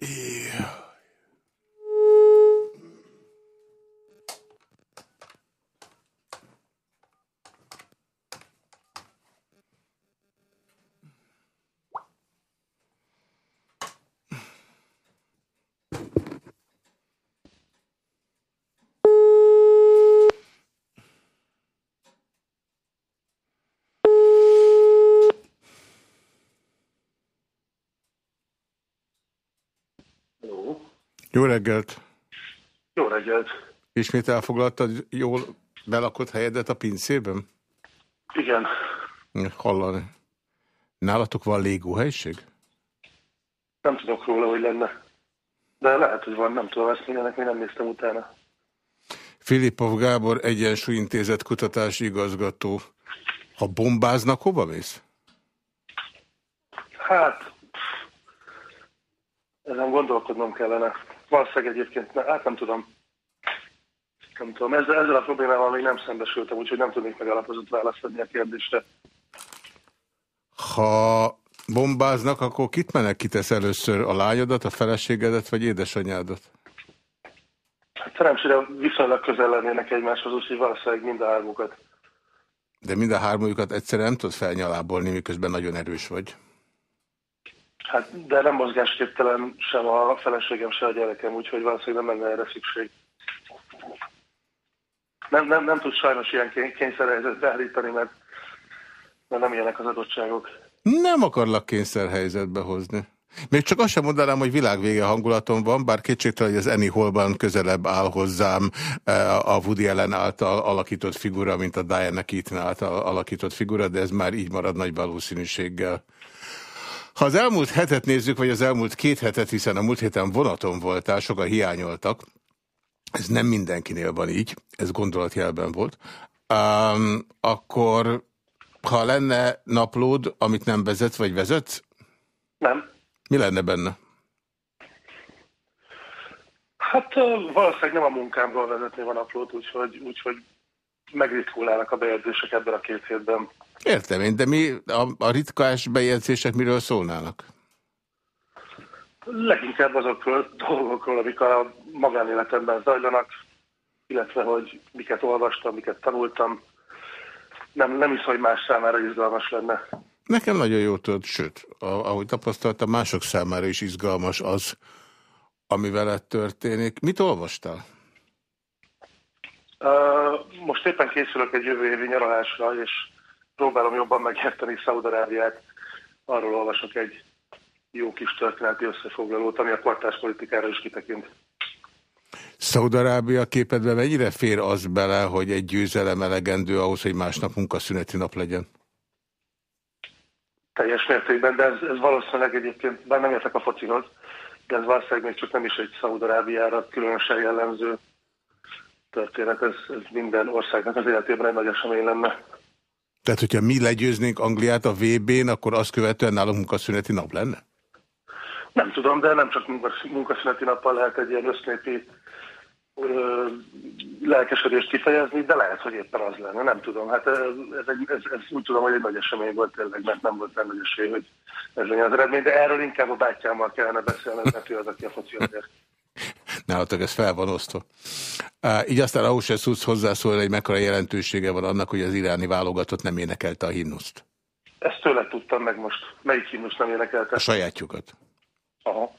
Yeah. Jó reggelt! Jó reggelt! Ismét elfoglaltad jól belakott helyedet a pincében? Igen. Hallani. Nálatok van légóhelység? Nem tudok róla, hogy lenne. De lehet, hogy van, nem tudom, ezt mindenek még nem néztem utána. Filipov Gábor Egyensúlyintézet kutatási igazgató. Ha bombáznak, hova mész? Hát, ezen gondolkodnom kellene. Valószínűleg egyébként, hát nem tudom. Nem tudom, ezzel, ezzel a problémával még nem szembesültem, úgyhogy nem tudnék megalapozott választ adni a kérdésre. Ha bombáznak, akkor kit menekítesz először? A lányodat, a feleségedet, vagy édesanyádat? Hát szerencsére viszonylag közel lennének egymáshoz, úgyhogy valószínűleg mind a hármukat. De mind a hármukat egyszerűen nem tudod felnyalábolni, miközben nagyon erős vagy. Hát, de nem mozgásképtelen sem a feleségem, sem a gyerekem, úgyhogy valószínűleg nem lenne erre szükség. Nem, nem, nem tud sajnos ilyen kényszerhelyzetbe állítani, mert, mert nem ilyenek az adottságok. Nem akarlak kényszerhelyzetbe hozni. Még csak azt sem mondanám, hogy világvége hangulatom van, bár kétségtelen, hogy az Annie Hallban közelebb áll hozzám eh, a Woody Allen által alakított figura, mint a Diana Keaton által alakított figura, de ez már így marad nagy valószínűséggel. Ha az elmúlt hetet nézzük, vagy az elmúlt két hetet, hiszen a múlt héten vonaton voltál, sokan hiányoltak, ez nem mindenkinél van így, ez gondolatjelben volt, um, akkor ha lenne naplód, amit nem vezet, vagy vezetsz? Nem. Mi lenne benne? Hát valószínűleg nem a munkámból vezetni van naplót, úgyhogy, úgyhogy megritkulnának a bejegyzések ebben a két hétben. Értem én, de mi a, a ritkás bejegyzések miről szólnának? Leginkább azokról dolgokról, amik a magánéletemben zajlanak, illetve hogy miket olvastam, miket tanultam. Nem, nem is, hogy más számára izgalmas lenne. Nekem nagyon jó tudod, sőt, ahogy tapasztaltam, mások számára is izgalmas az, ami veled történik. Mit olvastál? Uh, most éppen készülök egy jövő évi nyaralásra, és próbálom jobban megérteni Szaudarábiát. Arról olvasok egy jó kis történeti összefoglalót, ami a kvartás politikára is kitekint. Szaudarábia képedben mennyire fér az bele, hogy egy győzelem elegendő ahhoz, hogy másnap munkaszüneti nap legyen? Teljes mértékben, de ez, ez valószínűleg egyébként, bár nem értek a focihoz, de ez valószínűleg még csak nem is egy Szaudarábiára különösen jellemző történet, ez, ez minden országnak az életében egy nagy esemény lenne. Tehát, hogyha mi legyőznénk Angliát a VB-n, akkor azt követően nálunk munkaszüneti nap lenne? Nem tudom, de nem csak munkaszüneti nappal lehet egy ilyen össznépi ö, lelkesedést kifejezni, de lehet, hogy éppen az lenne, nem tudom. Hát ez, egy, ez, ez úgy tudom, hogy egy nagy esemény volt tényleg, mert nem volt nagy esély, hogy ez legyen az eredmény, de erről inkább a bátyámmal kellene beszélni, mert ő az, aki a foci Nálatok ez fel van osztva. Így aztán tudsz hozzászólni, hogy mekkora jelentősége van annak, hogy az iráni válogatott nem énekelte a himnuszt. Ezt tőle tudtam meg most. Melyik himnusz nem énekelte? A sajátjukat. Aha.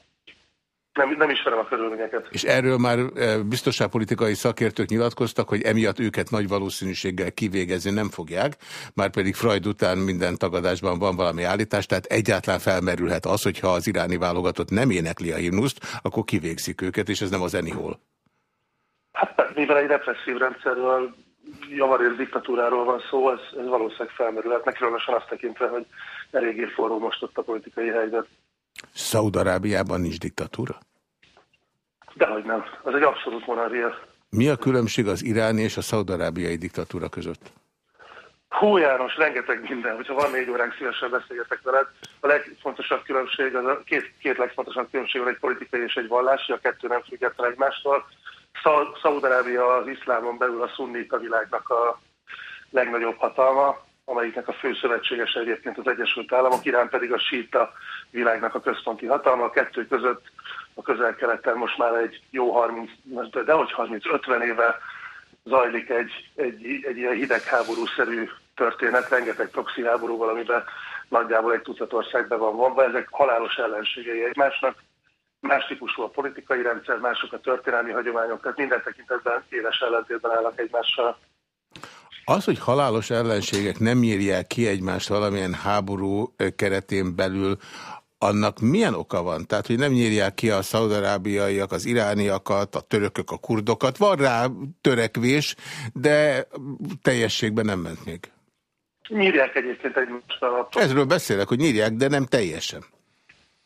Nem, nem ismerem a körülményeket. És erről már biztonságpolitikai szakértők nyilatkoztak, hogy emiatt őket nagy valószínűséggel kivégezni nem fogják, már pedig Freud után minden tagadásban van valami állítás, tehát egyáltalán felmerülhet az, hogyha az iráni válogatott nem énekli a himnuszt, akkor kivégzik őket, és ez nem az Anyhol. Hát mivel egy represszív rendszerről, javarész diktatúráról van szó, ez, ez valószínűleg felmerülhet, különösen azt tekintve, hogy eléggé forró most ott a politikai helyzet. Szaudarábiában nincs diktatúra? Dehogy nem. Az egy abszolút monarchia. Mi a különbség az iráni és a szaudarábiai diktatúra között? Hú, János, rengeteg minden. Hogyha van négy óránk, szívesen beszélgetek veled. A legfontosabb különbség, az a két, két legfontosabb különbség van egy politikai és egy vallási, a kettő nem független egymástól. Szaudarábia az iszlámon belül a szunnita világnak a legnagyobb hatalma, amelyiknek a fő szövetséges egyébként az Egyesült Államok, Irán pedig a síta világnak a központi hatalma. A kettő között a közel-keleten most már egy jó 30, de hogy 30-50 éve zajlik egy, egy, egy ilyen hidegháborúszerű történet, rengeteg proxy háború amiben nagyjából egy tucat ország van vonva, ezek halálos ellenségei egymásnak, más típusú a politikai rendszer, mások a történelmi hagyományok, tehát minden tekintetben éles ellentétben állnak egymással. Az, hogy halálos ellenségek nem írják ki egymást valamilyen háború keretén belül, annak milyen oka van? Tehát, hogy nem nyírják ki a szaudarábiaiak, az irániakat, a törökök, a kurdokat. Van rá törekvés, de teljességben nem ment még. Nyírják egyébként egymást a... Ezről beszélek, hogy nyírják, de nem teljesen.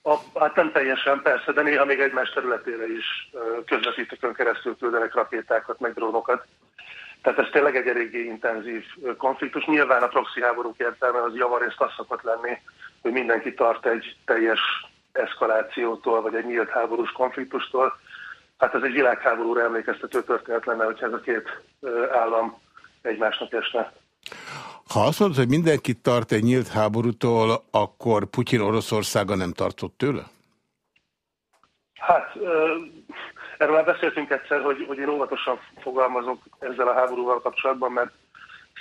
A, hát nem teljesen, persze, de néha még egymás területére is közvetítőkön keresztül küldenek rakétákat, meg drónokat. Tehát ez tényleg egy eléggé intenzív konfliktus. Nyilván a proxy háborúk értelme az javarészt az szokott lenni, hogy mindenki tart egy teljes eszkalációtól, vagy egy nyílt háborús konfliktustól. Hát ez egy világháborúra emlékeztető történet lenne, hogyha ez a két állam egymásnak esne. Ha azt mondod, hogy mindenki tart egy nyílt háborútól, akkor Putyin Oroszországa nem tartott tőle? Hát erről már beszéltünk egyszer, hogy, hogy én óvatosan fogalmazok ezzel a háborúval kapcsolatban, mert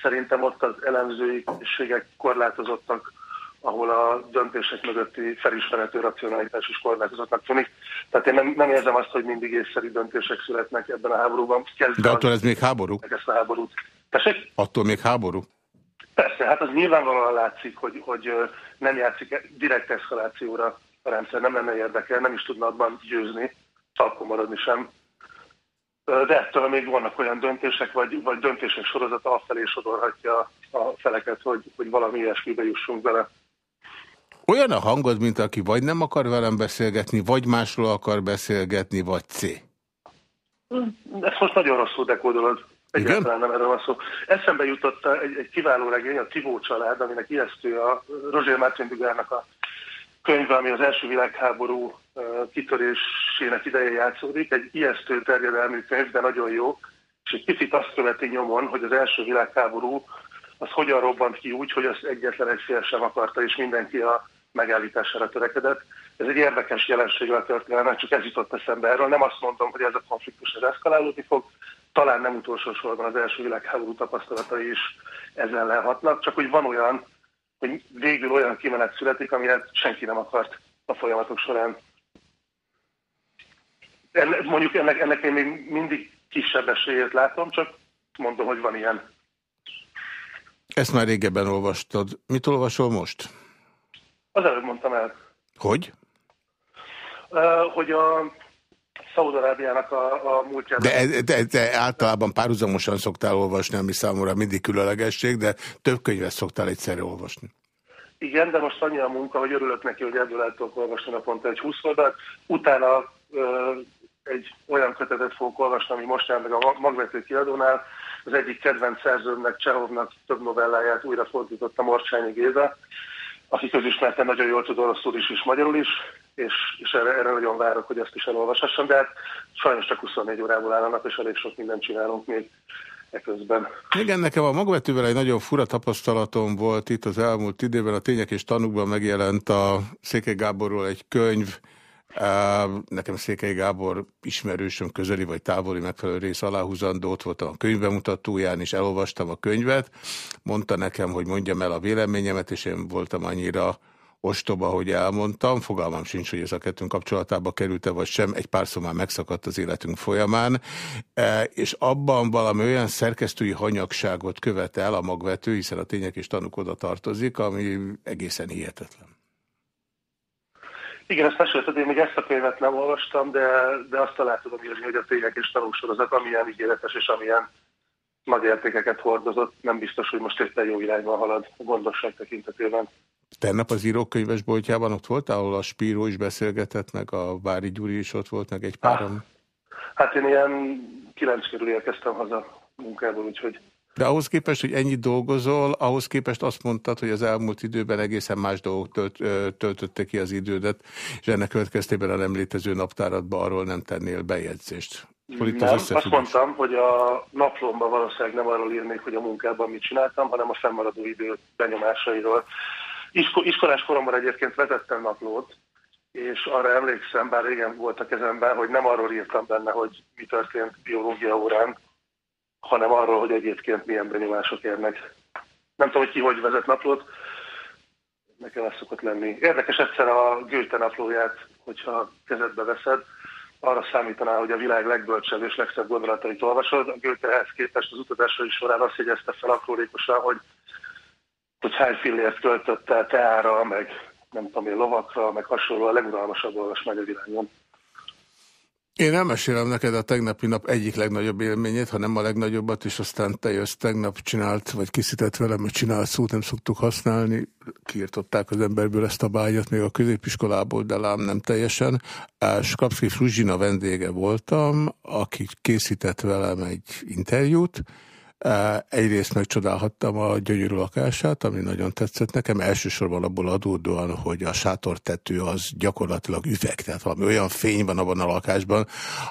szerintem ott az elemzői készségek korlátozottak, ahol a döntések mögötti felismerhető racionalitás is korlátozottnak tűnik. Tehát én nem, nem érzem azt, hogy mindig észszerű döntések születnek ebben a háborúban. Kezdve De attól ez még háború? Ezt a háborút. Tessék? Attól még háború? Persze, hát az nyilvánvalóan látszik, hogy, hogy nem játszik direkt eszkalációra a rendszer, nem lenne érdekel, nem is tudna abban győzni, talpon maradni sem. De ettől még vannak olyan döntések, vagy, vagy döntések sorozata afelé sodorhatja a feleket, hogy, hogy valami ilyesmibe jussunk bele. Olyan a hangod, mint aki vagy nem akar velem beszélgetni, vagy másról akar beszélgetni, vagy C. Ezt most nagyon rosszul dekódolod. Egyáltalán nem erről van szó. Eszembe jutott egy, egy kiváló regény, a Tivó család, aminek ijesztő a Roger Martin Dugárnak a könyve, ami az első világháború kitörésének ideje játszódik. Egy ijesztő terjedelmű könyv, de nagyon jó. És egy picit azt követi nyomon, hogy az első világháború az hogyan robbant ki úgy, hogy azt egyetlen egy fél sem akarta, és mindenki a megállítására törekedett. Ez egy érdekes jelenség a történelmet, csak ez jutott eszembe erről. Nem azt mondom, hogy ez a konfliktus ez eszkalálódni fog, talán nem utolsó sorban az első világháború tapasztalatai is ezen lehatnak, csak hogy van olyan, hogy végül olyan kimenet születik, amire senki nem akart a folyamatok során. Enne, mondjuk ennek, ennek én még mindig kisebb esélyét látom, csak mondom, hogy van ilyen. Ezt már régebben olvastad. Mit olvasol most? Az előbb mondtam el. Hogy? Uh, hogy a Szaudarábiának a, a múltjában. De, de, de általában párhuzamosan szoktál olvasni, ami számomra mindig különlegesség, de több könyvet szoktál egyszerre olvasni. Igen, de most annyi a munka, hogy örülök neki, hogy ebből el tudok olvasni naponta egy 20 oldalt. Utána ö, egy olyan kötetet fogok olvasni, ami most jár meg a magvető kiadónál. Az egyik kedvenc szerzőmnek, Csehovnak több novelláját újra fordította Morcsányi Géza, aki közismerten nagyon jól tud oroszul is, és magyarul is, és, és erre, erre nagyon várok, hogy ezt is elolvashassam, de hát sajnos csak 24 órából áll a nap, és elég sok mindent csinálunk még eközben. Igen, nekem a magvetővel egy nagyon fura tapasztalatom volt itt az elmúlt időben, a Tények és Tanúkban megjelent a Székely Gáborról egy könyv, Nekem Székely Gábor ismerősöm közeli vagy távoli megfelelő rész aláhúzandó, ott voltam a könyvbemutatóján, és elolvastam a könyvet. Mondta nekem, hogy mondjam el a véleményemet, és én voltam annyira ostoba, hogy elmondtam. Fogalmam sincs, hogy ez a kettőnk kapcsolatába került-e, vagy sem. Egy pár szó már megszakadt az életünk folyamán. E, és abban valami olyan szerkesztői hanyagságot követel a magvető, hiszen a tények és tanúk oda tartozik, ami egészen hihetetlen. Igen, ezt mesélted, én még ezt a könyvet nem olvastam, de, de azt alá tudom írni, hogy a tények és tanúsorozat, amilyen ígéretes és amilyen nagy értékeket hordozott, nem biztos, hogy most éppen jó irányban halad a gondosság tekintetében. Tennap az írókönyves boltjában ott volt, ahol a Spíró is beszélgetett, meg a Vári Gyuri is ott volt, meg egy párom? Hát én ilyen kilenc körül érkeztem haza munkából, úgyhogy de ahhoz képest, hogy ennyit dolgozol, ahhoz képest azt mondtad, hogy az elmúlt időben egészen más dolgok tölt, töltötte ki az idődet, és ennek következtében a nem létező naptáradba arról nem tennél bejegyzést. Hol nem, az azt mondtam, hogy a naplomban valószínűleg nem arról írnék, hogy a munkában mit csináltam, hanem a fennmaradó idő benyomásairól. Isko iskolás koromban egyébként vezettem naplót, és arra emlékszem, bár régen volt a kezemben, hogy nem arról írtam benne, hogy mi történt biológia órán, hanem arról, hogy egyébként milyen benyomások érnek. Nem tudom, hogy ki hogy vezet naplót, nekem ez szokott lenni. Érdekes egyszer a Goethe naplóját, hogyha kezedbe veszed, arra számítaná, hogy a világ legbölcsebb és legszebb gondolatait olvasod. A Goethehez képest az utazásai során azt jegyezte fel aprólékosan, hogy, hogy hány fillért költötte teára, meg nem tudom én, lovakra, meg hasonló a leguralmasabb olvasmány a világon. Én elmesélem neked a tegnapi nap egyik legnagyobb élményét, ha nem a legnagyobbat, és aztán te jössz tegnap csinált, vagy készített velem, hogy csinált szót nem szoktuk használni. Kiirtották az emberből ezt a bágyat, még a középiskolából, de lám nem teljesen. Skapszki Fruzsina vendége voltam, aki készített velem egy interjút, Egyrészt megcsodálhattam a gyönyörű lakását, ami nagyon tetszett nekem, elsősorban abból adódóan, hogy a sátortető az gyakorlatilag üveg, tehát valami olyan fény van abban a lakásban,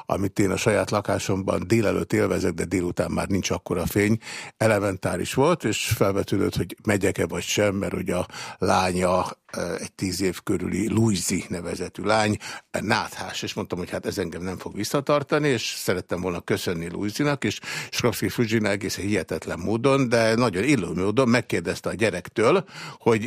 amit én a saját lakásomban délelőtt élvezek, de délután már nincs akkora fény. Elementáris volt, és felvetődött, hogy megyek-e vagy sem, mert ugye a lánya egy tíz év körüli Luizi nevezetű lány, náthás, és mondtam, hogy hát ez engem nem fog visszatartani, és szerettem volna köszönni Luizinak, és Skropszki Fuzsina egész hihetetlen módon, de nagyon illő módon megkérdezte a gyerektől, hogy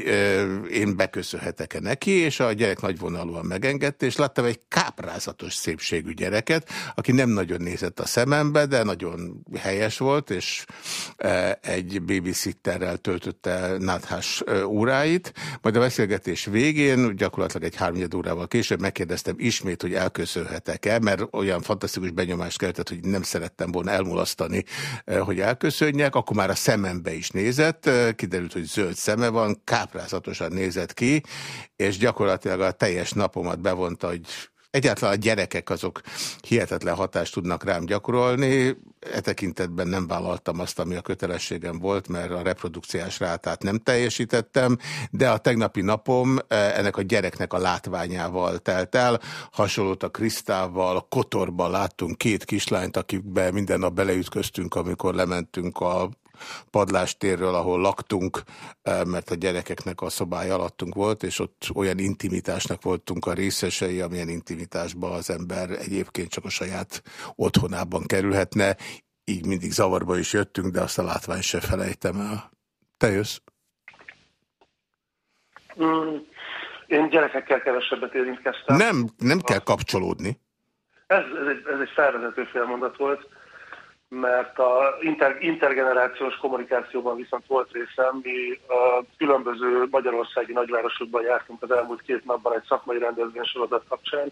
én beköszönhetek-e neki, és a gyerek nagyvonalúan megengedte, és láttam egy káprázatos szépségű gyereket, aki nem nagyon nézett a szemembe, de nagyon helyes volt, és egy babysitterrel töltötte náthás óráit, majd a beszélgetés beszélgetés végén, gyakorlatilag egy háromnyed órával később megkérdeztem ismét, hogy elköszönhetek-e, mert olyan fantasztikus benyomást keltett, hogy nem szerettem volna elmulasztani, eh, hogy elköszönjek, akkor már a szemembe is nézett, eh, kiderült, hogy zöld szeme van, káprázatosan nézett ki, és gyakorlatilag a teljes napomat bevonta, hogy Egyáltalán a gyerekek azok hihetetlen hatást tudnak rám gyakorolni. E tekintetben nem vállaltam azt, ami a kötelességem volt, mert a reprodukciás rátát nem teljesítettem, de a tegnapi napom e, ennek a gyereknek a látványával telt el. Hasonlót a Krisztával, Kotorban láttunk két kislányt, akikbe minden nap beleütköztünk, amikor lementünk a padlástérről, ahol laktunk, eh, mert a gyerekeknek a szobája alattunk volt, és ott olyan intimitásnak voltunk a részesei, amilyen intimitásba az ember egyébként csak a saját otthonában kerülhetne. Így mindig zavarba is jöttünk, de azt a látvány se felejtem el. Te jössz? Mm, én gyerekekkel kevesebbet érintkeztem. Nem, nem kell kapcsolódni. Ez, ez, egy, ez egy felvezető félmondat volt mert a inter, intergenerációs kommunikációban viszont volt részem. Mi a különböző magyarországi nagyvárosokban jártunk az elmúlt két napban egy szakmai rendezvény sorozat kapcsán,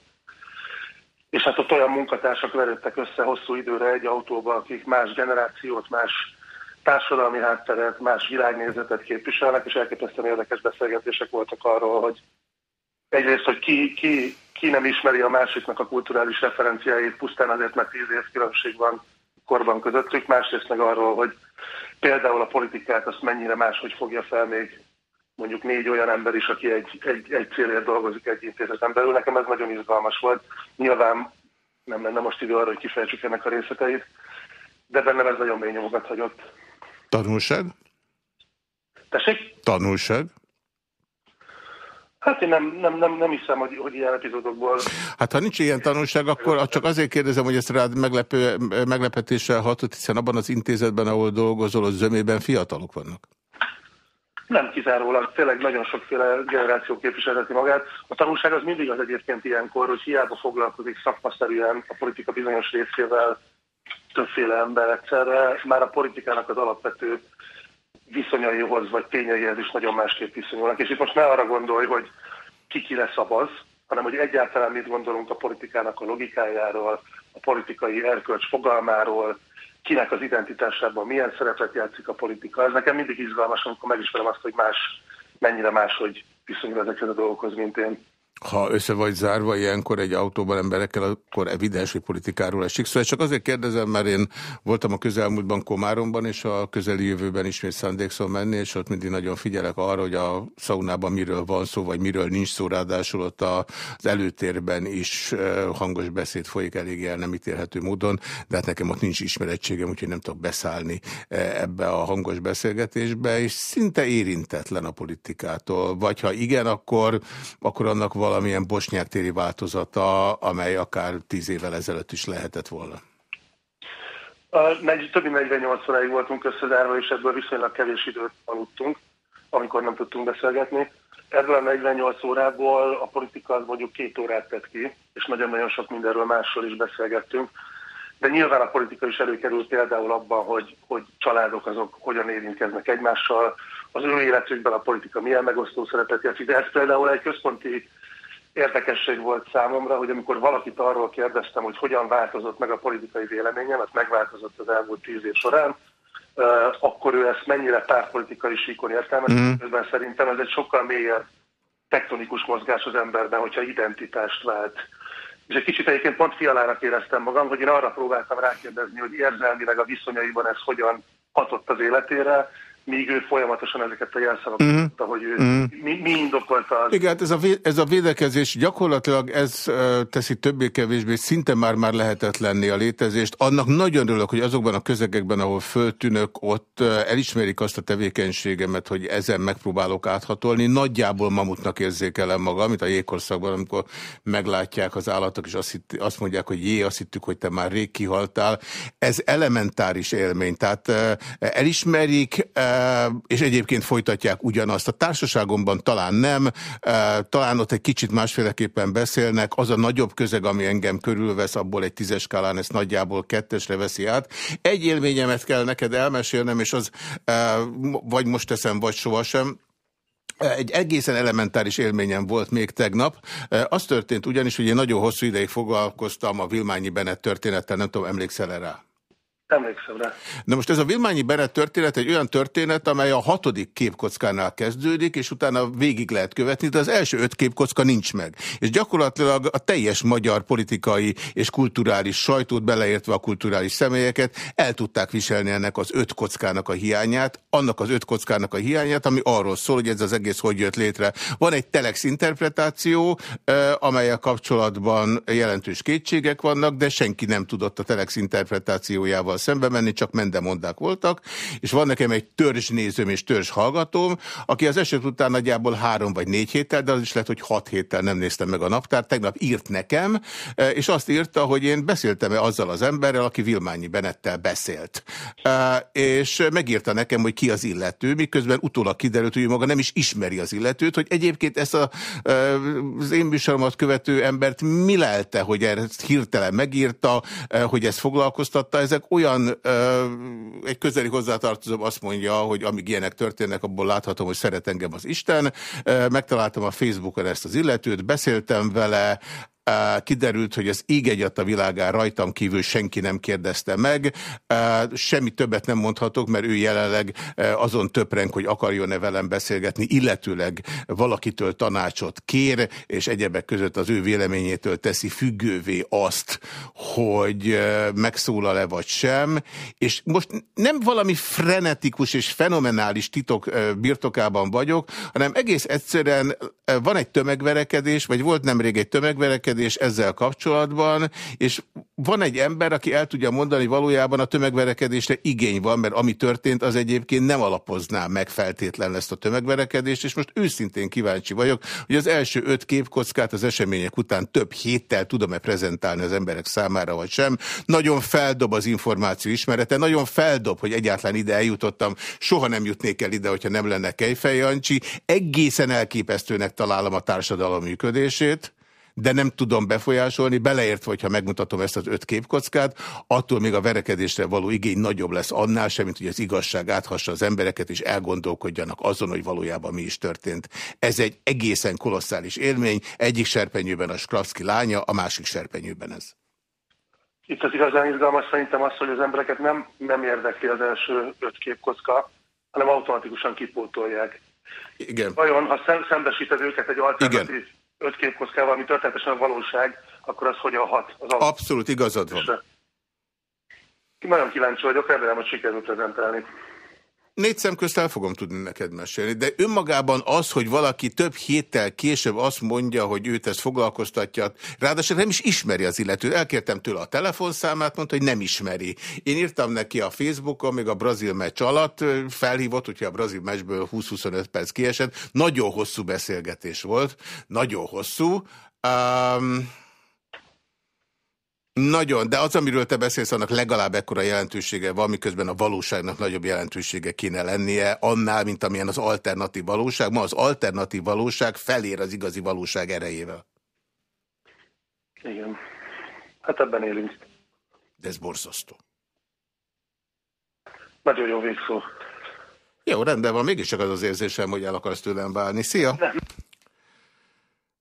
és hát ott olyan munkatársak verődtek össze hosszú időre egy autóba, akik más generációt, más társadalmi hátteret, más világnézetet képviselnek, és elképesztően érdekes beszélgetések voltak arról, hogy egyrészt, hogy ki, ki, ki nem ismeri a másiknak a kulturális referenciáit, pusztán azért, mert tíz év különbség van korban közöttük, másrészt meg arról, hogy például a politikát azt mennyire máshogy fogja fel még mondjuk négy olyan ember is, aki egy, egy, egy célért dolgozik egy intézeten belül. Nekem ez nagyon izgalmas volt. Nyilván nem lenne most idő arra, hogy kifejtsük ennek a részleteit, de bennem ez nagyon mély nyomokat hagyott. Tanulság? Tessék? Tanulság? Hát én nem, nem, nem, nem hiszem, hogy, hogy ilyen epizódokból... Hát ha nincs ilyen tanulság, akkor csak azért kérdezem, hogy ezt rád meglepő, meglepetéssel hatott, hiszen abban az intézetben, ahol dolgozol, az zömében fiatalok vannak. Nem kizárólag, tényleg nagyon sokféle generáció képviselheti magát. A tanulság az mindig az egyébként ilyenkor, hogy hiába foglalkozik szakmaszerűen a politika bizonyos részével többféle ember egyszerre, már a politikának az alapvető viszonyaihoz vagy tényeihez is nagyon másképp viszonyulnak. És itt most ne arra gondolj, hogy ki ki lesz a baz, hanem hogy egyáltalán mit gondolunk a politikának a logikájáról, a politikai erkölcs fogalmáról, kinek az identitásában milyen szerepet játszik a politika. Ez nekem mindig izgalmas, amikor megismerem azt, hogy más, mennyire máshogy viszonyul ezekhez a dolgokhoz, mint én ha össze vagy zárva ilyenkor egy autóban emberekkel, akkor evidens, hogy politikáról esik. Szóval csak azért kérdezem, mert én voltam a közelmúltban Komáromban, és a közeli jövőben ismét szándékszom menni, és ott mindig nagyon figyelek arra, hogy a szaunában miről van szó, vagy miről nincs szó, ráadásul ott az előtérben is hangos beszéd folyik eléggé el nem ítélhető módon, de hát nekem ott nincs ismerettségem, úgyhogy nem tudok beszállni ebbe a hangos beszélgetésbe, és szinte érintetlen a politikától. Vagy ha igen, akkor, akkor annak valami valamilyen bosnyák téri változata, amely akár tíz évvel ezelőtt is lehetett volna? Több mint 48 óráig voltunk összezárva, és ebből viszonylag kevés időt aludtunk, amikor nem tudtunk beszélgetni. Ebből a 48 órából a politika az mondjuk két órát tett ki, és nagyon-nagyon sok mindenről másról is beszélgettünk. De nyilván a politika is előkerült például abban, hogy, hogy családok azok hogyan érintkeznek egymással, az ő életükben a politika milyen megosztó szerepet játszik. De ez például egy központi érdekesség volt számomra, hogy amikor valakit arról kérdeztem, hogy hogyan változott meg a politikai véleményem, ez megváltozott az elmúlt tíz év során, akkor ő ezt mennyire pártpolitikai síkon értelmez, mm. közben szerintem ez egy sokkal mélyebb tektonikus mozgás az emberben, hogyha identitást vált. És egy kicsit egyébként pont fialának éreztem magam, hogy én arra próbáltam rákérdezni, hogy érzelmileg a viszonyaiban ez hogyan hatott az életére, míg ő folyamatosan ezeket a jelszavakat mm. mondta, hogy ő, mm. mi, mi indokolta az. Igen, hát ez a, ez a védekezés gyakorlatilag ez teszi többé-kevésbé szinte már-már lehetetlenni a létezést. Annak nagyon örülök, hogy azokban a közegekben, ahol föltűnök, ott elismerik azt a tevékenységemet, hogy ezen megpróbálok áthatolni. Nagyjából mamutnak érzékelem magam, mint a jégkorszakban, amikor meglátják az állatok, és azt, hitt, azt mondják, hogy jé, azt hittük, hogy te már rég kihaltál. Ez elementáris élmény. Tehát elismerik, és egyébként folytatják ugyanazt. A társaságomban talán nem, talán ott egy kicsit másféleképpen beszélnek, az a nagyobb közeg, ami engem körülvesz, abból egy tízes skálán ezt nagyjából kettesre veszi át. Egy élményemet kell neked elmesélnem, és az vagy most teszem, vagy sohasem, egy egészen elementáris élményem volt még tegnap. Az történt ugyanis, hogy én nagyon hosszú ideig foglalkoztam a Vilmányi Bennett történettel, nem tudom, emlékszel -e rá? Emlékszem rá. Na most ez a Vilmányi Beret történet egy olyan történet, amely a hatodik képkockánál kezdődik, és utána végig lehet követni, de az első öt képkocka nincs meg. És gyakorlatilag a teljes magyar politikai és kulturális sajtót, beleértve a kulturális személyeket, el tudták viselni ennek az öt kockának a hiányát, annak az öt kockának a hiányát, ami arról szól, hogy ez az egész hogy jött létre. Van egy telex interpretáció, amelyek kapcsolatban jelentős kétségek vannak, de senki nem tudott a telex interpretációjával szembe menni, csak mendemondák voltak, és van nekem egy törzsnézőm és törzs hallgatóm, aki az eset után nagyjából három vagy négy héttel, de az is lehet, hogy hat héttel nem néztem meg a naptárt, tegnap írt nekem, e, és azt írta, hogy én beszéltem-e azzal az emberrel, aki Vilmányi Benettel beszélt. E, és megírta nekem, hogy ki az illető, miközben utólag kiderült, hogy maga nem is ismeri az illetőt, hogy egyébként ezt a, e, az én műsoromat követő embert mi lelte, hogy ezt hirtelen megírta, hogy ezt foglalkoztatta, ezek olyan olyan ö, egy közeli hozzátartozom azt mondja, hogy amíg ilyenek történnek, abból láthatom, hogy szeret engem az Isten. Megtaláltam a Facebookon ezt az illetőt, beszéltem vele, Kiderült, hogy az ég egyat a világán rajtam kívül senki nem kérdezte meg. Semmi többet nem mondhatok, mert ő jelenleg azon töprenk, hogy akarjon-e velem beszélgetni, illetőleg valakitől tanácsot kér, és egyebek között az ő véleményétől teszi függővé azt, hogy megszólal-e vagy sem. És most nem valami frenetikus és fenomenális titok birtokában vagyok, hanem egész egyszerűen van egy tömegverekedés, vagy volt nemrég egy tömegverekedés, tömegverekedés ezzel kapcsolatban, és van egy ember, aki el tudja mondani, valójában a tömegverekedésre igény van, mert ami történt, az egyébként nem alapozná meg feltétlen ezt a tömegverekedést, és most őszintén kíváncsi vagyok, hogy az első öt képkockát az események után több héttel tudom-e prezentálni az emberek számára, vagy sem. Nagyon feldob az információ ismerete, nagyon feldob, hogy egyáltalán ide eljutottam, soha nem jutnék el ide, hogyha nem lenne Kejfej Jancsi. Egészen elképesztőnek találom a társadalom működését de nem tudom befolyásolni, beleértve, hogyha megmutatom ezt az öt képkockát, attól még a verekedésre való igény nagyobb lesz annál sem, mint hogy az igazság áthassa az embereket, és elgondolkodjanak azon, hogy valójában mi is történt. Ez egy egészen kolosszális élmény, egyik serpenyőben a Sklavski lánya, a másik serpenyőben ez. Itt az igazán izgalmas szerintem az, hogy az embereket nem, nem érdekli az első öt képkocka, hanem automatikusan kipótolják. Igen. Vajon, ha szembesíted őket egy alternatív Igen öt képkockával, ami történetesen a valóság, akkor az hogyan hat? Az Abszolút igazad van. Nagyon kíváncsi vagyok, remélem, hogy sikerül prezentálni. Négy szem közt el fogom tudni neked mesélni, de önmagában az, hogy valaki több héttel később azt mondja, hogy őt ezt foglalkoztatja, ráadásul nem is ismeri az illetőt. Elkértem tőle a telefonszámát, mondta, hogy nem ismeri. Én írtam neki a Facebookon, még a brazil meccs alatt felhívott, hogyha a brazil meccsből 20-25 perc kiesett. Nagyon hosszú beszélgetés volt, nagyon hosszú. Um, nagyon, de az, amiről te beszélsz, annak legalább ekkora jelentősége van, miközben a valóságnak nagyobb jelentősége kéne lennie, annál, mint amilyen az alternatív valóság. Ma az alternatív valóság felér az igazi valóság erejével. Igen. Hát ebben élünk. De ez borzasztó. Nagyon jó végszó. Jó, rendben van, mégiscsak az az érzésem, hogy el akarsz tőlem válni. Szia! Nem.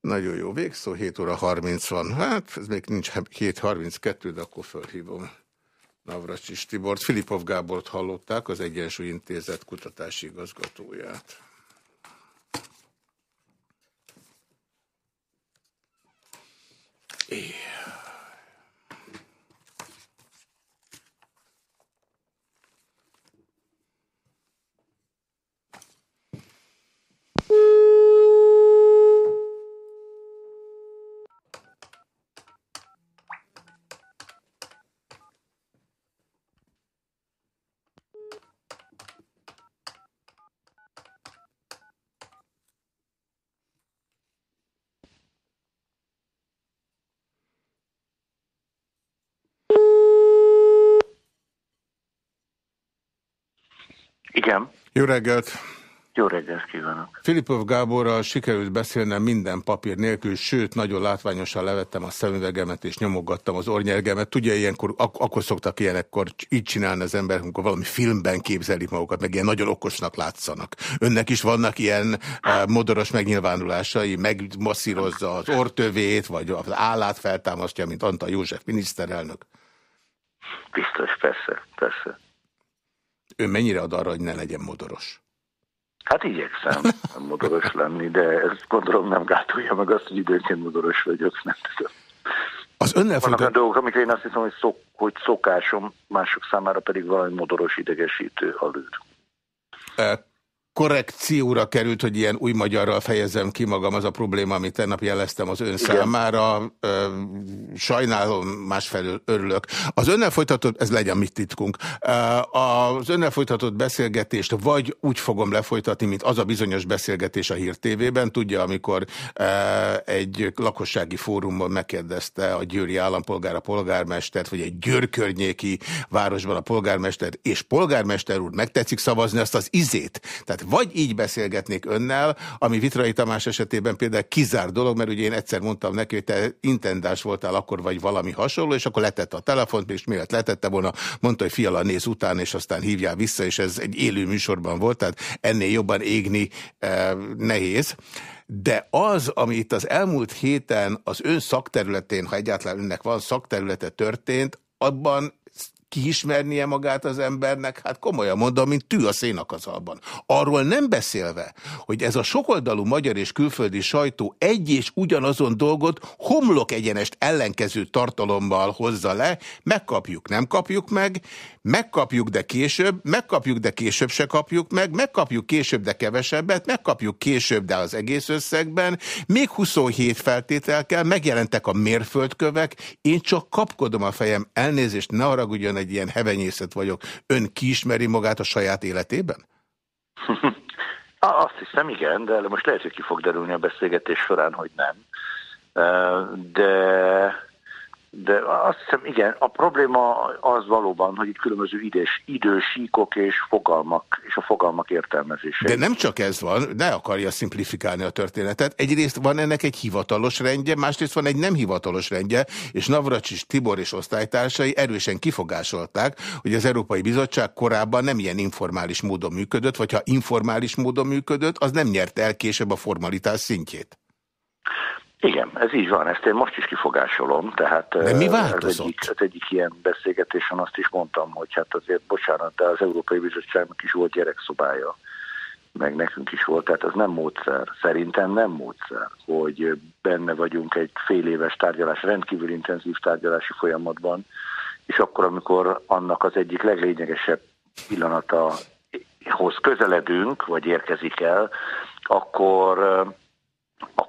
Nagyon jó végszó, 7 óra 30 van. Hát, ez még nincs 7.32, de akkor felhívom Navracsis Tibort. Filipov Gábort hallották, az Egyensúly Intézet kutatási igazgatóját. É. Igen. Jó reggelt! Jó reggelt kívánok! Filipov Gáborral sikerült beszélnem minden papír nélkül, sőt, nagyon látványosan levettem a szemüvegemet és nyomogattam az ornyergemet. Tudja, ilyenkor, ak akkor szoktak ilyenekkor így csinálni az ember, amikor valami filmben képzelik magukat, meg ilyen nagyon okosnak látszanak. Önnek is vannak ilyen uh, modoros megnyilvánulásai, megmasszírozza az ortövét, vagy az állát feltámasztja, mint Antal József miniszterelnök? Biztos, persze, persze. Ön mennyire ad arra, hogy ne legyen modoros? Hát igyekszem modoros lenni, de ez gondolom nem gátolja meg azt, hogy időnként modoros vagyok, nem tudom. Az önnel Vannak a dolgok, amikre én azt hiszem, hogy, szok, hogy szokásom, mások számára pedig valami modoros idegesítő alud korrekcióra került, hogy ilyen új magyarral fejezem ki magam, az a probléma, amit tegnap jeleztem az ön Igen. számára. Sajnálom, másfelől örülök. Az önnel folytatott, ez legyen mit titkunk, az önnel folytatott beszélgetést vagy úgy fogom lefolytatni, mint az a bizonyos beszélgetés a Hír TV-ben. Tudja, amikor egy lakossági fórumon megkérdezte a győri állampolgár a polgármestert, vagy egy győrkörnyéki városban a polgármestert, és polgármester úr, megtetszik szavazni azt az izét. Tehát vagy így beszélgetnék önnel, ami Vitrai Tamás esetében például kizár dolog, mert ugye én egyszer mondtam neki, hogy te intendás voltál akkor, vagy valami hasonló, és akkor letette a telefont, és miért letette volna, mondta, hogy fiala néz után, és aztán hívjál vissza, és ez egy élő műsorban volt, tehát ennél jobban égni eh, nehéz. De az, ami itt az elmúlt héten az ön szakterületén, ha egyáltalán önnek van szakterülete történt, abban kiismernie magát az embernek, hát komolyan mondom, mint tű a szénakazalban. Arról nem beszélve, hogy ez a sokoldalú magyar és külföldi sajtó egy és ugyanazon dolgot homlok egyenest ellenkező tartalommal hozza le, megkapjuk, nem kapjuk meg, megkapjuk, de később, megkapjuk, de később se kapjuk meg, megkapjuk később, de kevesebbet, megkapjuk később, de az egész összegben, még 27 feltétel kell, megjelentek a mérföldkövek, én csak kapkodom a fejem, elnézést, ne haragudjon, egy ilyen hevenyészet vagyok. Ön kiismeri magát a saját életében? Azt hiszem, igen, de most lehet, hogy ki fog derülni a beszélgetés során, hogy nem. De de azt hiszem, igen, a probléma az valóban, hogy itt különböző idős, idősíkok és fogalmak, és a fogalmak értelmezése. De nem csak ez van, ne akarja szimplifikálni a történetet. Egyrészt van ennek egy hivatalos rendje, másrészt van egy nem hivatalos rendje, és Navracsis Tibor és osztálytársai erősen kifogásolták, hogy az Európai Bizottság korábban nem ilyen informális módon működött, vagy ha informális módon működött, az nem nyerte el később a formalitás szintjét. Igen, ez így van, ezt én most is kifogásolom, tehát de mi változott? Az egyik, az egyik ilyen beszélgetésen azt is mondtam, hogy hát azért, bocsánat, de az Európai Bizottságnak is volt gyerekszobája, meg nekünk is volt, tehát az nem módszer, szerintem nem módszer, hogy benne vagyunk egy fél éves tárgyalás, rendkívül intenzív tárgyalási folyamatban, és akkor, amikor annak az egyik leglényegesebb pillanata hoz közeledünk, vagy érkezik el, akkor,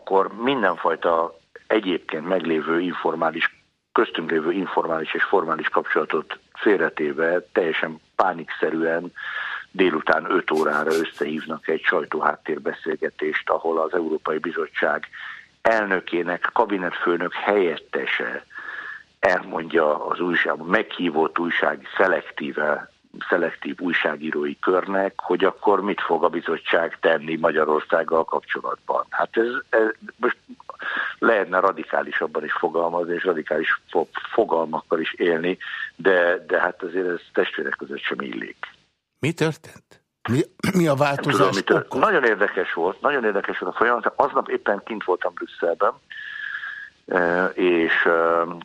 akkor mindenfajta egyébként meglévő informális, köztünk lévő informális és formális kapcsolatot félretéve teljesen pánikszerűen délután 5 órára összehívnak egy sajtóháttérbeszélgetést, ahol az Európai Bizottság elnökének, kabinetfőnök helyettese elmondja az újságban, meghívott újsági szelektíve szelektív újságírói körnek, hogy akkor mit fog a bizottság tenni Magyarországgal kapcsolatban. Hát ez, ez most lehetne radikálisabban is fogalmazni, és radikális fogalmakkal is élni, de, de hát azért ez testvérek között sem illik. Mi történt? Mi, mi a változás? Tudom, mi Nagyon érdekes volt, nagyon érdekes volt a folyamat. Aznap éppen kint voltam Brüsszelben, és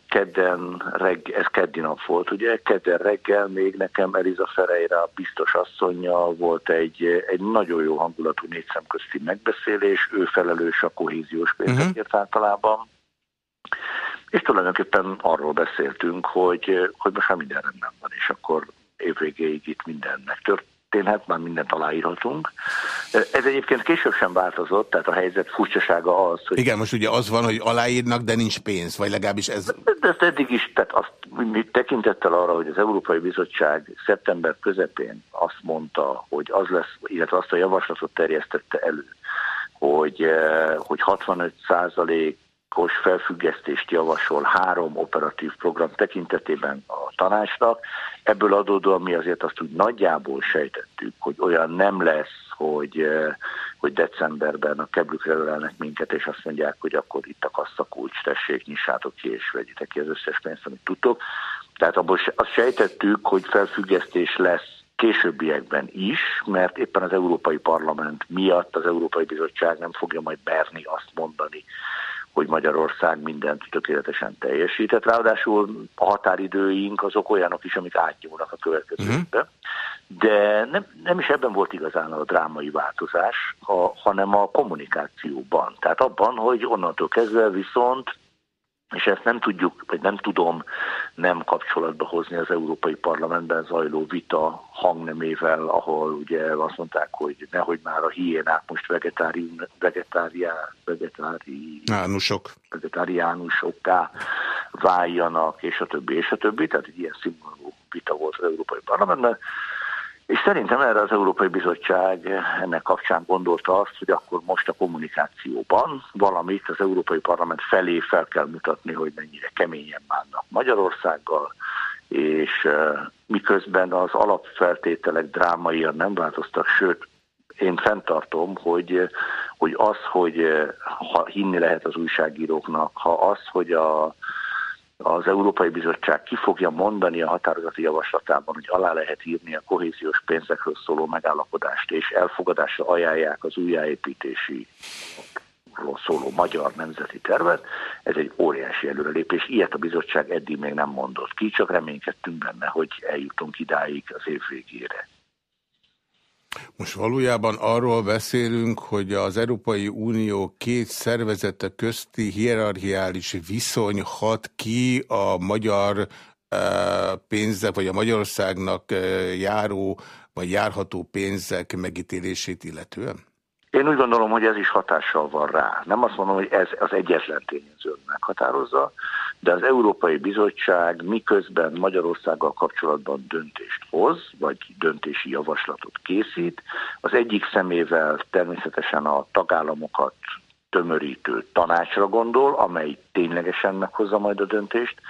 kedden reggel, ez keddi nap volt, ugye, kedden reggel még nekem Eliza Ferreira biztos asszonya volt egy, egy nagyon jó hangulatú négy szemközti megbeszélés, ő felelős a kohéziós pénzekért uh-huh. általában, és tulajdonképpen arról beszéltünk, hogy, hogy most már minden rendben van, és akkor évvégéig itt minden megtört, történhet, már mindent aláírhatunk. Ez egyébként később sem változott, tehát a helyzet furcsasága az, hogy... Igen, most ugye az van, hogy aláírnak, de nincs pénz, vagy legalábbis ez... De, de ezt eddig is, tehát azt mi tekintettel arra, hogy az Európai Bizottság szeptember közepén azt mondta, hogy az lesz, illetve azt a javaslatot terjesztette elő, hogy, eh, hogy 65 százalék os felfüggesztést javasol három operatív program tekintetében a tanácsnak. Ebből adódóan mi azért azt úgy nagyjából sejtettük, hogy olyan nem lesz, hogy, eh, hogy decemberben a keblükre ölelnek minket, és azt mondják, hogy akkor itt a kasszakulcs, tessék, nyissátok ki, és vegyitek ki az összes pénzt, amit tudtok. Tehát abból azt sejtettük, hogy felfüggesztés lesz későbbiekben is, mert éppen az Európai Parlament miatt az Európai Bizottság nem fogja majd berni azt mondani, hogy Magyarország mindent tökéletesen teljesített. Ráadásul a határidőink azok olyanok is, amik átnyúlnak a következő uh-huh. De nem, nem is ebben volt igazán a drámai változás, ha, hanem a kommunikációban. Tehát abban, hogy onnantól kezdve viszont és ezt nem tudjuk, vagy nem tudom nem kapcsolatba hozni az Európai Parlamentben zajló vita hangnemével, ahol ugye azt mondták, hogy nehogy már a hiénák most vegetári, vegetáriá, vegetáriánusok. vegetáriánusokká váljanak, és a többi, és a többi. Tehát egy ilyen színvonalú vita volt az Európai Parlamentben. És szerintem erre az Európai Bizottság ennek kapcsán gondolta azt, hogy akkor most a kommunikációban valamit az Európai Parlament felé fel kell mutatni, hogy mennyire keményen bánnak Magyarországgal, és miközben az alapfeltételek drámaian nem változtak, sőt, én fenntartom, hogy, hogy az, hogy ha hinni lehet az újságíróknak, ha az, hogy a, az Európai Bizottság ki fogja mondani a határozati javaslatában, hogy alá lehet írni a kohéziós pénzekről szóló megállapodást, és elfogadásra ajánlják az újjáépítési szóló magyar nemzeti tervet, ez egy óriási előrelépés. Ilyet a bizottság eddig még nem mondott ki, csak reménykedtünk benne, hogy eljutunk idáig az év végére. Most valójában arról beszélünk, hogy az Európai Unió két szervezete közti hierarchiális viszony hat ki a magyar eh, pénzek, vagy a Magyarországnak eh, járó, vagy járható pénzek megítélését illetően? Én úgy gondolom, hogy ez is hatással van rá. Nem azt mondom, hogy ez az egyetlen tényező meghatározza, de az Európai Bizottság miközben Magyarországgal kapcsolatban döntést hoz, vagy döntési javaslatot készít, az egyik szemével természetesen a tagállamokat tömörítő tanácsra gondol, amely ténylegesen meghozza majd a döntést,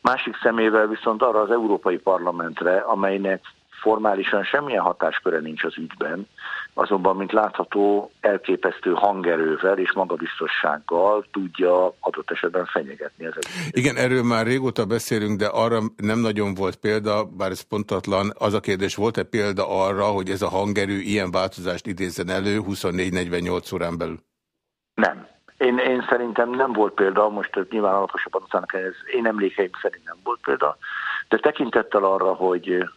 másik szemével viszont arra az Európai Parlamentre, amelynek formálisan semmilyen hatásköre nincs az ügyben, azonban, mint látható, elképesztő hangerővel és magabiztossággal tudja adott esetben fenyegetni ezeket. Igen, erről már régóta beszélünk, de arra nem nagyon volt példa, bár ez pontatlan. Az a kérdés, volt-e példa arra, hogy ez a hangerő ilyen változást idézzen elő 24-48 órán belül? Nem. Én, én szerintem nem volt példa, most nyilván alaposabban utána ez én emlékeim szerint nem volt példa, de tekintettel arra, hogy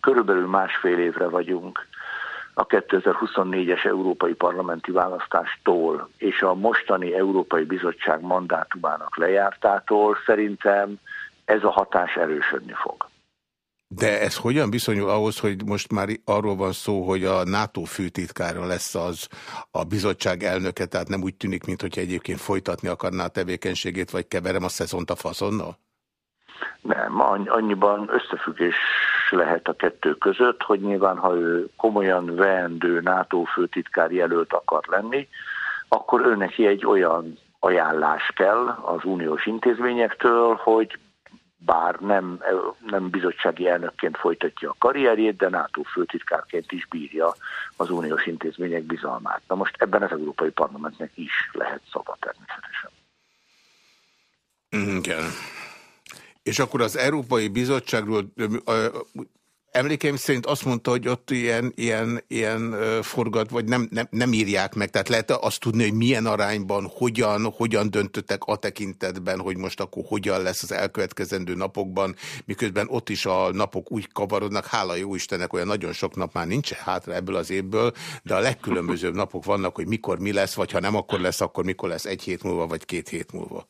körülbelül másfél évre vagyunk a 2024-es európai parlamenti választástól és a mostani Európai Bizottság mandátumának lejártától szerintem ez a hatás erősödni fog. De ez hogyan viszonyul ahhoz, hogy most már arról van szó, hogy a NATO főtitkára lesz az a bizottság elnöke, tehát nem úgy tűnik, mintha egyébként folytatni akarná a tevékenységét, vagy keverem a szezont a faszonnal? Nem, annyiban összefüggés lehet a kettő között, hogy nyilván, ha ő komolyan veendő NATO főtitkár jelölt akar lenni, akkor ő neki egy olyan ajánlás kell az uniós intézményektől, hogy bár nem, nem bizottsági elnökként folytatja a karrierjét, de NATO főtitkárként is bírja az uniós intézmények bizalmát. Na most ebben az Európai Parlamentnek is lehet szava természetesen. Igen. És akkor az Európai Bizottságról Emlékeim szerint azt mondta, hogy ott ilyen, ilyen, ilyen forgat, vagy nem, nem, nem írják meg. Tehát lehet azt tudni, hogy milyen arányban, hogyan, hogyan döntöttek a tekintetben, hogy most akkor hogyan lesz az elkövetkezendő napokban, miközben ott is a napok úgy kavarodnak, hála jó Istennek, olyan nagyon sok nap már nincs hátra ebből az évből, de a legkülönbözőbb napok vannak, hogy mikor mi lesz, vagy ha nem akkor lesz, akkor mikor lesz egy hét múlva, vagy két hét múlva.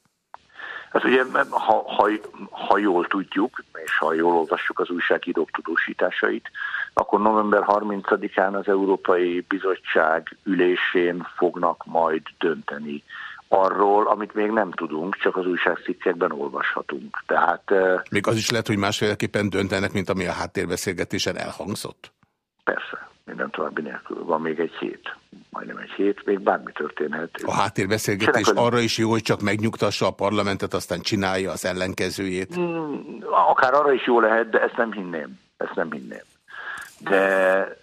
Hát ugye, ha, ha, ha jól tudjuk, és ha jól olvassuk az újságírók tudósításait, akkor november 30-án az Európai Bizottság ülésén fognak majd dönteni arról, amit még nem tudunk, csak az újságcikkekben olvashatunk. Tehát, még az is lehet, hogy másféleképpen döntenek, mint ami a háttérbeszélgetésen elhangzott? Persze minden további nélkül. Van még egy hét, majdnem egy hét, még bármi történhet. A háttérbeszélgetés Senek, arra is jó, hogy csak megnyugtassa a parlamentet, aztán csinálja az ellenkezőjét? Hmm, akár arra is jó lehet, de ezt nem hinném. Ezt nem hinném. De,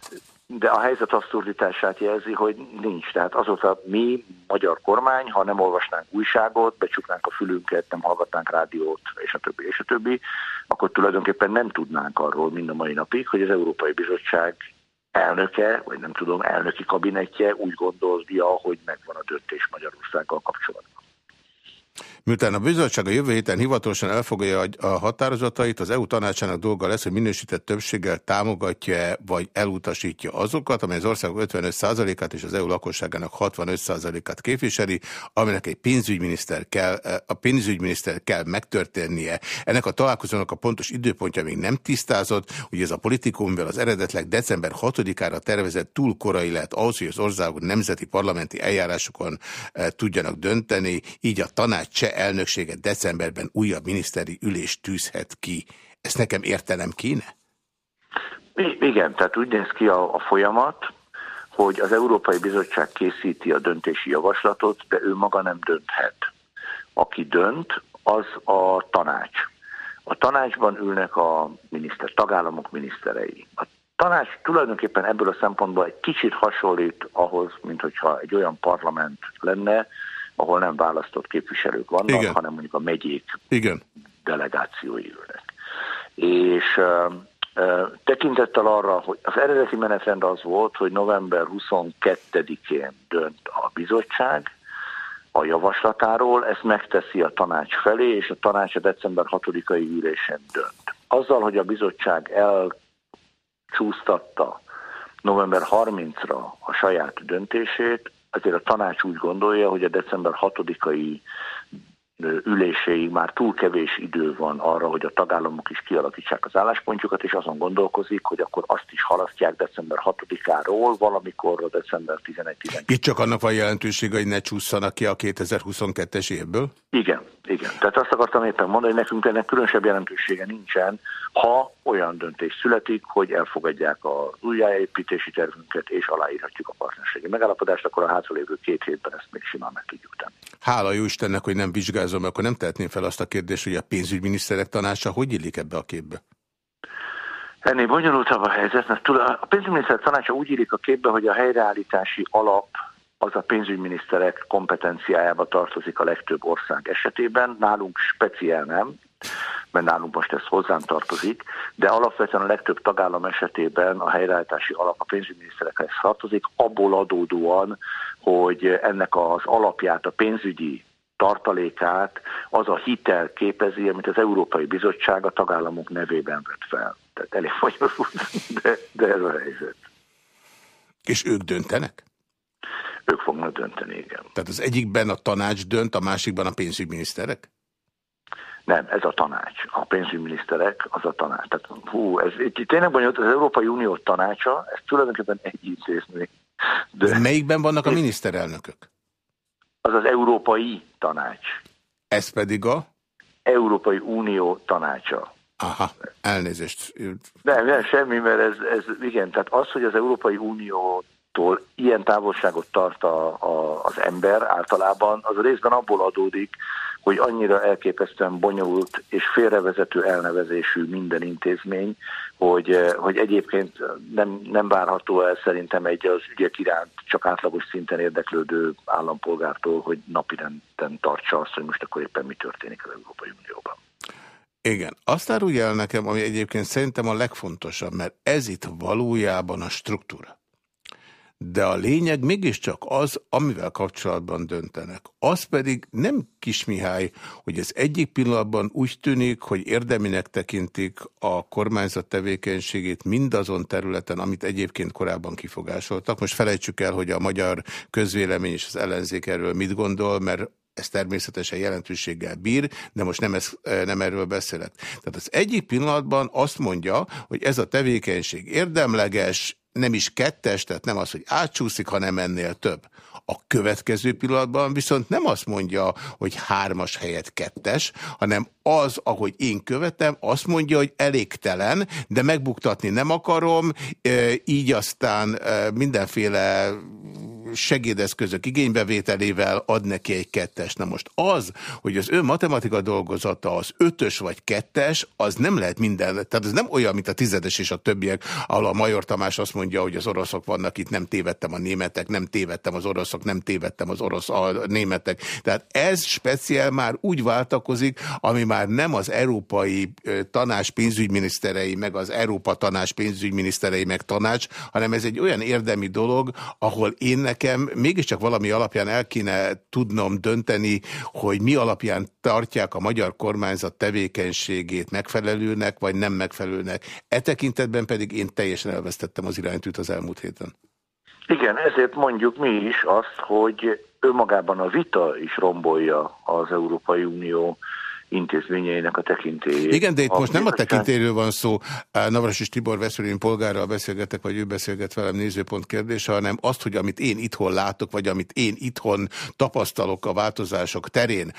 de a helyzet abszurditását jelzi, hogy nincs. Tehát azóta mi, magyar kormány, ha nem olvasnánk újságot, becsuknánk a fülünket, nem hallgatnánk rádiót, és a többi, és a többi, akkor tulajdonképpen nem tudnánk arról mind a mai napig, hogy az Európai Bizottság elnöke, vagy nem tudom, elnöki kabinetje úgy gondolja, hogy megvan a döntés Magyarországgal kapcsolatban. Miután a bizottság a jövő héten hivatalosan elfogadja a határozatait, az EU tanácsának dolga lesz, hogy minősített többséggel támogatja vagy elutasítja azokat, amely az ország 55%-át és az EU lakosságának 65%-át képviseli, aminek egy pénzügyminiszter kell, a pénzügyminiszter kell megtörténnie. Ennek a találkozónak a pontos időpontja még nem tisztázott, hogy ez a politikum, mivel az eredetleg december 6-ára tervezett túl korai lehet ahhoz, hogy az országok nemzeti parlamenti eljárásokon e, tudjanak dönteni, így a tanács elnöksége decemberben újabb miniszteri ülést tűzhet ki. Ezt nekem értelem kéne? Igen, tehát úgy néz ki a, a folyamat, hogy az Európai Bizottság készíti a döntési javaslatot, de ő maga nem dönthet. Aki dönt, az a tanács. A tanácsban ülnek a miniszter, tagállamok miniszterei. A tanács tulajdonképpen ebből a szempontból egy kicsit hasonlít ahhoz, mint hogyha egy olyan parlament lenne, ahol nem választott képviselők vannak, Igen. hanem mondjuk a megyék Igen. delegációi ülnek. És uh, uh, tekintettel arra, hogy az eredeti menetrend az volt, hogy november 22-én dönt a bizottság a javaslatáról, ezt megteszi a tanács felé, és a tanács a december 6-ai ülésen dönt. Azzal, hogy a bizottság elcsúsztatta november 30-ra a saját döntését, azért a tanács úgy gondolja, hogy a december 6-ai üléséig már túl kevés idő van arra, hogy a tagállamok is kialakítsák az álláspontjukat, és azon gondolkozik, hogy akkor azt is halasztják december 6-áról, valamikor december 11 12 Itt csak annak van jelentősége, hogy ne csúszanak ki a 2022-es évből? Igen, igen. Tehát azt akartam éppen mondani, hogy nekünk ennek különösebb jelentősége nincsen, ha olyan döntés születik, hogy elfogadják az újjáépítési tervünket, és aláírhatjuk a partnerségi megállapodást, akkor a hátralévő két hétben ezt még simán meg tudjuk tenni. Hála jó Istennek, hogy nem vizsgázom, akkor nem tehetném fel azt a kérdést, hogy a pénzügyminiszterek tanácsa hogy illik ebbe a képbe? Ennél bonyolultabb a helyzet, mert a pénzügyminiszter tanácsa úgy írik a képbe, hogy a helyreállítási alap az a pénzügyminiszterek kompetenciájába tartozik a legtöbb ország esetében, nálunk speciál nem, mert nálunk most ez hozzám tartozik, de alapvetően a legtöbb tagállam esetében a helyreállítási alap a pénzügyminiszterekhez tartozik, abból adódóan, hogy ennek az alapját, a pénzügyi tartalékát az a hitel képezi, amit az Európai Bizottság a tagállamok nevében vett fel. Tehát elég bonyolult, de, de ez a helyzet. És ők döntenek? Ők fognak dönteni, igen. Tehát az egyikben a tanács dönt, a másikban a pénzügyminiszterek? Nem, ez a tanács. A pénzügyminiszterek az a tanács. Tehát, hú, ez itt tényleg bonyolult, az Európai Unió tanácsa, ez tulajdonképpen egy intézmény. De melyikben vannak a miniszterelnökök? Az az Európai Tanács. Ez pedig a? Európai Unió tanácsa. Aha, elnézést. Nem, nem, semmi, mert ez, ez igen, tehát az, hogy az Európai Uniótól ilyen távolságot tart a, a, az ember általában, az a részben abból adódik, hogy annyira elképesztően bonyolult és félrevezető elnevezésű minden intézmény, hogy, eh, hogy egyébként nem, nem várható el szerintem egy az ügyek iránt csak átlagos szinten érdeklődő állampolgártól, hogy napirenden tartsa azt, hogy most akkor éppen mi történik az Európai Unióban. Igen. Azt árulja el nekem, ami egyébként szerintem a legfontosabb, mert ez itt valójában a struktúra. De a lényeg mégiscsak az, amivel kapcsolatban döntenek. Az pedig nem Kismihály, hogy az egyik pillanatban úgy tűnik, hogy érdeminek tekintik a kormányzat tevékenységét mindazon területen, amit egyébként korábban kifogásoltak. Most felejtsük el, hogy a magyar közvélemény és az ellenzék erről mit gondol, mert ez természetesen jelentőséggel bír, de most nem, ez, nem erről beszélek. Tehát az egyik pillanatban azt mondja, hogy ez a tevékenység érdemleges, nem is kettes, tehát nem az, hogy átcsúszik, hanem ennél több. A következő pillanatban viszont nem azt mondja, hogy hármas helyett kettes, hanem az, ahogy én követem, azt mondja, hogy elégtelen, de megbuktatni nem akarom, így aztán mindenféle segédeszközök igénybevételével ad neki egy kettes. Na most az, hogy az ő matematika dolgozata az ötös vagy kettes, az nem lehet minden, tehát ez nem olyan, mint a tizedes és a többiek, ahol a Major Tamás azt mondja, hogy az oroszok vannak itt, nem tévedtem a németek, nem tévedtem az oroszok, nem tévedtem az orosz a németek. Tehát ez speciál már úgy váltakozik, ami már nem az Európai Tanács pénzügyminiszterei, meg az Európa Tanács pénzügyminiszterei, meg tanács, hanem ez egy olyan érdemi dolog, ahol én nekem mégiscsak valami alapján el kéne tudnom dönteni, hogy mi alapján tartják a magyar kormányzat tevékenységét megfelelőnek, vagy nem megfelelőnek. E tekintetben pedig én teljesen elvesztettem az iránytűt az elmúlt héten. Igen, ezért mondjuk mi is azt, hogy önmagában a vita is rombolja az Európai Unió intézményeinek a tekintélyét. Igen, de itt most nem a tekintélyről van szó. Navras és Tibor Veszőrén polgárral beszélgetek, vagy ő beszélget velem nézőpont kérdése, hanem azt, hogy amit én itthon látok, vagy amit én itthon tapasztalok a változások terén,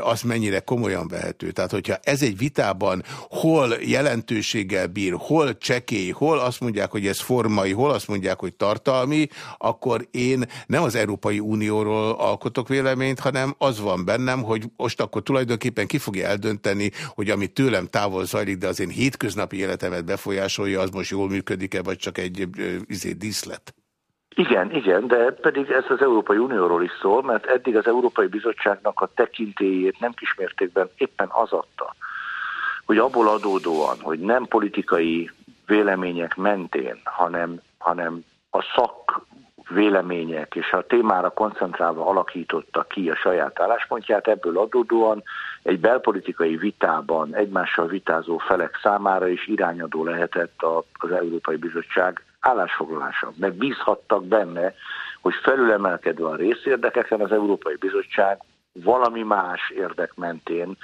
az mennyire komolyan vehető. Tehát, hogyha ez egy vitában hol jelentőséggel bír, hol csekély, hol azt mondják, hogy ez formai, hol azt mondják, hogy tartalmi, akkor én nem az Európai Unióról alkotok véleményt, hanem az van bennem, hogy most akkor tulajdonképpen ki fog fogja eldönteni, hogy ami tőlem távol zajlik, de az én hétköznapi életemet befolyásolja, az most jól működik-e, vagy csak egy izé, díszlet? Igen, igen, de pedig ez az Európai Unióról is szól, mert eddig az Európai Bizottságnak a tekintélyét nem kismértékben éppen az adta, hogy abból adódóan, hogy nem politikai vélemények mentén, hanem, hanem a szak vélemények és a témára koncentrálva alakította ki a saját álláspontját, ebből adódóan egy belpolitikai vitában egymással vitázó felek számára is irányadó lehetett az Európai Bizottság állásfoglalása. Meg bízhattak benne, hogy felülemelkedve a részérdekeken az Európai Bizottság valami más érdek mentén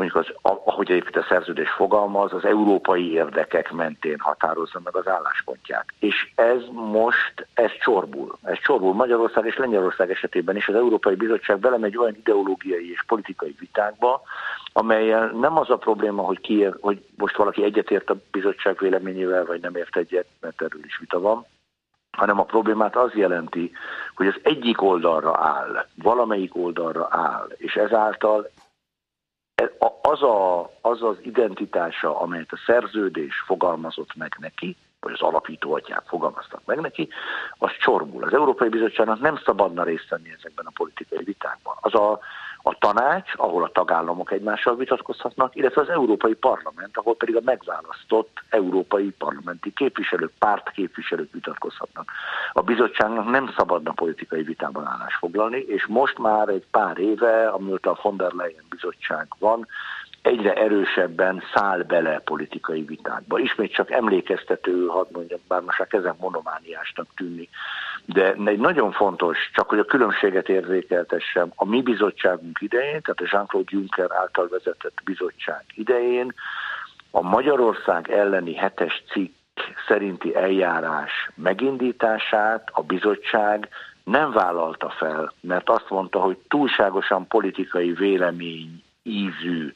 mondjuk az, ahogy egyébként a szerződés fogalmaz, az európai érdekek mentén határozza meg az álláspontját. És ez most, ez csorbul. Ez csorbul Magyarország és Lengyelország esetében is. Az Európai Bizottság belemegy olyan ideológiai és politikai vitákba, amelyel nem az a probléma, hogy, ki, hogy most valaki egyetért a bizottság véleményével, vagy nem ért egyet, mert erről is vita van, hanem a problémát az jelenti, hogy az egyik oldalra áll, valamelyik oldalra áll, és ezáltal az, a, az az identitása, amelyet a szerződés fogalmazott meg neki, vagy az alapító atyák fogalmaztak meg neki, az csorbul. Az Európai Bizottságnak nem szabadna részt venni ezekben a politikai vitákban. Az a a tanács, ahol a tagállamok egymással vitatkozhatnak, illetve az Európai Parlament, ahol pedig a megválasztott európai parlamenti képviselők, pártképviselők vitatkozhatnak. A bizottságnak nem szabadna politikai vitában állásfoglalni, és most már egy pár éve, amióta a von der Leyen bizottság van, egyre erősebben száll bele politikai vitákba. Ismét csak emlékeztető, hadd mondjam, bár most ezen monomániásnak tűnni, De egy nagyon fontos, csak hogy a különbséget érzékeltessem, a mi bizottságunk idején, tehát a Jean-Claude Juncker által vezetett bizottság idején a Magyarország elleni hetes cikk szerinti eljárás megindítását a bizottság nem vállalta fel, mert azt mondta, hogy túlságosan politikai vélemény ízű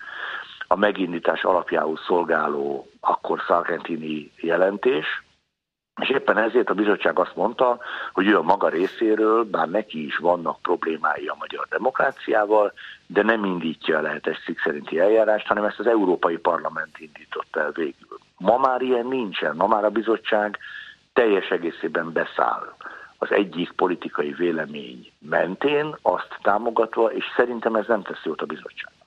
a megindítás alapjául szolgáló akkor Sargentini jelentés, és éppen ezért a bizottság azt mondta, hogy ő a maga részéről, bár neki is vannak problémái a magyar demokráciával, de nem indítja el lehetes cikk szerinti eljárást, hanem ezt az Európai Parlament indította el végül. Ma már ilyen nincsen, ma már a bizottság teljes egészében beszáll az egyik politikai vélemény mentén, azt támogatva, és szerintem ez nem teszi jót a bizottságnak.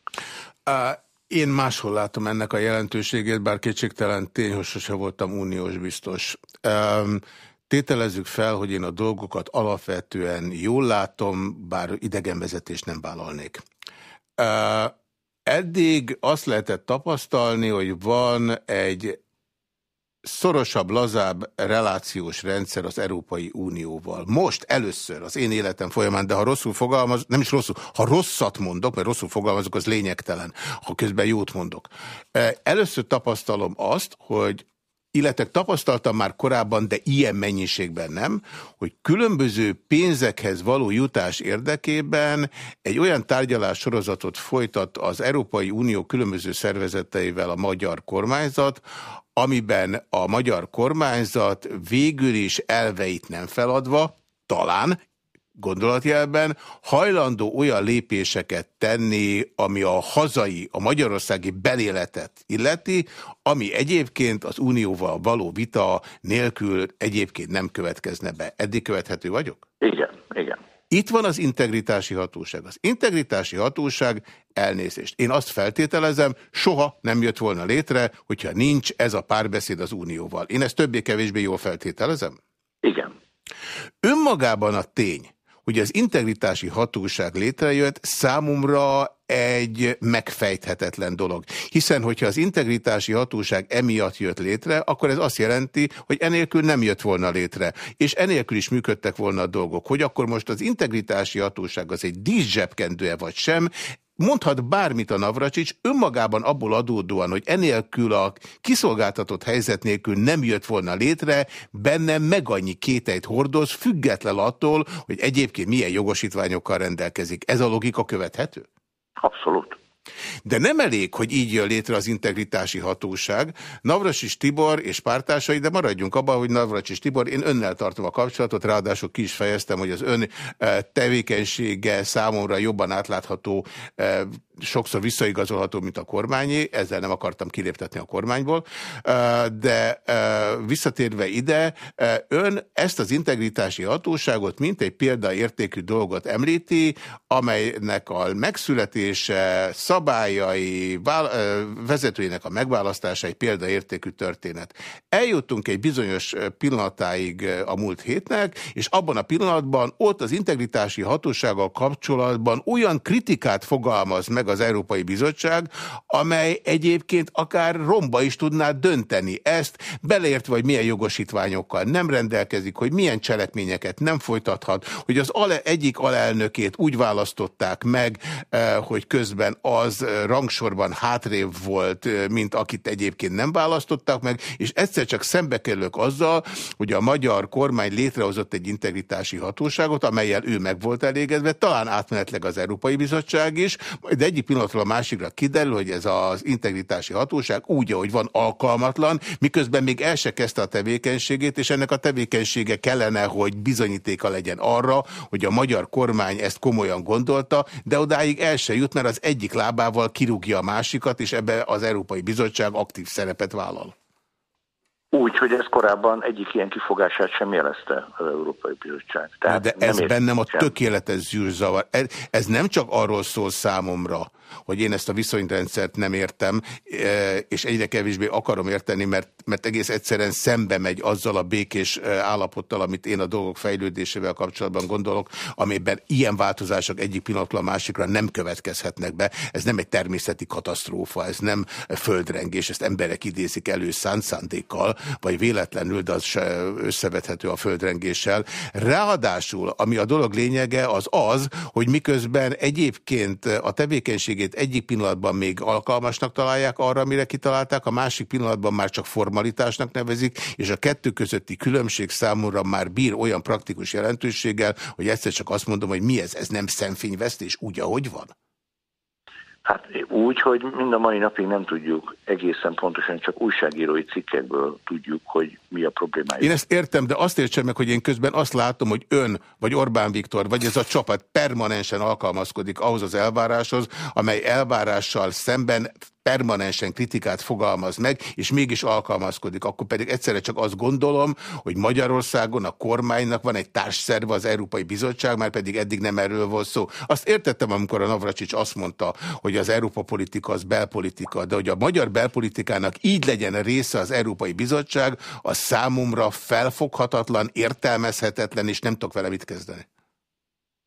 Én máshol látom ennek a jelentőségét, bár kétségtelen tény, hogy sose voltam uniós biztos. Tételezzük fel, hogy én a dolgokat alapvetően jól látom, bár idegenvezetést nem vállalnék. Eddig azt lehetett tapasztalni, hogy van egy szorosabb, lazább relációs rendszer az Európai Unióval. Most először az én életem folyamán, de ha rosszul fogalmaz, nem is rosszul, ha rosszat mondok, mert rosszul fogalmazok, az lényegtelen, ha közben jót mondok. Először tapasztalom azt, hogy illetve tapasztaltam már korábban, de ilyen mennyiségben nem, hogy különböző pénzekhez való jutás érdekében egy olyan tárgyalás sorozatot folytat az Európai Unió különböző szervezeteivel a magyar kormányzat, amiben a magyar kormányzat végül is elveit nem feladva, talán gondolatjelben hajlandó olyan lépéseket tenni, ami a hazai, a magyarországi beléletet illeti, ami egyébként az unióval való vita nélkül egyébként nem következne be. Eddig követhető vagyok? Igen, igen. Itt van az integritási hatóság. Az integritási hatóság elnézést. Én azt feltételezem, soha nem jött volna létre, hogyha nincs ez a párbeszéd az Unióval. Én ezt többé-kevésbé jól feltételezem? Igen. Önmagában a tény, hogy az integritási hatóság létrejött, számomra egy megfejthetetlen dolog. Hiszen, hogyha az integritási hatóság emiatt jött létre, akkor ez azt jelenti, hogy enélkül nem jött volna létre. És enélkül is működtek volna a dolgok. Hogy akkor most az integritási hatóság az egy díszsebkendője vagy sem, mondhat bármit a Navracsics, önmagában abból adódóan, hogy enélkül a kiszolgáltatott helyzet nélkül nem jött volna létre, bennem meg annyi kételyt hordoz, független attól, hogy egyébként milyen jogosítványokkal rendelkezik. Ez a logika követhető? Abszolút. De nem elég, hogy így jön létre az integritási hatóság. Navrasis Tibor és pártársai, de maradjunk abban, hogy Navrasis Tibor, én önnel tartom a kapcsolatot, ráadásul ki is fejeztem, hogy az ön eh, tevékenysége számomra jobban átlátható eh, sokszor visszaigazolható, mint a kormányé, ezzel nem akartam kiléptetni a kormányból, de visszatérve ide, ön ezt az integritási hatóságot mint egy példaértékű dolgot említi, amelynek a megszületése, szabályai, vezetőinek a megválasztása egy példaértékű történet. Eljutunk egy bizonyos pillanatáig a múlt hétnek, és abban a pillanatban ott az integritási hatósággal kapcsolatban olyan kritikát fogalmaz meg meg az Európai Bizottság, amely egyébként akár romba is tudná dönteni ezt, beleértve, hogy milyen jogosítványokkal nem rendelkezik, hogy milyen cselekményeket nem folytathat, hogy az ale, egyik alelnökét úgy választották meg, eh, hogy közben az rangsorban hátrébb volt, eh, mint akit egyébként nem választottak meg, és egyszer csak szembe kerülök azzal, hogy a magyar kormány létrehozott egy integritási hatóságot, amelyel ő meg volt elégedve, talán átmenetleg az Európai Bizottság is, de egy egyik pillanatról a másikra kiderül, hogy ez az integritási hatóság úgy, ahogy van alkalmatlan, miközben még el se kezdte a tevékenységét, és ennek a tevékenysége kellene, hogy bizonyítéka legyen arra, hogy a magyar kormány ezt komolyan gondolta, de odáig el se jut, mert az egyik lábával kirúgja a másikat, és ebbe az Európai Bizottság aktív szerepet vállal. Úgy, hogy ez korábban egyik ilyen kifogását sem jelezte az Európai Bizottság. Tehát de ez bennem a tökéletes zűrzavar. Ez, ez nem csak arról szól számomra, hogy én ezt a viszonyrendszert nem értem, e, és egyre kevésbé akarom érteni, mert, mert egész egyszerűen szembe megy azzal a békés e, állapottal, amit én a dolgok fejlődésével kapcsolatban gondolok, amiben ilyen változások egyik pillanatról a másikra nem következhetnek be. Ez nem egy természeti katasztrófa, ez nem földrengés, ezt emberek idézik elő szánt szándékkal, vagy véletlenül, de az összevethető a földrengéssel. Ráadásul, ami a dolog lényege, az az, hogy miközben egyébként a tevékenységét egyik pillanatban még alkalmasnak találják arra, amire kitalálták, a másik pillanatban már csak formalitásnak nevezik, és a kettő közötti különbség számomra már bír olyan praktikus jelentőséggel, hogy egyszer csak azt mondom, hogy mi ez, ez nem szemfényvesztés, úgy, ahogy van? Hát úgy, hogy mind a mai napig nem tudjuk egészen pontosan, csak újságírói cikkekből tudjuk, hogy mi a problémája. Én ezt értem, de azt értsem meg, hogy én közben azt látom, hogy ön, vagy Orbán Viktor, vagy ez a csapat permanensen alkalmazkodik ahhoz az elváráshoz, amely elvárással szemben permanensen kritikát fogalmaz meg, és mégis alkalmazkodik. Akkor pedig egyszerre csak azt gondolom, hogy Magyarországon a kormánynak van egy társszerve, az Európai Bizottság, már pedig eddig nem erről volt szó. Azt értettem, amikor a Navracsics azt mondta, hogy az Európa politika az belpolitika, de hogy a magyar belpolitikának így legyen része az Európai Bizottság, az számomra felfoghatatlan, értelmezhetetlen, és nem tudok vele mit kezdeni.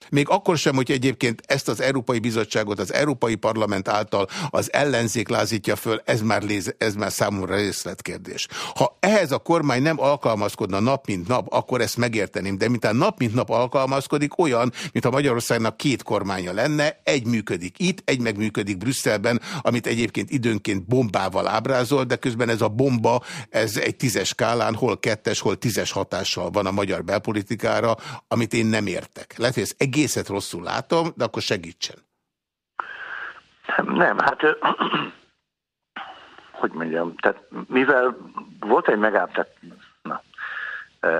Még akkor sem, hogy egyébként ezt az Európai Bizottságot az Európai Parlament által az ellenzék lázítja föl, ez már, léz, ez már számomra részletkérdés. Ha ehhez a kormány nem alkalmazkodna nap mint nap, akkor ezt megérteném, de mintán nap mint nap alkalmazkodik, olyan, mint a Magyarországnak két kormánya lenne, egy működik itt, egy megműködik Brüsszelben, amit egyébként időnként bombával ábrázol, de közben ez a bomba, ez egy tízes skálán, hol kettes, hol tízes hatással van a magyar belpolitikára, amit én nem értek. Lehet, hogy ez egészet rosszul látom, de akkor segítsen. Nem, hát hogy mondjam, tehát mivel volt egy megállapodás, na,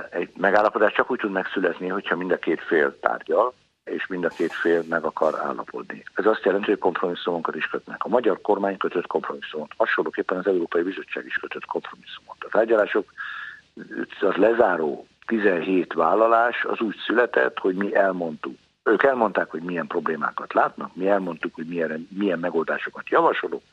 egy megállapodás csak úgy tud megszületni, hogyha mind a két fél tárgyal, és mind a két fél meg akar állapodni. Ez azt jelenti, hogy kompromisszumokat is kötnek. A magyar kormány kötött kompromisszumot, hasonlóképpen az Európai Bizottság is kötött kompromisszumot. A tárgyalások az lezáró 17 vállalás az úgy született, hogy mi elmondtuk. Ők elmondták, hogy milyen problémákat látnak, mi elmondtuk, hogy milyen, milyen megoldásokat javasolunk,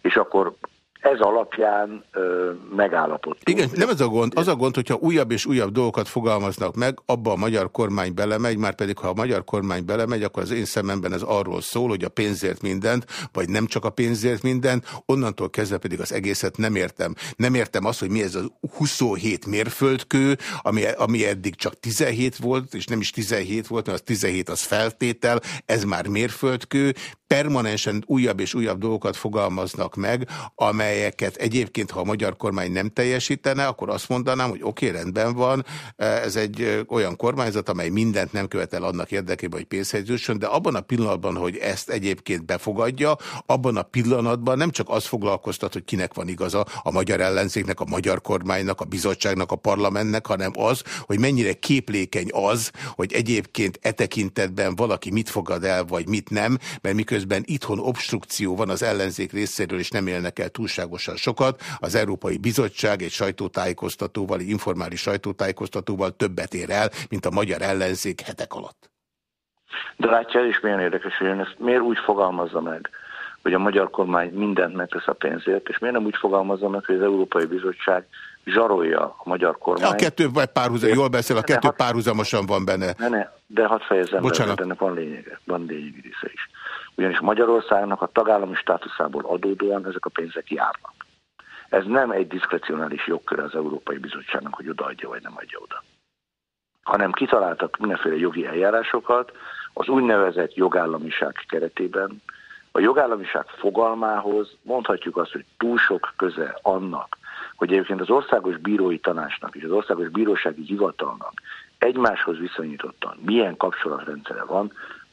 és akkor ez alapján ö, megállapodtunk. Igen, nem ez a gond. Az a gond, hogyha újabb és újabb dolgokat fogalmaznak meg, abba a magyar kormány belemegy, már pedig ha a magyar kormány belemegy, akkor az én szememben ez arról szól, hogy a pénzért mindent, vagy nem csak a pénzért mindent, onnantól kezdve pedig az egészet nem értem. Nem értem azt, hogy mi ez a 27 mérföldkő, ami, ami eddig csak 17 volt, és nem is 17 volt, mert az 17 az feltétel, ez már mérföldkő, permanensen újabb és újabb dolgokat fogalmaznak meg, amelyeket egyébként, ha a magyar kormány nem teljesítene, akkor azt mondanám, hogy oké, okay, rendben van, ez egy olyan kormányzat, amely mindent nem követel annak érdekében, hogy pénzhez jusson, de abban a pillanatban, hogy ezt egyébként befogadja, abban a pillanatban nem csak az foglalkoztat, hogy kinek van igaza, a magyar ellenzéknek, a magyar kormánynak, a bizottságnak, a parlamentnek, hanem az, hogy mennyire képlékeny az, hogy egyébként e tekintetben valaki mit fogad el, vagy mit nem, mert miközben miközben itthon obstrukció van az ellenzék részéről, és nem élnek el túlságosan sokat, az Európai Bizottság egy sajtótájékoztatóval, egy informális sajtótájékoztatóval többet ér el, mint a magyar ellenzék hetek alatt. De látja, és milyen érdekes, hogy ön ezt miért úgy fogalmazza meg, hogy a magyar kormány mindent megtesz a pénzért, és miért nem úgy fogalmazza meg, hogy az Európai Bizottság zsarolja a magyar kormány. A kettő vagy párhuzam, jól beszél, a kettő párhuzamosan van benne. Ne, ne, de hadd fejezem Bocsánat. be, ennek van lényege, van lényegi része is ugyanis Magyarországnak a tagállami státuszából adódóan ezek a pénzek járnak. Ez nem egy diszkrecionális jogkör az Európai Bizottságnak, hogy odaadja vagy nem adja oda. Hanem kitaláltak mindenféle jogi eljárásokat az úgynevezett jogállamiság keretében. A jogállamiság fogalmához mondhatjuk azt, hogy túl sok köze annak, hogy egyébként az Országos Bírói Tanácsnak és az Országos Bírósági Hivatalnak egymáshoz viszonyítottan milyen kapcsolatrendszere van,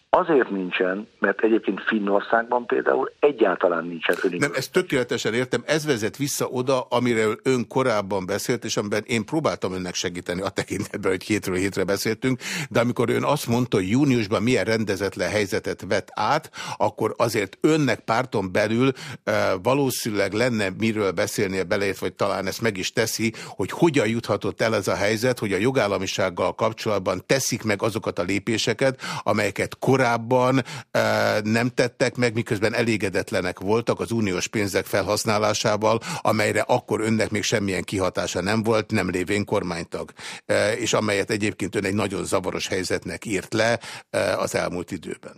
Azért nincsen, mert egyébként Finnországban például egyáltalán nincsen önigazgatás. Nem, ezt tökéletesen értem. Ez vezet vissza oda, amiről ön korábban beszélt, és amiben én próbáltam önnek segíteni a tekintetben, hogy hétről hétre beszéltünk, de amikor ön azt mondta, hogy júniusban milyen rendezetlen helyzetet vett át, akkor azért önnek párton belül e, valószínűleg lenne miről beszélnie beleért, vagy talán ezt meg is teszi, hogy hogyan juthatott el ez a helyzet, hogy a jogállamisággal kapcsolatban teszik meg azokat a lépéseket, amelyeket korábban korábban nem tettek meg, miközben elégedetlenek voltak az uniós pénzek felhasználásával, amelyre akkor önnek még semmilyen kihatása nem volt, nem lévén kormánytag, és amelyet egyébként ön egy nagyon zavaros helyzetnek írt le az elmúlt időben.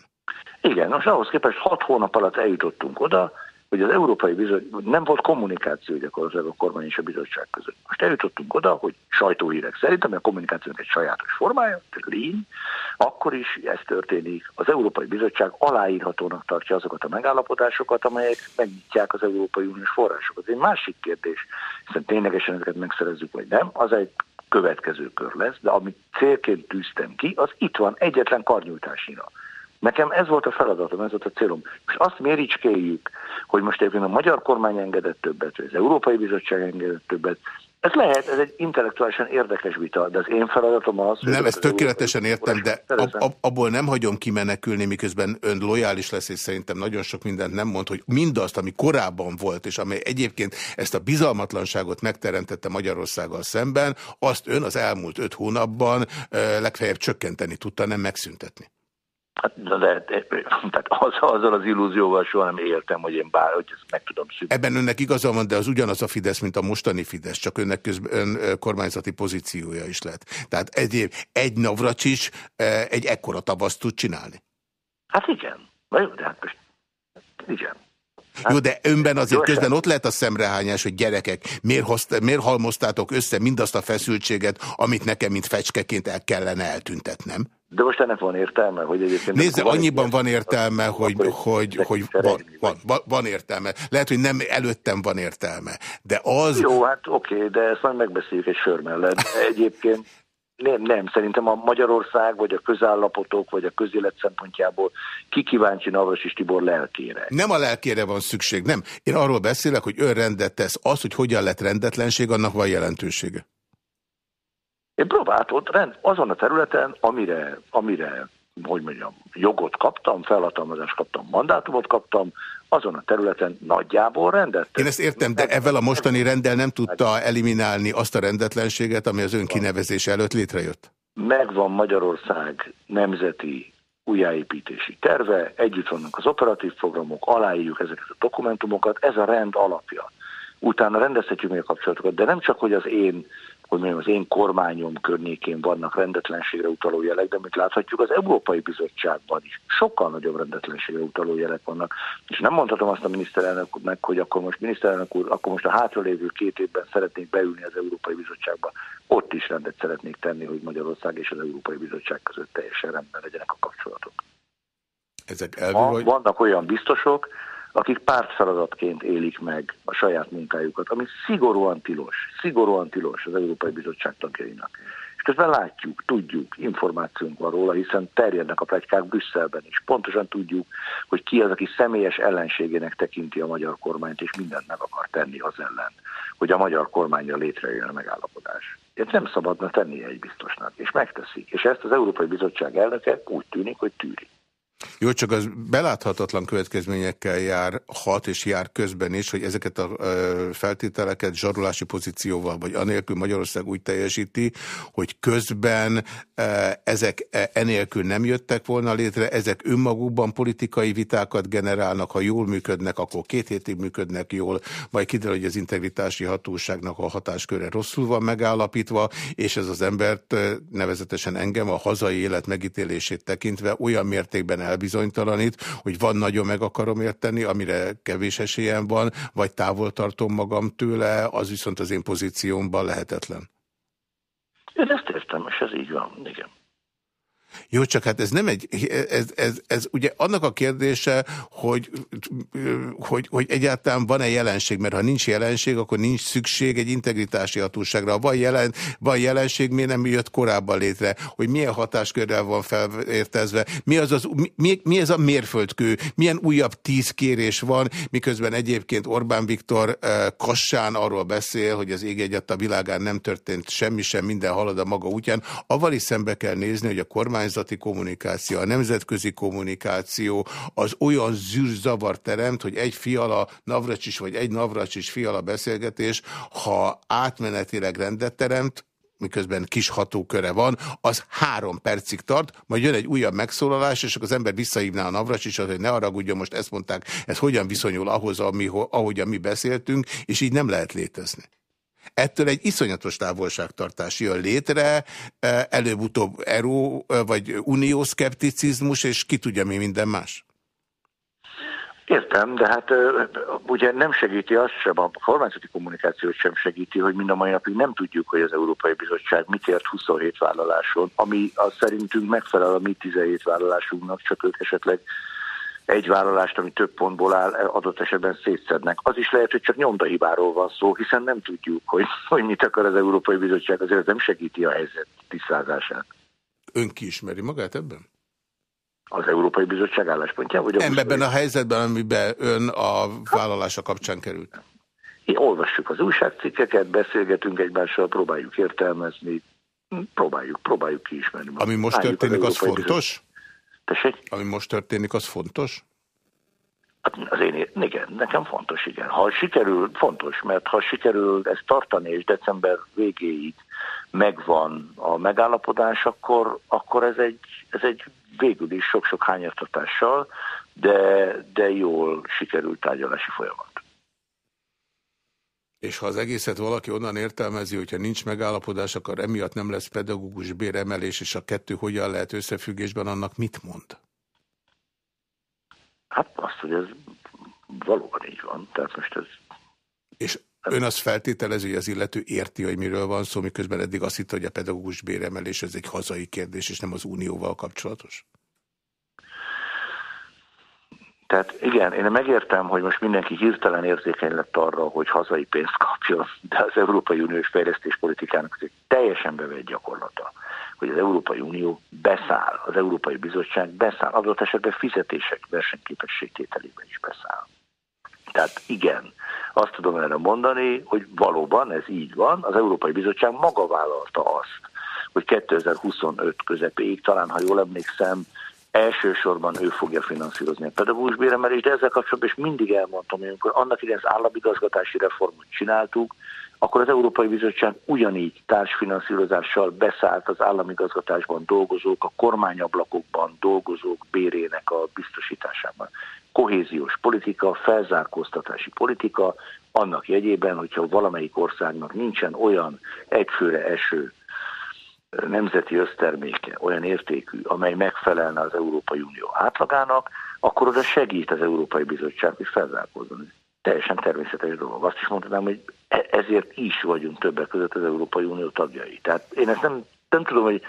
Igen, most ahhoz képest hat hónap alatt eljutottunk oda, hogy az Európai Bizottság, nem volt kommunikáció gyakorlatilag a kormány és a bizottság között. Most eljutottunk oda, hogy sajtóhírek szerint, ami a kommunikációnak egy sajátos formája, lény, akkor is ez történik. Az Európai Bizottság aláírhatónak tartja azokat a megállapodásokat, amelyek megnyitják az Európai Uniós forrásokat. Ez egy másik kérdés, hiszen ténylegesen ezeket megszerezzük, vagy nem, az egy következő kör lesz, de amit célként tűztem ki, az itt van egyetlen karnyújtásnyira. Nekem ez volt a feladatom, ez volt a célom. És azt méricskéljük, hogy most egyébként a magyar kormány engedett többet, vagy az Európai Bizottság engedett többet, ez lehet, ez egy intellektuálisan érdekes vita, de az én feladatom az... Nem, ezt tökéletesen értem, de ab, ab, abból nem hagyom kimenekülni, miközben ön lojális lesz, és szerintem nagyon sok mindent nem mond, hogy mindazt, ami korábban volt, és amely egyébként ezt a bizalmatlanságot megteremtette Magyarországgal szemben, azt ön az elmúlt öt hónapban legfeljebb csökkenteni tudta, nem megszüntetni. Hát, de, de, tehát az, azzal az illúzióval soha nem éltem, hogy én bár, hogy ezt meg tudom szűkni. Ebben önnek igaza van, de az ugyanaz a Fidesz, mint a mostani Fidesz, csak önnek közben ön kormányzati pozíciója is lett. Tehát egy, egy Navracsics egy ekkora tavaszt tud csinálni. Hát igen. Na jó, de hát most igen. Hát, Jó, de önben azért közben ott lehet a szemrehányás, hogy gyerekek, miért, hozt, miért halmoztátok össze mindazt a feszültséget, amit nekem, mint fecskeként el kellene eltüntetnem? De most ennek van értelme, hogy egyébként... Nézze, annyiban van értelme, hogy, hogy, hogy van, van, van, értelme. Lehet, hogy nem előttem van értelme, de az... Jó, hát oké, de ezt majd megbeszéljük egy sör mellett. Egyébként nem, nem, szerintem a Magyarország, vagy a közállapotok, vagy a közélet szempontjából ki kíváncsi Navras és Tibor lelkére. Nem a lelkére van szükség, nem. Én arról beszélek, hogy ön rendet tesz. Az, hogy hogyan lett rendetlenség, annak van jelentősége. Én próbáltam rend, azon a területen, amire, amire hogy mondjam, jogot kaptam, felhatalmazást kaptam, mandátumot kaptam, azon a területen nagyjából rendet. Én ezt értem, de ezzel a mostani rendel nem tudta eliminálni azt a rendetlenséget, ami az ön kinevezése előtt létrejött? Megvan Magyarország nemzeti újjáépítési terve, együtt vannak az operatív programok, aláírjuk ezeket a dokumentumokat, ez a rend alapja. Utána rendezhetjük még a kapcsolatokat, de nem csak, hogy az én hogy mondjam, az én kormányom környékén vannak rendetlenségre utaló jelek, de amit láthatjuk az Európai Bizottságban is. Sokkal nagyobb rendetlenségre utaló jelek vannak. És nem mondhatom azt a miniszterelnöknek, hogy akkor most miniszterelnök úr, akkor most a hátralévő két évben szeretnék beülni az Európai Bizottságba. Ott is rendet szeretnék tenni, hogy Magyarország és az Európai Bizottság között teljesen rendben legyenek a kapcsolatok. Ezek elvű, vagy... Vannak olyan biztosok, akik pártfeladatként élik meg a saját munkájukat, ami szigorúan tilos, szigorúan tilos az Európai Bizottság tagjainak. És közben látjuk, tudjuk, információnk van róla, hiszen terjednek a plegykák Brüsszelben is. Pontosan tudjuk, hogy ki az, aki személyes ellenségének tekinti a magyar kormányt, és mindent meg akar tenni az ellen, hogy a magyar kormányra létrejön a megállapodás. Ezt nem szabadna tennie egy biztosnak, és megteszik. És ezt az Európai Bizottság elnöke úgy tűnik, hogy tűri. Jó, csak az beláthatatlan következményekkel jár hat és jár közben is, hogy ezeket a feltételeket zsarulási pozícióval, vagy anélkül Magyarország úgy teljesíti, hogy közben ezek e, enélkül nem jöttek volna létre, ezek önmagukban politikai vitákat generálnak, ha jól működnek, akkor két hétig működnek jól, majd kiderül, hogy az integritási hatóságnak a hatásköre rosszul van megállapítva, és ez az embert, nevezetesen engem a hazai élet megítélését tekintve olyan mértékben elbizonytalanít, hogy van nagyon meg akarom érteni, amire kevés esélyem van, vagy távol tartom magam tőle, az viszont az én pozíciómban lehetetlen. Én ezt értem, és ez így van, igen. Jó, csak hát ez nem egy, ez, ez, ez ugye annak a kérdése, hogy, hogy, hogy egyáltalán van-e jelenség, mert ha nincs jelenség, akkor nincs szükség egy integritási hatóságra. Ha van, jelen, van jelenség, miért nem jött korábban létre, hogy milyen hatáskörrel van felértezve, mi, az az, mi, mi ez a mérföldkő, milyen újabb tíz kérés van, miközben egyébként Orbán Viktor Kassán arról beszél, hogy az ég egyet a világán nem történt semmi sem, minden halad a maga útján. Aval is szembe kell nézni, hogy a kormány kormányzati kommunikáció, a nemzetközi kommunikáció az olyan zűrzavar teremt, hogy egy fiala Navracsis vagy egy Navracsis fiala beszélgetés, ha átmenetileg rendet teremt, miközben kis hatóköre van, az három percig tart, majd jön egy újabb megszólalás, és akkor az ember visszahívná a Navracsicsot, hogy ne haragudjon, most ezt mondták, ez hogyan viszonyul ahhoz, ami, ahogyan mi beszéltünk, és így nem lehet létezni. Ettől egy iszonyatos távolságtartás jön létre, e, előbb-utóbb eró vagy uniószkepticizmus, és ki tudja mi minden más. Értem, de hát ugye nem segíti azt sem, a formációti kommunikációt sem segíti, hogy mind a mai napig nem tudjuk, hogy az Európai Bizottság mit ért 27 vállaláson, ami az szerintünk megfelel a mi 17 vállalásunknak, csak ők esetleg egy vállalást, ami több pontból áll, adott esetben szétszednek. Az is lehet, hogy csak nyomdahibáról van szó, hiszen nem tudjuk, hogy, hogy mit akar az Európai Bizottság, azért nem segíti a helyzet tisztázását. Ön ki ismeri magát ebben? Az Európai Bizottság álláspontja? Vagy nem, ebben a helyzetben, amiben ön a vállalása kapcsán került. Mi olvassuk az újságcikkeket, beszélgetünk egymással, próbáljuk értelmezni, próbáljuk, próbáljuk kiismerni. Ami most történik, az, az fontos? Tessék? Ami most történik, az fontos? Hát az én, igen, nekem fontos, igen. Ha sikerül, fontos, mert ha sikerül ezt tartani, és december végéig megvan a megállapodás, akkor, akkor ez, egy, ez egy végül is sok-sok hányatatással, de, de jól sikerült tárgyalási folyamat. És ha az egészet valaki onnan értelmezi, hogyha nincs megállapodás, akkor emiatt nem lesz pedagógus béremelés, és a kettő hogyan lehet összefüggésben, annak mit mond? Hát azt, hogy ez valóban így van. Tehát most ez... És ön azt feltételezi, hogy az illető érti, hogy miről van szó, miközben eddig azt hitt, hogy a pedagógus béremelés ez egy hazai kérdés, és nem az unióval kapcsolatos? Tehát igen, én megértem, hogy most mindenki hirtelen érzékeny lett arra, hogy hazai pénzt kapjon, de az Európai Uniós fejlesztéspolitikának egy teljesen bevett gyakorlata, hogy az Európai Unió beszáll, az Európai Bizottság beszáll, adott esetben fizetések versenyképességtételében is beszáll. Tehát igen, azt tudom erre mondani, hogy valóban ez így van, az Európai Bizottság maga vállalta azt, hogy 2025 közepéig, talán ha jól emlékszem, elsősorban ő fogja finanszírozni a pedagógus béremelést, de ezzel kapcsolatban is mindig elmondtam, hogy amikor annak idején az államigazgatási reformot csináltuk, akkor az Európai Bizottság ugyanígy társfinanszírozással beszállt az államigazgatásban dolgozók, a kormányablakokban dolgozók bérének a biztosításában. Kohéziós politika, felzárkóztatási politika, annak jegyében, hogyha valamelyik országnak nincsen olyan egyfőre eső nemzeti összterméke olyan értékű, amely megfelelne az Európai Unió átlagának, akkor oda segít az Európai Bizottság, hogy felzárkózzon. Teljesen természetes dolog. Azt is mondhatnám, hogy e- ezért is vagyunk többek között az Európai Unió tagjai. Tehát én ezt nem, nem tudom, hogy,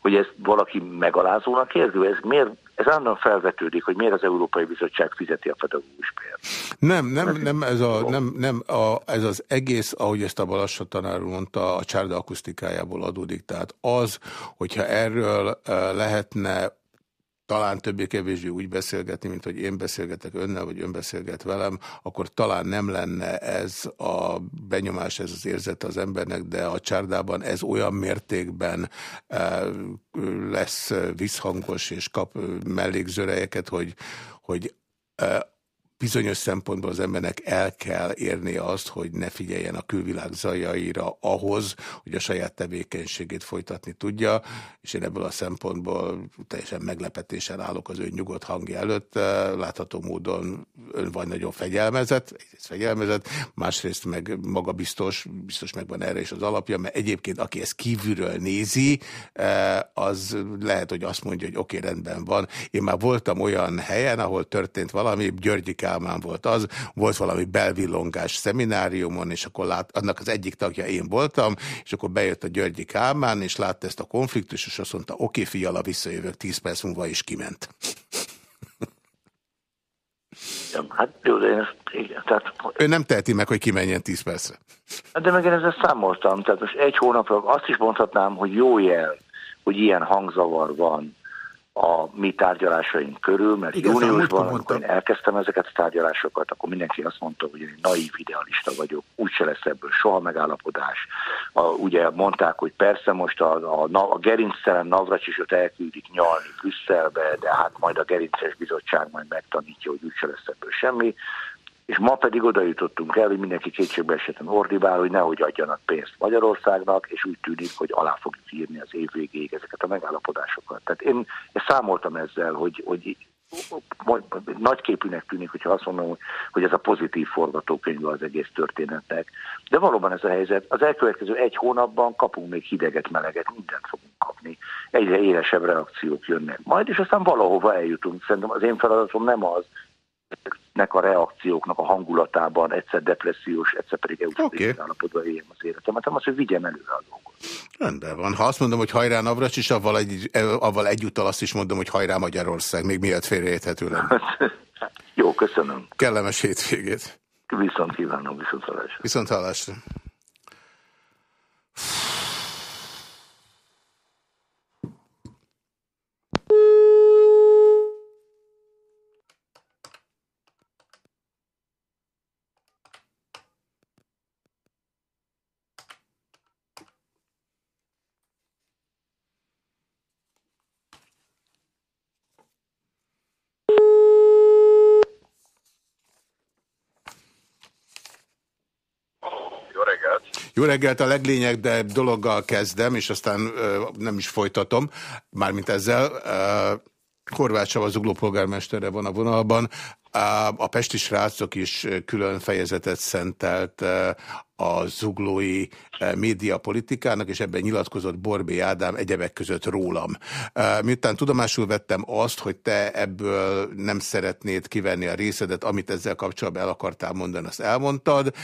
hogy ezt valaki megalázónak érzi, ez miért ez állandóan felvetődik, hogy miért az Európai Bizottság fizeti a pedagógus bért. Nem, nem, nem, ez, a, nem, nem a, ez az egész, ahogy ezt a Balassa tanár mondta, a csárda akusztikájából adódik. Tehát az, hogyha erről eh, lehetne talán többé-kevésbé úgy beszélgetni, mint hogy én beszélgetek önnel, vagy ön beszélget velem, akkor talán nem lenne ez a benyomás, ez az érzet az embernek, de a csárdában ez olyan mértékben e, lesz visszhangos és kap mellékzörejeket, hogy, hogy bizonyos szempontból az embernek el kell érnie azt, hogy ne figyeljen a külvilág zajaira ahhoz, hogy a saját tevékenységét folytatni tudja, és én ebből a szempontból teljesen meglepetésen állok az ő nyugodt hangja előtt. Látható módon ön vagy nagyon fegyelmezett, egyrészt fegyelmezett, másrészt meg maga biztos, biztos megvan erre is az alapja, mert egyébként aki ezt kívülről nézi, az lehet, hogy azt mondja, hogy oké, okay, rendben van. Én már voltam olyan helyen, ahol történt valami, Györgyi Kálmán volt az, volt valami belvillongás szemináriumon, és akkor lát, annak az egyik tagja én voltam, és akkor bejött a Györgyi Kálmán, és látta ezt a konfliktus, és azt mondta, oké, okay, fiala, visszajövök, tíz perc múlva is kiment. Ja, hát jó, de én ezt, igen, tehát... Ő nem teheti meg, hogy kimenjen tíz percre. De meg én ezzel számoltam, tehát most egy hónapra azt is mondhatnám, hogy jó jel, hogy ilyen hangzavar van a mi tárgyalásaink körül, mert Igen, júniusban, amikor én elkezdtem ezeket a tárgyalásokat, akkor mindenki azt mondta, hogy én naív idealista vagyok, úgyse lesz ebből soha megállapodás. A, ugye mondták, hogy persze most a, a, a gerincszeren Navracsicsot elküldik nyalni Brüsszelbe, de hát majd a gerinces bizottság majd megtanítja, hogy úgyse lesz ebből semmi. És ma pedig oda jutottunk el, hogy mindenki kétségbe esetlen ordibál, hogy nehogy adjanak pénzt Magyarországnak, és úgy tűnik, hogy alá fogjuk írni az év végéig ezeket a megállapodásokat. Tehát én, én számoltam ezzel, hogy, hogy nagyképűnek tűnik, hogyha azt mondom, hogy ez a pozitív forgatókönyv az egész történetnek. De valóban ez a helyzet. Az elkövetkező egy hónapban kapunk még hideget, meleget, mindent fogunk kapni. Egyre élesebb reakciók jönnek majd, és aztán valahova eljutunk. Szerintem az én feladatom nem az, nek a reakcióknak a hangulatában egyszer depressziós, egyszer pedig euforikus okay. állapotban éljem az életemet, hanem az, hogy vigyem előre a dolgot. Rendben van. Ha azt mondom, hogy hajrá Navracs, és avval, egy, avval egyúttal azt is mondom, hogy hajrá Magyarország, még miatt félreérthető lenne. Jó, köszönöm. Kellemes hétvégét. Viszont kívánom, viszont hallásra. Viszont hallásra. Jó reggelt, a leglényeg, de dologgal kezdem, és aztán ö, nem is folytatom, mármint ezzel. Horváth Csaba zugló polgármestere van a vonalban. A pesti srácok is külön fejezetet szentelt a zuglói médiapolitikának, és ebben nyilatkozott Borbé Ádám egyebek között rólam. Miután tudomásul vettem azt, hogy te ebből nem szeretnéd kivenni a részedet, amit ezzel kapcsolatban el akartál mondani, azt elmondtad.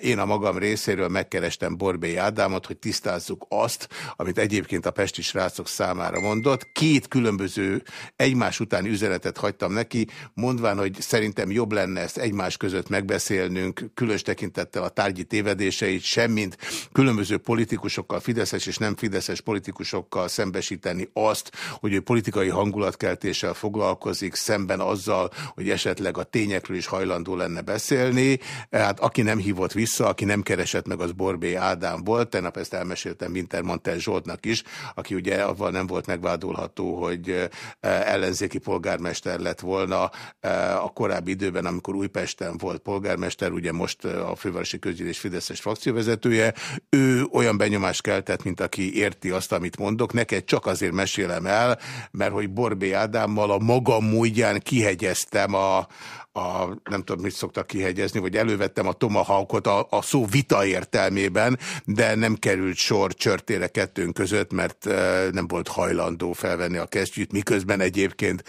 Én a magam részéről megkerestem Borbé Ádámot, hogy tisztázzuk azt, amit egyébként a Pesti srácok számára mondott. Két különböző egymás utáni üzenetet hagytam neki, mondván, hogy szerintem jobb lenne ezt egymás között megbeszélnünk, különös tekintettel a tárgyi téved tévedéseit semmint különböző politikusokkal, fideszes és nem fideszes politikusokkal szembesíteni azt, hogy ő politikai hangulatkeltéssel foglalkozik, szemben azzal, hogy esetleg a tényekről is hajlandó lenne beszélni. Hát aki nem hívott vissza, aki nem keresett meg, az Borbé Ádám volt. Tegnap ezt elmeséltem Wintermantel Zsoltnak is, aki ugye avval nem volt megvádolható, hogy eh, ellenzéki polgármester lett volna eh, a korábbi időben, amikor Újpesten volt polgármester, ugye most a fővárosi közgyűlés Fidesz Fideszes frakcióvezetője, ő olyan benyomást keltett, mint aki érti azt, amit mondok. Neked csak azért mesélem el, mert hogy Borbé Ádámmal a magam módján kihegyeztem a, a, nem tudom, mit szoktak kihegyezni, vagy elővettem a tomahawkot a, a szó vita értelmében, de nem került sor csörtére kettőnk között, mert e, nem volt hajlandó felvenni a kesztyűt, miközben egyébként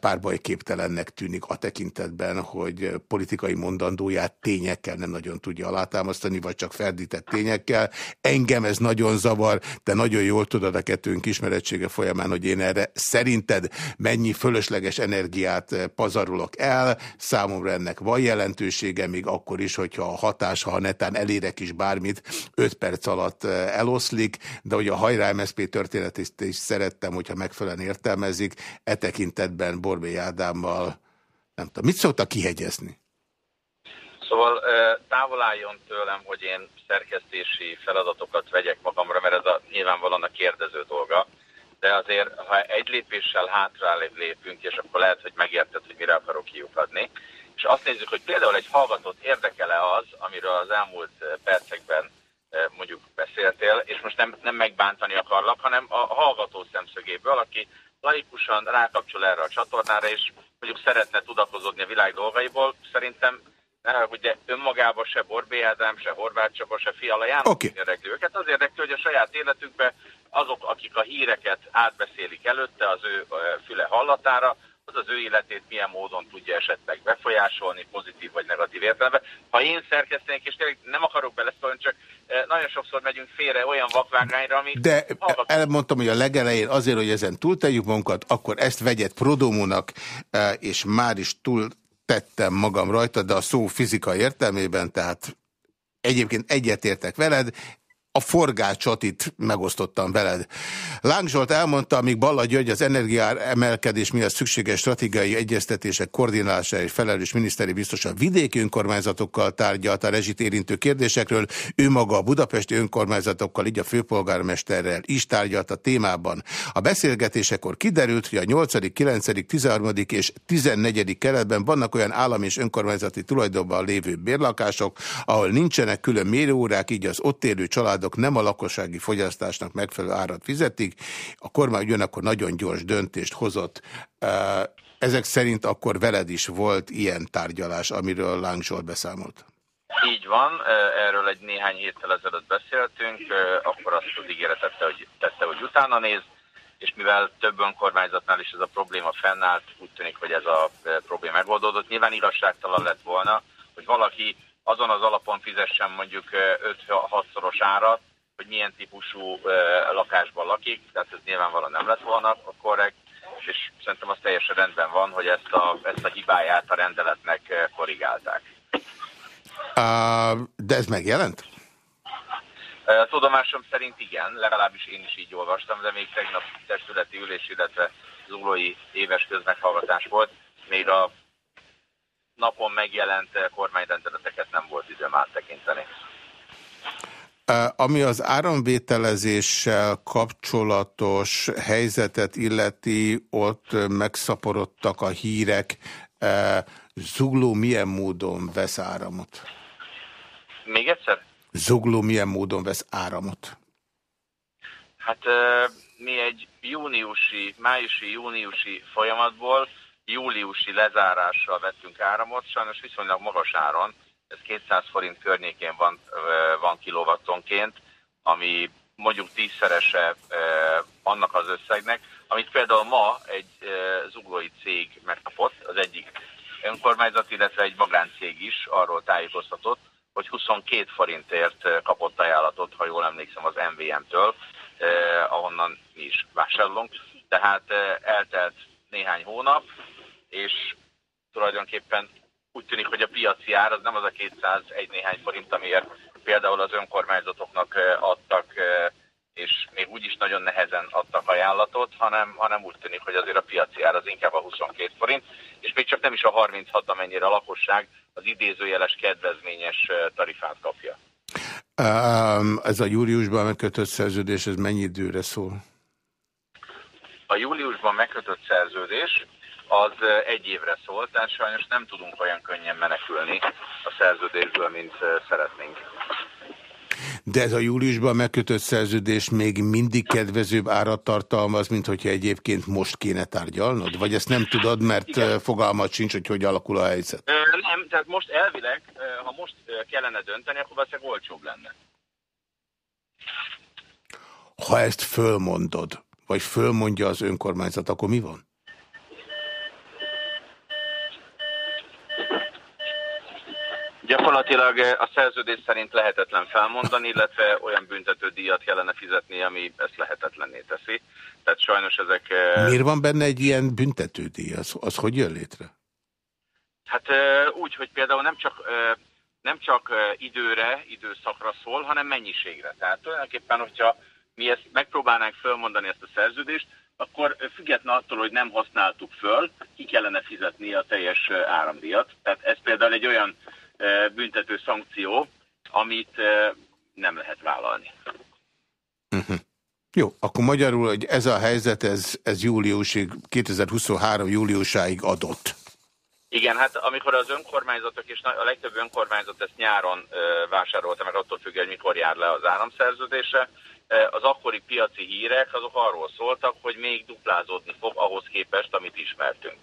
párbajképtelennek tűnik a tekintetben, hogy politikai mondandóját tényekkel nem nagyon tudja alátámasztani, vagy csak ferdített tényekkel. Engem ez nagyon zavar, de nagyon jól tudod a kettőnk ismerettsége folyamán, hogy én erre szerinted mennyi fölösleges energiát pazarolok el, Számomra ennek van jelentősége, még akkor is, hogyha a hatás, ha netán elérek is bármit, 5 perc alatt eh, eloszlik, de hogy a hajrá MSZP történetét is szerettem, hogyha megfelelően értelmezik, e tekintetben Borbé Ádámmal, nem tudom, mit szoktak kihegyezni? Szóval távol álljon tőlem, hogy én szerkesztési feladatokat vegyek magamra, mert ez a, nyilvánvalóan a kérdező dolga. De azért, ha egy lépéssel hátra lépünk, és akkor lehet, hogy megérted, hogy mire akarok kiukadni, és azt nézzük, hogy például egy hallgatót érdekele az, amiről az elmúlt percekben mondjuk beszéltél, és most nem, nem megbántani akarlak, hanem a hallgató szemszögéből, aki laikusan rákapcsol erre a csatornára, és mondjuk szeretne tudakozódni a világ dolgaiból, szerintem hogy de önmagában se Borbé Ádám, se Horváth Csaba, se Fiala János okay. érdekli őket. Az érdekli, hogy a saját életükben azok, akik a híreket átbeszélik előtte az ő füle hallatára, az az ő életét milyen módon tudja esetleg befolyásolni, pozitív vagy negatív értelemben. Ha én szerkesztenék, és tényleg nem akarok beleszólni, csak nagyon sokszor megyünk félre olyan vakvágányra, ami... De hallgatom. elmondtam, hogy a legelején azért, hogy ezen túltegyük magunkat, akkor ezt vegyet Prodomónak, és már is túl tettem magam rajta, de a szó fizika értelmében, tehát egyébként egyetértek veled, a forgácsot itt megosztottam veled. Láng Zsolt elmondta, amíg Balla György az energiár emelkedés miatt szükséges stratégiai egyeztetések koordinálása és felelős miniszteri biztos a vidéki önkormányzatokkal tárgyalt a rezsit érintő kérdésekről. Ő maga a budapesti önkormányzatokkal, így a főpolgármesterrel is tárgyalt a témában. A beszélgetésekor kiderült, hogy a 8., 9., 13. és 14. keretben vannak olyan állami és önkormányzati tulajdonban lévő bérlakások, ahol nincsenek külön mérőórák, így az ott élő családok családok nem a lakossági fogyasztásnak megfelelő árat fizetik. A kormány ugyanakkor nagyon gyors döntést hozott. Ezek szerint akkor veled is volt ilyen tárgyalás, amiről Láng Zsolt beszámolt. Így van, erről egy néhány héttel ezelőtt beszéltünk, akkor azt az ígéretet tette, hogy, tette, hogy utána néz. és mivel több önkormányzatnál is ez a probléma fennállt, úgy tűnik, hogy ez a probléma megoldódott. Nyilván igazságtalan lett volna, hogy valaki azon az alapon fizessen mondjuk 5-6-szoros árat, hogy milyen típusú lakásban lakik, tehát ez nyilvánvalóan nem lett volna a korrekt, és szerintem az teljesen rendben van, hogy ezt a, ezt a hibáját a rendeletnek korrigálták. Uh, de ez megjelent? A tudomásom szerint igen, legalábbis én is így olvastam, de még tegnap testületi ülés, illetve zuglói éves közmeghallgatás volt. Még a napon megjelent kormányrendeleteket nem volt időm áttekinteni. Ami az áramvételezéssel kapcsolatos helyzetet illeti, ott megszaporodtak a hírek. Zugló milyen módon vesz áramot? Még egyszer? Zugló milyen módon vesz áramot? Hát mi egy júniusi, májusi-júniusi folyamatból júliusi lezárással vettünk áramot, sajnos viszonylag magas áron, ez 200 forint környékén van, van kilovattonként, ami mondjuk tízszerese annak az összegnek, amit például ma egy zuglói cég megkapott, az egyik önkormányzat, illetve egy magáncég is arról tájékoztatott, hogy 22 forintért kapott ajánlatot, ha jól emlékszem, az MVM-től, eh, ahonnan mi is vásárolunk. Tehát eh, eltelt néhány hónap, és tulajdonképpen úgy tűnik, hogy a piaci ár az nem az a 201 néhány forint, amiért például az önkormányzatoknak adtak, és még úgy is nagyon nehezen adtak ajánlatot, hanem, hanem úgy tűnik, hogy azért a piaci ár az inkább a 22 forint, és még csak nem is a 36, amennyire a lakosság az idézőjeles kedvezményes tarifát kapja. Ez a júliusban megkötött szerződés, ez mennyi időre szól? A júliusban megkötött szerződés az egy évre szól, tehát sajnos nem tudunk olyan könnyen menekülni a szerződésből, mint szeretnénk. De ez a júliusban megkötött szerződés még mindig kedvezőbb árat tartalmaz, mint hogyha egyébként most kéne tárgyalnod? Vagy ezt nem tudod, mert Igen. fogalmat sincs, hogy hogy alakul a helyzet? Nem, tehát most elvileg, ha most kellene dönteni, akkor valószínűleg olcsóbb lenne. Ha ezt fölmondod, vagy fölmondja az önkormányzat, akkor mi van? Gyakorlatilag eh, a szerződés szerint lehetetlen felmondani, illetve olyan büntetődíjat kellene fizetni, ami ezt lehetetlenné teszi. Tehát sajnos ezek... Eh, Miért van benne egy ilyen büntetődíj? Az, az hogy jön létre? Hát eh, úgy, hogy például nem csak, nem csak időre, időszakra szól, hanem mennyiségre. Tehát tulajdonképpen, hogyha mi ezt megpróbálnánk fölmondani ezt a szerződést, akkor független attól, hogy nem használtuk föl, ki kellene fizetni a teljes áramdíjat. Tehát ez például egy olyan büntető szankció, amit nem lehet vállalni. Uh mhm. -huh. Jó, akkor magyarul, hogy ez a helyzet, ez, ez júliusig, 2023 júliusáig adott. Igen, hát amikor az önkormányzatok, és a legtöbb önkormányzat ezt nyáron vásárolta, meg attól függ, hogy mikor jár le az áramszerződése, az akkori piaci hírek azok arról szóltak, hogy még duplázódni fog ahhoz képest, amit ismertünk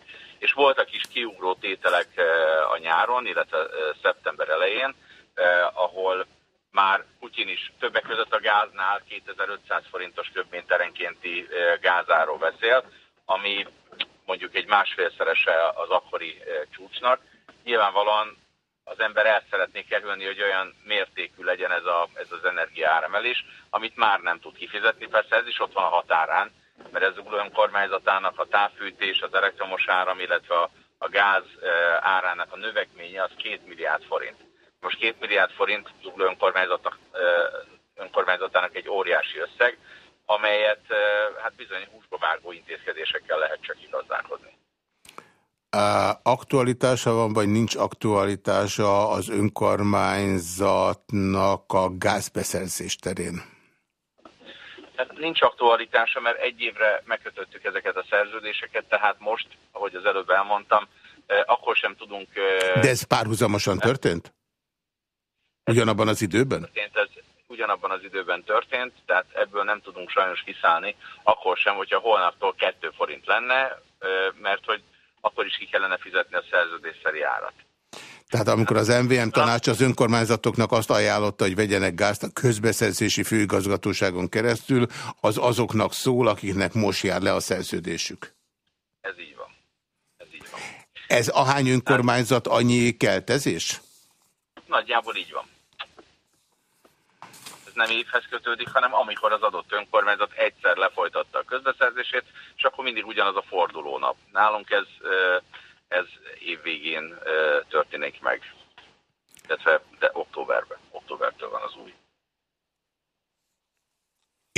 és voltak is kiugró tételek eh, a nyáron, illetve eh, szeptember elején, eh, ahol már Putyin is többek között a gáznál 2500 forintos többméterenkénti gázáról beszél, ami mondjuk egy másfélszerese az akkori csúcsnak. Nyilvánvalóan az ember el szeretné kerülni, hogy olyan mértékű legyen ez, a, ez az energiáremelés, amit már nem tud kifizetni. Persze ez is ott van a határán, mert ez Zugló önkormányzatának a távfűtés, az elektromos áram, illetve a, a gáz árának a növekménye az 2 milliárd forint. Most 2 milliárd forint Zugló önkormányzatának, önkormányzatának egy óriási összeg, amelyet hát bizony húsba vágó intézkedésekkel lehet csak igazdálkodni. Aktualitása van, vagy nincs aktualitása az önkormányzatnak a gázbeszerzés terén? Tehát nincs aktualitása, mert egy évre megkötöttük ezeket a szerződéseket, tehát most, ahogy az előbb elmondtam, eh, akkor sem tudunk... Eh, De ez párhuzamosan történt? Ugyanabban az időben? Történt, ez ugyanabban az időben történt, tehát ebből nem tudunk sajnos kiszállni, akkor sem, hogyha holnaptól 2 forint lenne, eh, mert hogy akkor is ki kellene fizetni a szerződésszeri árat. Tehát amikor az MVM tanács az önkormányzatoknak azt ajánlotta, hogy vegyenek gázt a közbeszerzési főigazgatóságon keresztül, az azoknak szól, akiknek most jár le a szerződésük. Ez így van. Ez, így van. Ez ahány önkormányzat annyi keltezés? Nagyjából így van. Ez nem évhez kötődik, hanem amikor az adott önkormányzat egyszer lefolytatta a közbeszerzését, és akkor mindig ugyanaz a fordulónap. Nálunk ez ez évvégén történik meg, illetve de októberben, októbertől van az új.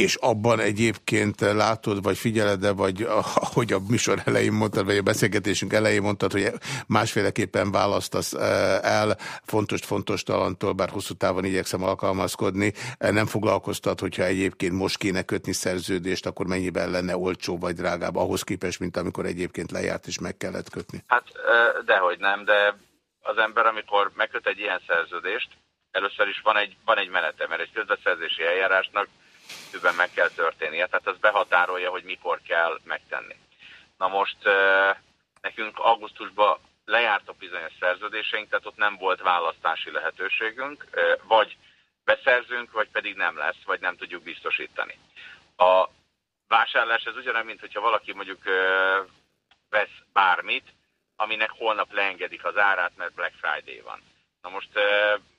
És abban egyébként látod, vagy figyeled -e, vagy ahogy a műsor elején mondtad, vagy a beszélgetésünk elején mondtad, hogy másféleképpen választasz el fontos fontos talantól, bár hosszú távon igyekszem alkalmazkodni. Nem foglalkoztat, hogyha egyébként most kéne kötni szerződést, akkor mennyiben lenne olcsó vagy drágább ahhoz képest, mint amikor egyébként lejárt és meg kellett kötni? Hát dehogy nem, de az ember, amikor megköt egy ilyen szerződést, először is van egy, van egy menete, mert egy közbeszerzési eljárásnak időben meg kell történnie, tehát ez behatárolja, hogy mikor kell megtenni. Na most nekünk augusztusban lejárt a bizonyos szerződéseink, tehát ott nem volt választási lehetőségünk, vagy beszerzünk, vagy pedig nem lesz, vagy nem tudjuk biztosítani. A vásárlás ez ugyanaz, mint hogyha valaki mondjuk vesz bármit, aminek holnap leengedik az árát, mert Black Friday van. Na most,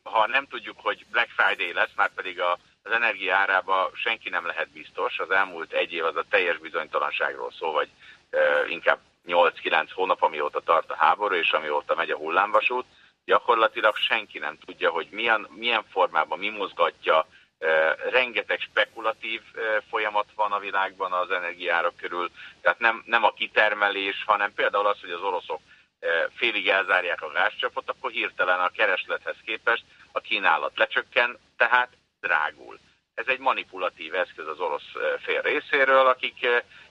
ha nem tudjuk, hogy Black Friday lesz, már pedig a az energia árába senki nem lehet biztos. Az elmúlt egy év az a teljes bizonytalanságról szól, vagy e, inkább 8-9 hónap, amióta tart a háború, és amióta megy a hullámvasút. Gyakorlatilag senki nem tudja, hogy milyen, milyen formában mi mozgatja. E, rengeteg spekulatív e, folyamat van a világban az energiárak körül. Tehát nem, nem a kitermelés, hanem például az, hogy az oroszok félig elzárják a gázcsapot, akkor hirtelen a kereslethez képest a kínálat lecsökken, tehát drágul. Ez egy manipulatív eszköz az orosz fél részéről, akik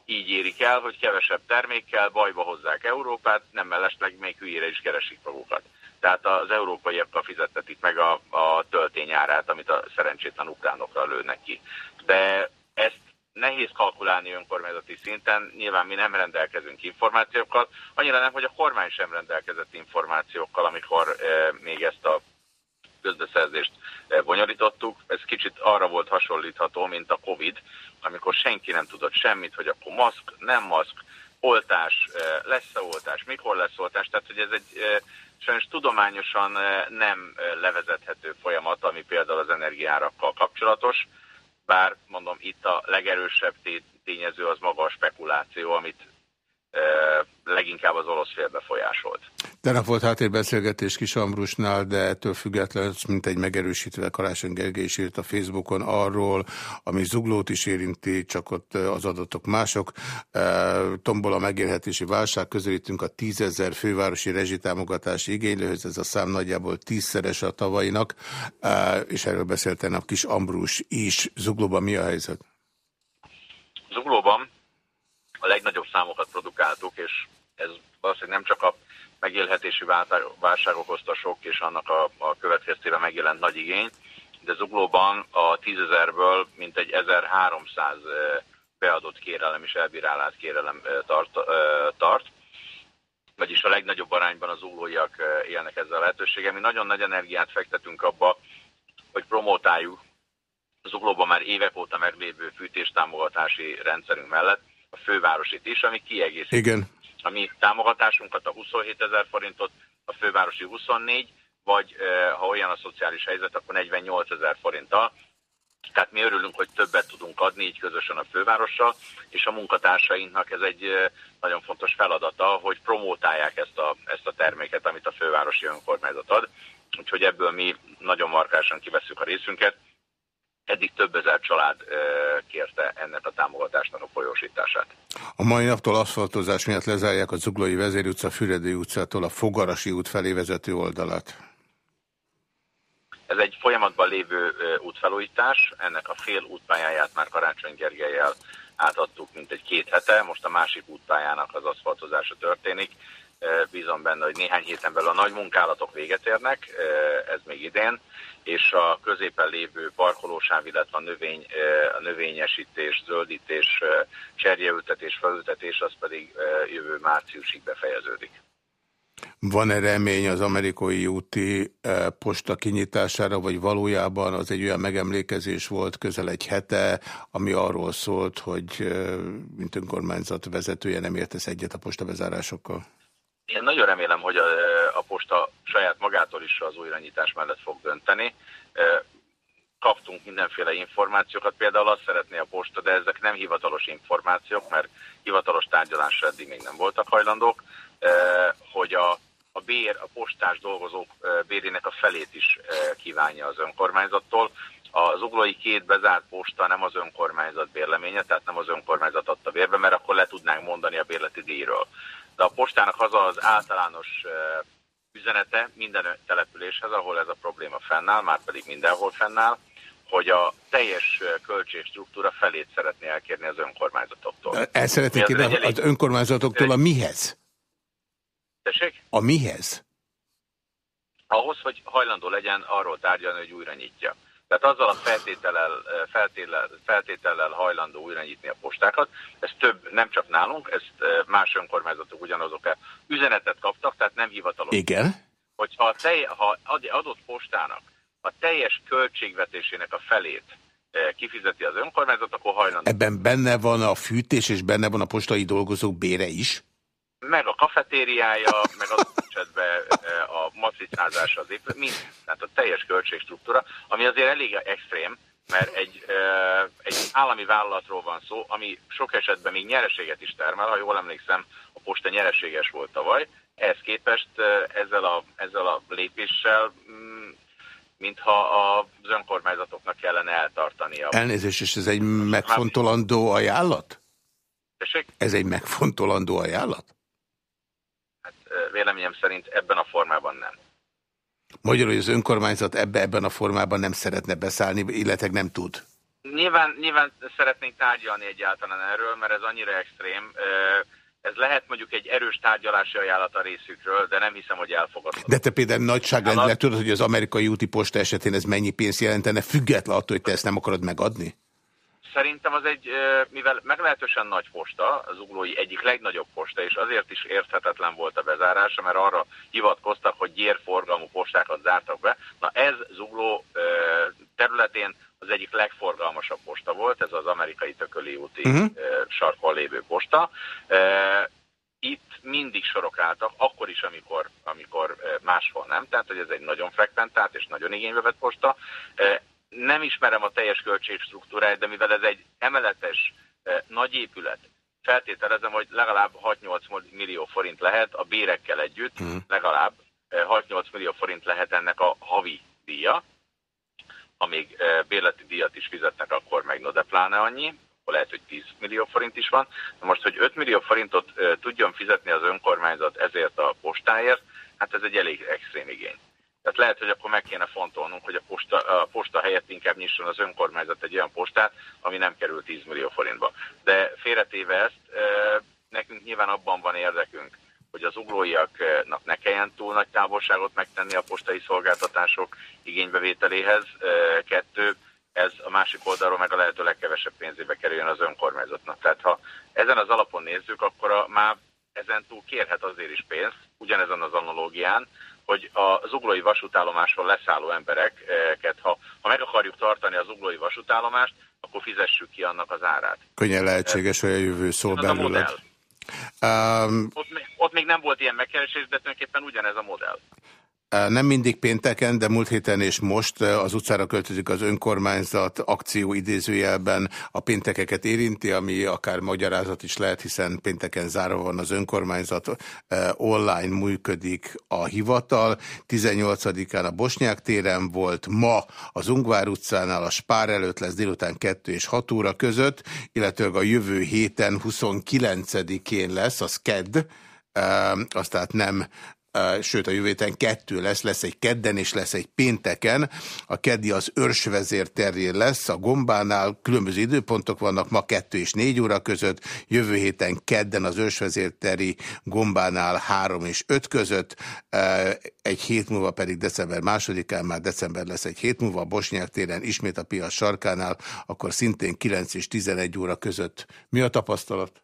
így érik el, hogy kevesebb termékkel bajba hozzák Európát, nem mellesleg még hülyére is keresik magukat. Tehát az európaiakkal fizettetik meg a, a töltényárát, amit a szerencsétlen ukránokra lőnek ki. De ezt nehéz kalkulálni önkormányzati szinten, nyilván mi nem rendelkezünk információkkal, annyira nem, hogy a kormány sem rendelkezett információkkal, amikor e, még ezt a közbeszerzést eh, bonyolítottuk. Ez kicsit arra volt hasonlítható, mint a Covid, amikor senki nem tudott semmit, hogy akkor maszk, nem maszk, oltás, eh, lesz-e oltás, mikor lesz oltás, tehát hogy ez egy eh, sajnos tudományosan nem levezethető folyamat, ami például az energiárakkal kapcsolatos, bár mondom itt a legerősebb tényező az maga a spekuláció, amit leginkább az orosz fél befolyásolt. Tegnap volt háttérbeszélgetés Kis Ambrusnál, de ettől függetlenül, mint egy megerősítve Karácsony Gergely is írt a Facebookon arról, ami Zuglót is érinti, csak ott az adatok mások. Tombol a megélhetési válság, közelítünk a tízezer fővárosi rezsitámogatási igénylőhöz, ez a szám nagyjából tízszeres a tavainak, és erről beszélt a Kis Ambrus is. Zuglóban mi a helyzet? Zuglóban a legnagyobb számokat produkáltuk, és ez valószínűleg nem csak a megélhetési válság okozta sok, és annak a, a következtében megjelent nagy igény, de Zuglóban a tízezerből mintegy 1300 beadott kérelem és elbírálált kérelem tart, tart, vagyis a legnagyobb arányban az zuglóiak élnek ezzel a lehetőséggel. Mi nagyon nagy energiát fektetünk abba, hogy promotáljuk Zuglóban már évek óta meglévő fűtéstámogatási rendszerünk mellett a fővárosit is, ami kiegészíti Igen. a mi támogatásunkat, a 27 ezer forintot, a fővárosi 24, vagy ha olyan a szociális helyzet, akkor 48 ezer forinttal. Tehát mi örülünk, hogy többet tudunk adni így közösen a fővárossal, és a munkatársainknak ez egy nagyon fontos feladata, hogy promótálják ezt a, ezt a terméket, amit a fővárosi önkormányzat ad. Úgyhogy ebből mi nagyon markásan kiveszünk a részünket, eddig több ezer család kérte ennek a támogatásnak a folyósítását. A mai naptól aszfaltozás miatt lezárják a Zuglói Vezéri utca Füredi utcától a Fogarasi út felé vezető oldalát. Ez egy folyamatban lévő útfelújítás, ennek a fél útpályáját már Karácsony Gergelyel átadtuk, mint egy két hete, most a másik útpályának az aszfaltozása történik. Bízom benne, hogy néhány héten belül a nagy munkálatok véget érnek, ez még idén, és a középen lévő parkolósáv, illetve a, növény, a növényesítés, zöldítés, cserjeültetés, felültetés, az pedig jövő márciusig befejeződik. Van-e remény az amerikai úti posta kinyitására, vagy valójában az egy olyan megemlékezés volt közel egy hete, ami arról szólt, hogy mint önkormányzat vezetője nem értesz egyet a posta bezárásokkal? Én nagyon remélem, hogy a, a posta saját magától is az újranyitás mellett fog dönteni. Kaptunk mindenféle információkat, például azt szeretné a posta, de ezek nem hivatalos információk, mert hivatalos tárgyalásra eddig még nem voltak hajlandók, hogy a, a bér, a postás dolgozók bérének a felét is kívánja az önkormányzattól. Az uglói két bezárt posta nem az önkormányzat bérleménye, tehát nem az önkormányzat adta bérbe, mert akkor le tudnánk mondani a bérleti díjról. De a postának az az általános üzenete minden településhez, ahol ez a probléma fennáll, már pedig mindenhol fennáll, hogy a teljes költségstruktúra felét szeretné elkérni az önkormányzatoktól. El szeretnék kérni az önkormányzatoktól a mihez? Tessék? A mihez? Ahhoz, hogy hajlandó legyen arról tárgyalni, hogy újra nyitja. Tehát azzal a feltétellel, feltétellel, feltétellel hajlandó újra nyitni a postákat, ez több, nem csak nálunk, ezt más önkormányzatok ugyanazok a üzenetet kaptak, tehát nem hivatalos. Igen. Hogyha a tej, ha adott postának a teljes költségvetésének a felét kifizeti az önkormányzat, akkor hajlandó. Ebben benne van a fűtés, és benne van a postai dolgozók bére is? Meg a kafetériája, meg az esetben e, a matricázása az épület, mind, tehát a teljes költségstruktúra, ami azért elég extrém, mert egy, e, egy állami vállalatról van szó, ami sok esetben még nyereséget is termel, ha jól emlékszem, a posta nyereséges volt tavaly, ehhez képest e, ezzel a, ezzel a lépéssel mm, mintha az önkormányzatoknak kellene eltartania. Elnézést, és ez egy megfontolandó ajánlat? Tessék? Ez egy megfontolandó ajánlat? Véleményem szerint ebben a formában nem. Magyarul, hogy az önkormányzat ebbe, ebben a formában nem szeretne beszállni, illetve nem tud. Nyilván, nyilván szeretnénk tárgyalni egyáltalán erről, mert ez annyira extrém. Ez lehet mondjuk egy erős tárgyalási ajánlat a részükről, de nem hiszem, hogy elfogadható. De te például nagyságrendileg tudod, hogy az amerikai úti posta esetén ez mennyi pénzt jelentene, független attól, hogy te ezt nem akarod megadni? Szerintem az egy, mivel meglehetősen nagy posta, az uglói egyik legnagyobb posta, és azért is érthetetlen volt a bezárása, mert arra hivatkoztak, hogy gyérforgalmú postákat zártak be. Na ez zugló területén az egyik legforgalmasabb posta volt, ez az amerikai tököli úti uh mhm. -huh. sarkon lévő posta. Itt mindig sorok álltak, akkor is, amikor, amikor máshol nem, tehát hogy ez egy nagyon frekventált és nagyon igénybe vett posta nem ismerem a teljes költségstruktúráját, de mivel ez egy emeletes eh, nagy épület, feltételezem, hogy legalább 6-8 millió forint lehet a bérekkel együtt, hmm. legalább 6-8 eh, millió forint lehet ennek a havi díja. Ha még eh, bérleti díjat is fizetnek, akkor meg no de pláne annyi, lehet, hogy 10 millió forint is van. Na most, hogy 5 millió forintot tudjon fizetni az önkormányzat ezért a postáért, hát ez egy elég extrém igény. Tehát lehet, hogy akkor meg kéne fontolnunk, hogy a posta, a posta helyett inkább nyisson az önkormányzat egy olyan postát, ami nem kerül 10 millió forintba. De félretéve ezt, nekünk nyilván abban van érdekünk, hogy az uglóiaknak ne kelljen túl nagy távolságot megtenni a postai szolgáltatások igénybevételéhez. Kettő, ez a másik oldalról meg a lehető legkevesebb pénzébe kerüljön az önkormányzatnak. Tehát ha ezen az alapon nézzük, akkor a már ezen túl kérhet azért is pénzt, ugyanezen az analógián, hogy az uglói vasútállomáson leszálló embereket, ha, ha meg akarjuk tartani az uglói vasútállomást, akkor fizessük ki annak az árát. Könnyen lehetséges, hogy a jövő szól belőle. Um, ott, ott még nem volt ilyen megkeresés, de tulajdonképpen ugyanez a modell. Nem mindig pénteken, de múlt héten és most az utcára költözik az önkormányzat akció idézőjelben a péntekeket érinti, ami akár magyarázat is lehet, hiszen pénteken zárva van az önkormányzat, online működik a hivatal. 18-án a Bosnyák téren volt, ma az Ungvár utcánál a Spár előtt lesz délután 2 és 6 óra között, illetőleg a jövő héten 29-én lesz, az KED, azt tehát nem sőt a jövő héten kettő lesz, lesz egy kedden és lesz egy pénteken. A keddi az őrsvezér terén lesz, a gombánál különböző időpontok vannak, ma kettő és négy óra között, jövő héten kedden az őrsvezér teri gombánál három és öt között, egy hét múlva pedig december másodikán, már december lesz egy hét múlva, a Bosnyák téren ismét a piac sarkánál, akkor szintén 9 és 11 óra között. Mi a tapasztalat?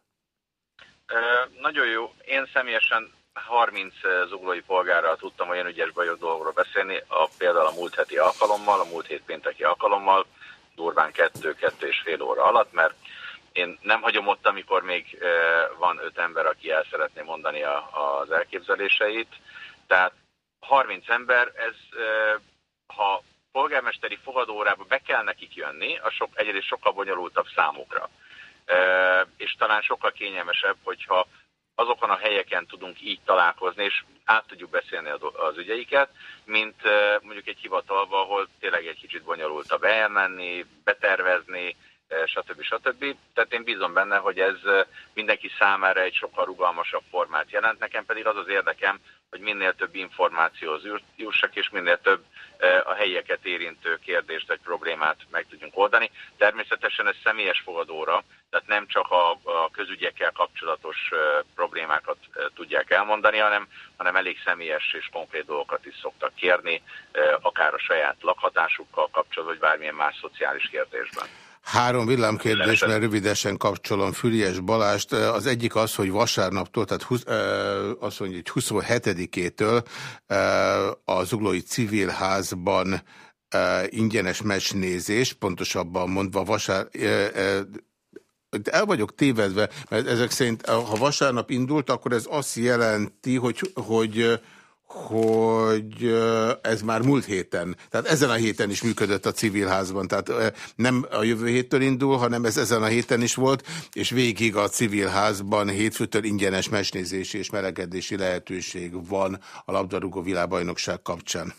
nagyon jó. Én személyesen 30 zuglói polgárral tudtam olyan ügyes bajos dolgokról beszélni, a, például a múlt heti alkalommal, a múlt hét pénteki alkalommal, durván kettő-kettő és fél óra alatt, mert én nem hagyom ott, amikor még van öt ember, aki el szeretné mondani a, az elképzeléseit. Tehát 30 ember, ez ha polgármesteri fogadórába be kell nekik jönni, az sok, egyrészt sokkal bonyolultabb számukra. És talán sokkal kényelmesebb, hogyha azokon a helyeken tudunk így találkozni, és át tudjuk beszélni az ügyeiket, mint mondjuk egy hivatalba, ahol tényleg egy kicsit bonyolultabb elmenni, betervezni, stb. stb. Tehát én bízom benne, hogy ez mindenki számára egy sokkal rugalmasabb formát jelent. Nekem pedig az az érdekem, hogy minél több információhoz jussak, és minél több a helyeket érintő kérdést vagy problémát meg tudjunk oldani. Természetesen ez személyes fogadóra, tehát nem csak a, a közügyekkel kapcsolatos problémákat tudják elmondani, hanem, hanem elég személyes és konkrét dolgokat is szoktak kérni, akár a saját lakhatásukkal kapcsolatban, vagy bármilyen más szociális kérdésben. Három villámkérdés, mert rövidesen kapcsolom Füriás Balást. Az egyik az, hogy vasárnaptól, tehát 20, azt mondja, hogy 27-től a Zuglói Civilházban ingyenes mesnézés, pontosabban mondva vasár, el vagyok tévedve, mert ezek szerint, ha vasárnap indult, akkor ez azt jelenti, hogy, hogy hogy ez már múlt héten, tehát ezen a héten is működött a civilházban, tehát nem a jövő héttől indul, hanem ez ezen a héten is volt, és végig a civilházban hétfőtől ingyenes mesnézési és melegedési lehetőség van a labdarúgó világbajnokság kapcsán.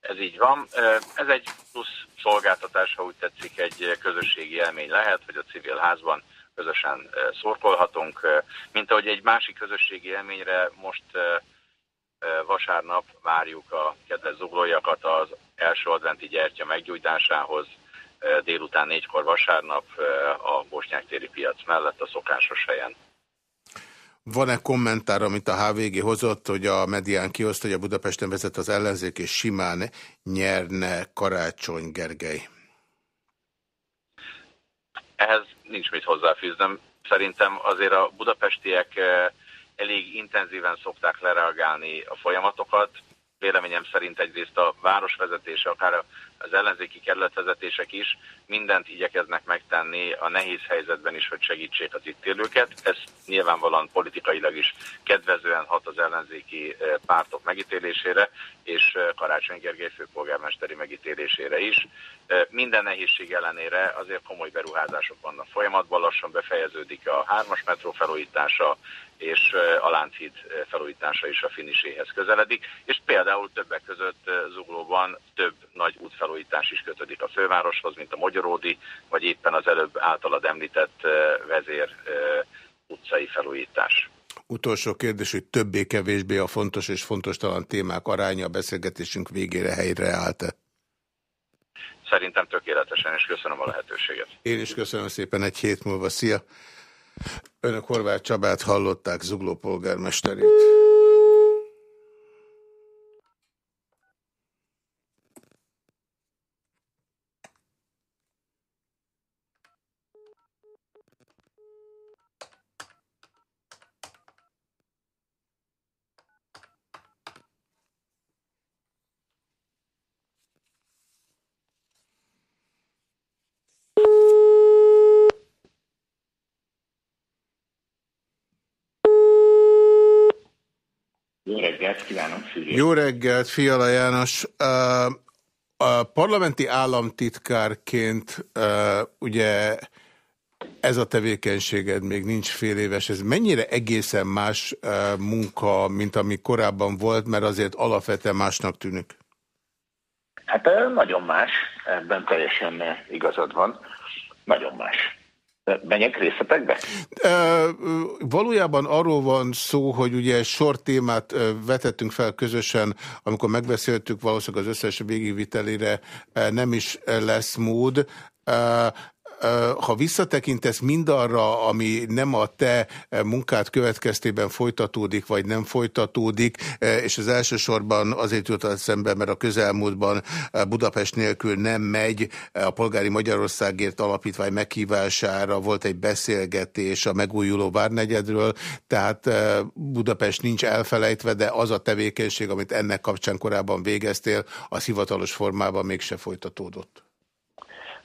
Ez így van. Ez egy plusz szolgáltatás, ha úgy tetszik, egy közösségi élmény lehet, hogy a civilházban közösen szorkolhatunk, mint ahogy egy másik közösségi élményre most vasárnap várjuk a kedves zuglójakat az első adventi gyertya meggyújtásához, délután négykor vasárnap a Bosnyák téri piac mellett a szokásos helyen. Van-e kommentár, amit a HVG hozott, hogy a medián kihozta, hogy a Budapesten vezet az ellenzék, és simán nyerne Karácsony Gergely? Ehhez nincs mit hozzáfűznem. Szerintem azért a budapestiek elég intenzíven szokták lereagálni a folyamatokat. Véleményem szerint egyrészt a városvezetése, akár az ellenzéki kerületvezetések is mindent igyekeznek megtenni a nehéz helyzetben is, hogy segítsék az itt élőket. Ez nyilvánvalóan politikailag is kedvezően hat az ellenzéki eh, pártok megítélésére, és eh, Karácsony Gergely főpolgármesteri megítélésére is. Eh, minden nehézség ellenére azért komoly beruházások vannak folyamatban, lassan befejeződik a hármas metró felújítása, és a Lánchíd felújítása is a finiséhez közeledik, és például többek között Zuglóban több nagy útfelújítás is kötődik a fővároshoz, mint a Magyaródi, vagy éppen az előbb általad említett vezér utcai felújítás. Utolsó kérdés, hogy többé-kevésbé a fontos és fontos talán témák aránya a beszélgetésünk végére helyre állt -e? Szerintem tökéletesen, és köszönöm a lehetőséget. Én is köszönöm szépen egy hét múlva. Szia! Önök Horváth Csabát hallották, Zugló polgármesterét. Reggelt kívánok, Figyelj. Jó reggelt, Fiala János. A parlamenti államtitkárként ugye ez a tevékenységed még nincs fél éves, ez mennyire egészen más munka, mint ami korábban volt, mert azért alapvetően másnak tűnik? Hát nagyon más, ebben teljesen igazad van, nagyon más. Menjek részletekbe? E, valójában arról van szó, hogy ugye sor témát vetettünk fel közösen, amikor megbeszéltük, valószínűleg az összes végigvitelére nem is lesz mód. Ha visszatekintesz mindarra, ami nem a te munkát következtében folytatódik, vagy nem folytatódik, és az elsősorban azért jutott szembe, mert a közelmúltban Budapest nélkül nem megy, a Polgári Magyarországért Alapítvány meghívására volt egy beszélgetés a megújuló Várnegyedről, tehát Budapest nincs elfelejtve, de az a tevékenység, amit ennek kapcsán korábban végeztél, az hivatalos formában mégse folytatódott.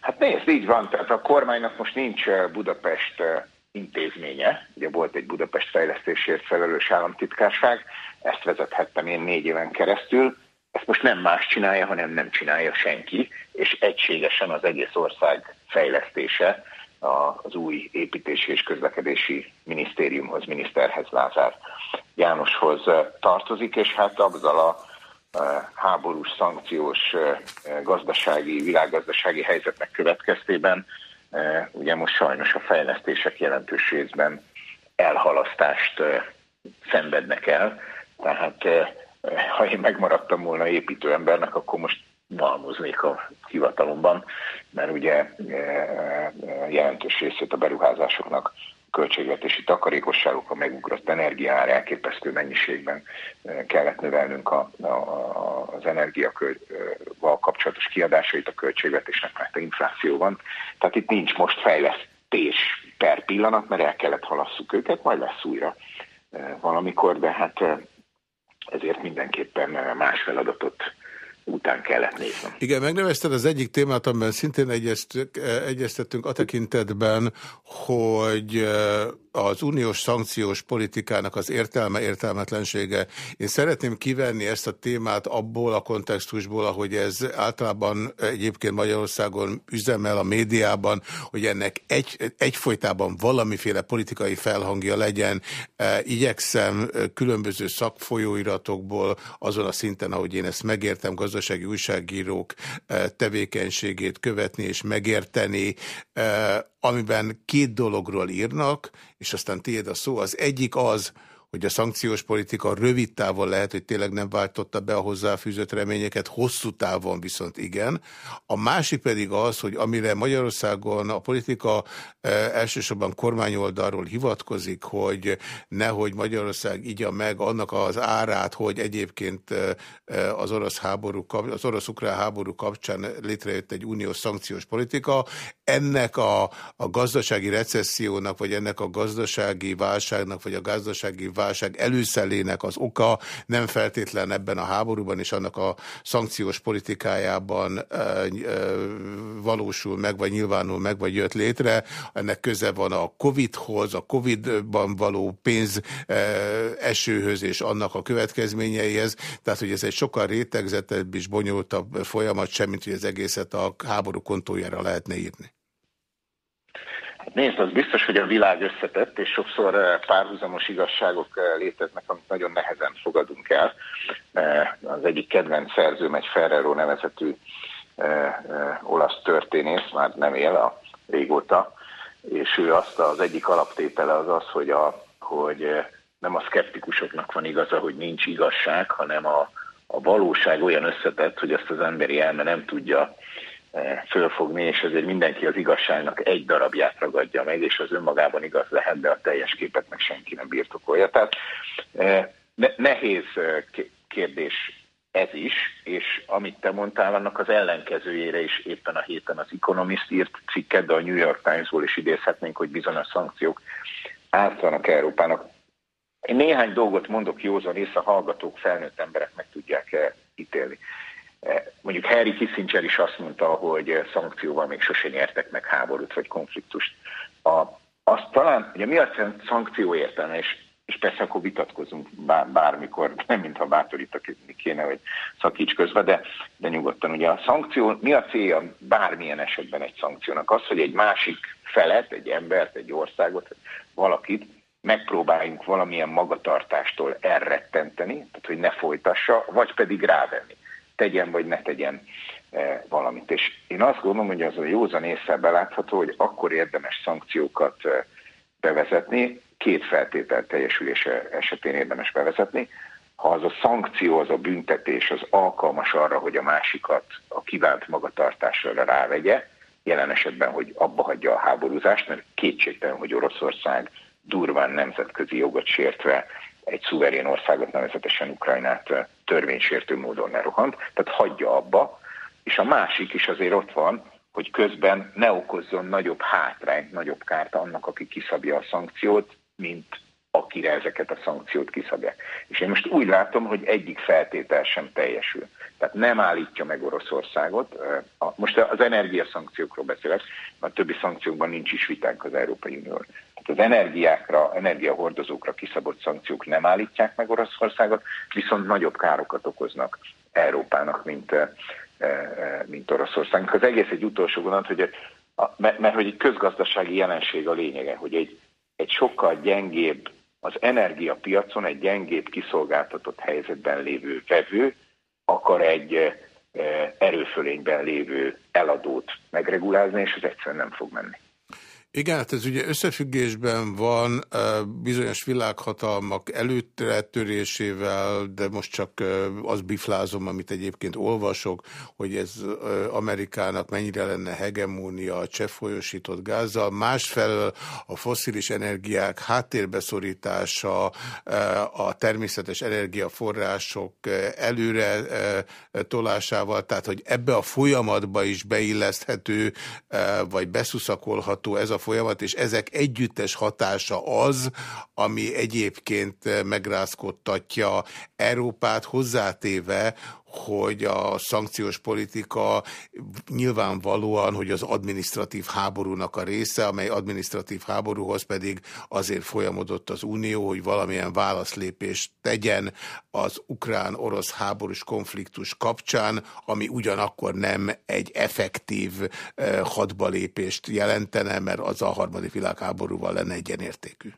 Hát nézd, így van, tehát a kormánynak most nincs Budapest intézménye, ugye volt egy Budapest fejlesztésért felelős államtitkárság, ezt vezethettem én négy éven keresztül, ezt most nem más csinálja, hanem nem csinálja senki, és egységesen az egész ország fejlesztése az új építési és közlekedési minisztériumhoz, miniszterhez Lázár Jánoshoz tartozik, és hát azzal a háborús, szankciós gazdasági, világgazdasági helyzetnek következtében ugye most sajnos a fejlesztések jelentős részben elhalasztást szenvednek el, tehát ha én megmaradtam volna építőembernek, akkor most malmoznék a hivatalomban, mert ugye jelentős részét a beruházásoknak költségvetési takarékosságok, a megugrott energiaár elképesztő mennyiségben kellett növelnünk a, a, az energiaval kapcsolatos kiadásait a költségvetésnek, mert a infláció van. Tehát itt nincs most fejlesztés per pillanat, mert el kellett halasszuk őket, majd lesz újra valamikor, de hát ezért mindenképpen más feladatot után kellett néznem. Igen, megnevezted az egyik témát, amiben szintén egyeztettünk a tekintetben, hogy az uniós szankciós politikának az értelme, értelmetlensége. Én szeretném kivenni ezt a témát abból a kontextusból, ahogy ez általában egyébként Magyarországon üzemel a médiában, hogy ennek egy, egyfolytában valamiféle politikai felhangja legyen. E, igyekszem különböző szakfolyóiratokból azon a szinten, ahogy én ezt megértem, gazdasági újságírók e, tevékenységét követni és megérteni, e, amiben két dologról írnak, és aztán tiéd a szó. Az egyik az, hogy a szankciós politika rövid távon lehet, hogy tényleg nem váltotta be a hozzáfűzött reményeket, hosszú távon viszont igen. A másik pedig az, hogy amire Magyarországon a politika e, elsősorban kormányoldalról hivatkozik, hogy nehogy Magyarország igya meg annak az árát, hogy egyébként e, e, az orosz háború, az orosz-ukrán háború kapcsán létrejött egy uniós szankciós politika, ennek a, a gazdasági recessziónak, vagy ennek a gazdasági válságnak, vagy a gazdasági válságnak válság előszelének az oka nem feltétlen ebben a háborúban és annak a szankciós politikájában valósul meg, vagy nyilvánul meg, vagy jött létre. Ennek köze van a Covid-hoz, a Covid-ban való pénz esőhöz és annak a következményeihez. Tehát, hogy ez egy sokkal rétegzetebb és bonyolultabb folyamat, semmint, hogy az egészet a háború kontójára lehetne írni. Nézd, az biztos, hogy a világ összetett, és sokszor eh, párhuzamos igazságok eh, léteznek, amit nagyon nehezen fogadunk el. Eh, az egyik kedvenc szerzőm egy Ferrero nevezetű olasz történész, már nem él a régóta, és ő azt az egyik alaptétele az az, hogy, a, hogy nem a szkeptikusoknak van igaza, hogy nincs igazság, hanem a, a valóság olyan összetett, hogy azt az emberi elme nem tudja fölfogni, és ezért mindenki az igazságnak egy darabját ragadja meg, és az önmagában igaz lehet, de a teljes képet meg senki nem birtokolja. Tehát nehéz kérdés ez is, és amit te mondtál, annak az ellenkezőjére is éppen a héten az Economist írt cikket, de a New York Times-ból is idézhetnénk, hogy bizonyos szankciók ártanak Európának. Én néhány dolgot mondok józan, a hallgatók, felnőtt emberek meg tudják ítélni. Mondjuk Harry Kissinger is azt mondta, hogy szankcióval még sosem nyertek meg háborút vagy konfliktust. A, azt talán, ugye mi a szankció értelme, és, és persze akkor vitatkozunk bár, bármikor, nem mintha bátorítani kéne, hogy szakíts közbe, de, de nyugodtan. Ugye a szankció, mi a célja bármilyen esetben egy szankciónak? Az, hogy egy másik felet, egy embert, egy országot, valakit megpróbáljunk valamilyen magatartástól elrettenteni, tehát hogy ne folytassa, vagy pedig rávenni tegyen vagy ne tegyen e, valamit. És én azt gondolom, hogy az a józan észre belátható, hogy akkor érdemes szankciókat e, bevezetni, két feltétel teljesülése esetén érdemes bevezetni, ha az a szankció, az a büntetés az alkalmas arra, hogy a másikat a kívánt magatartásra rávegye, jelen esetben, hogy abba hagyja a háborúzást, mert kétségtelen, hogy Oroszország durván nemzetközi jogot sértve egy szuverén országot, nevezetesen Ukrajnát törvénysértő módon lerohant, tehát hagyja abba, és a másik is azért ott van, hogy közben ne okozzon nagyobb hátrányt, nagyobb kárt annak, aki kiszabja a szankciót, mint akire ezeket a szankciót kiszabják. És én most úgy látom, hogy egyik feltétel sem teljesül. Tehát nem állítja meg Oroszországot. Most az energiaszankciókról beszélek, mert a többi szankciókban nincs is vitánk az Európai Unió. Tehát az energiákra, energiahordozókra kiszabott szankciók nem állítják meg Oroszországot, viszont nagyobb károkat okoznak Európának, mint, mint Oroszországnak. Az egész egy utolsó gondolat, hogy mert, mert hogy egy közgazdasági jelenség a lényege, hogy egy, egy sokkal gyengébb az energiapiacon egy gyengébb kiszolgáltatott helyzetben lévő vevő akar egy erőfölényben lévő eladót megregulálni, és ez egyszerűen nem fog menni. Igen, hát ez ugye összefüggésben van bizonyos világhatalmak előttörésével, de most csak az biflázom, amit egyébként olvasok, hogy ez Amerikának mennyire lenne hegemónia a cseppfolyósított gázzal. Másfelől a foszilis energiák háttérbeszorítása, a természetes energiaforrások előre tolásával, tehát hogy ebbe a folyamatba is beilleszthető, vagy beszuszakolható ez a folyamat, és ezek együttes hatása az, ami egyébként megrázkodtatja Európát hozzátéve, hogy a szankciós politika nyilvánvalóan, hogy az administratív háborúnak a része, amely administratív háborúhoz pedig azért folyamodott az Unió, hogy valamilyen válaszlépést tegyen az ukrán-orosz háborús konfliktus kapcsán, ami ugyanakkor nem egy effektív eh, hadbalépést jelentene, mert az a harmadik világháborúval lenne egyenértékű.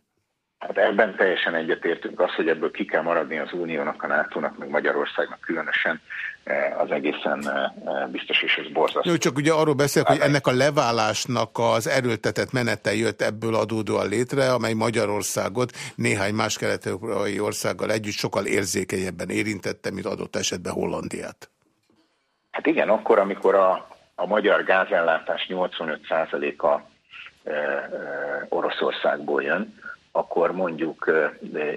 Hát ebben teljesen egyetértünk az, hogy ebből ki kell maradni az Uniónak, a NATO-nak, meg Magyarországnak különösen, eh, az egészen eh, eh, biztos, és ez borzasztó. Jó, csak ugye arról beszélek, hogy ennek a leválásnak az erőltetett menete jött ebből adódóan létre, amely Magyarországot néhány más kelet-európai országgal együtt sokkal érzékenyebben érintette, mint adott esetben Hollandiát. Hát igen, akkor, amikor a, a magyar gázellátás 85%-a e, e, Oroszországból jön, akkor mondjuk,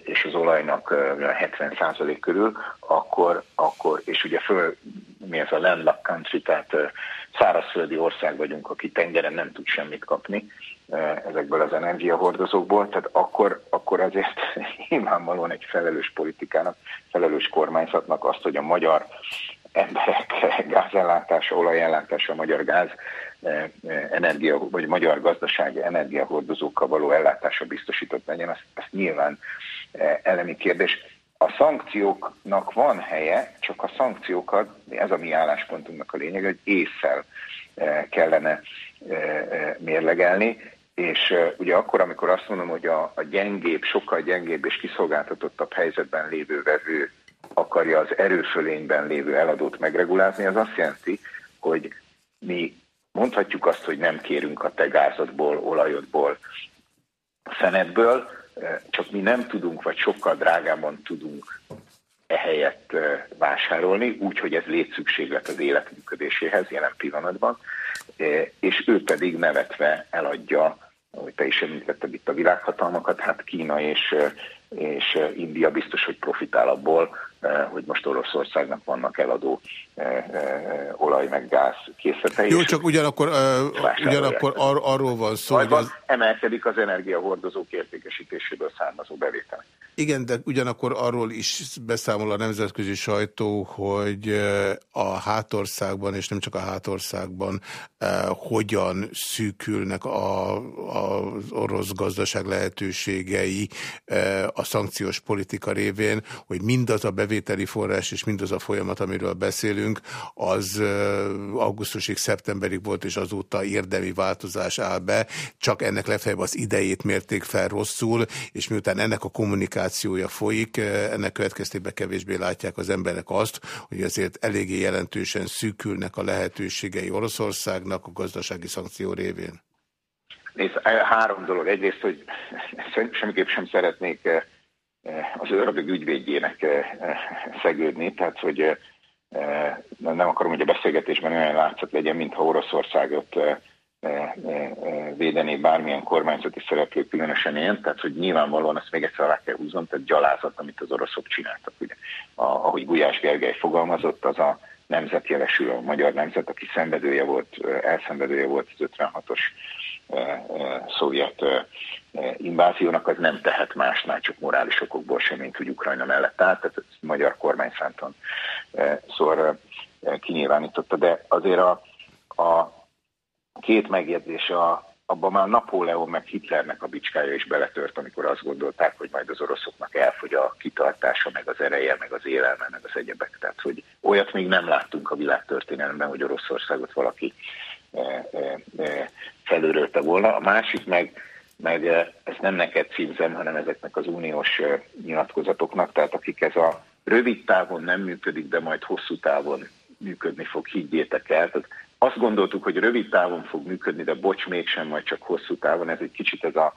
és az olajnak 70% körül, akkor, akkor és ugye föl, mi ez a landlocked country, tehát szárazföldi ország vagyunk, aki tengeren nem tud semmit kapni ezekből az energiahordozókból, tehát akkor, akkor azért nyilvánvalóan egy felelős politikának, felelős kormányzatnak azt, hogy a magyar emberek gázellátása, olajellátása, a magyar gáz energia, vagy magyar gazdaság energiahordozókkal való ellátása biztosított legyen, az, az nyilván eh, elemi kérdés. A szankcióknak van helye, csak a szankciókat, ez a mi álláspontunknak a lényeg, hogy észszel kellene mérlegelni, és ugye akkor, amikor azt mondom, hogy a, a gyengébb, sokkal gyengébb és kiszolgáltatottabb helyzetben lévő vevő akarja az erőfölényben lévő eladót megregulázni, az azt jelenti, hogy mi mondhatjuk azt, hogy nem kérünk a te gázadból, olajodból, szenetből, csak mi nem tudunk, vagy sokkal drágában tudunk ehelyett vásárolni, úgyhogy ez létszükséglet az élet működéséhez jelen pillanatban, és ő pedig nevetve eladja, ahogy te is említetted itt a világhatalmakat, hát Kína és, és India biztos, hogy profitál abból, hogy most Oroszországnak vannak eladó olaj meg gáz készletei. Jó, csak ugyanakkor, uh, ugyanakkor ar arról van szó, hogy az... emelkedik az energiahordozók értékesítéséből származó bevétel. Igen, de ugyanakkor arról is beszámol a nemzetközi sajtó, hogy a hátországban, és nem csak a hátországban, hogyan szűkülnek a, a, az orosz gazdaság lehetőségei a szankciós politika révén, hogy mindaz a bevételi forrás és mindaz a folyamat, amiről beszélünk, az augusztusig, szeptemberig volt, és azóta érdemi változás áll be, csak ennek lefeljebb az idejét mérték fel rosszul, és miután ennek a kommunikációja folyik, ennek következtében kevésbé látják az emberek azt, hogy azért eléggé jelentősen szűkülnek a lehetőségei Oroszországnak a gazdasági szankció révén. Nézd, három dolog. Egyrészt, hogy semmiképp sem szeretnék az ördög ügyvédjének szegődni, tehát hogy nem akarom, hogy a beszélgetésben olyan látszat legyen, mintha Oroszországot védeni bármilyen kormányzati szereplő, különösen én, tehát hogy nyilvánvalóan ezt még egyszer alá kell húznom, tehát gyalázat, amit az oroszok csináltak. Ugye. A, ahogy Gulyás Gergely fogalmazott, az a nemzet a magyar nemzet, aki szenvedője volt, elszenvedője volt az 56-os szovjet inváziónak, az nem tehet másnál, csak morális okokból sem, mint hogy Ukrajna mellett állt, tehát ez magyar kormány szánton szor kinyilvánította, de azért a, a két megjegyzés, a, abban már Napóleon meg Hitlernek a bicskája is beletört, amikor azt gondolták, hogy majd az oroszoknak elfogy a kitartása, meg az ereje, meg az élelme, meg az egyebek. Tehát, hogy olyat még nem láttunk a világtörténelemben, hogy Oroszországot valaki e, e, e, felőrölte volna. A másik meg, meg ezt nem neked címzem, hanem ezeknek az uniós nyilatkozatoknak, tehát akik ez a rövid távon nem működik, de majd hosszú távon működni fog, higgyétek el. Tehát azt gondoltuk, hogy rövid távon fog működni, de bocs, mégsem, majd csak hosszú távon. Ez egy kicsit ez a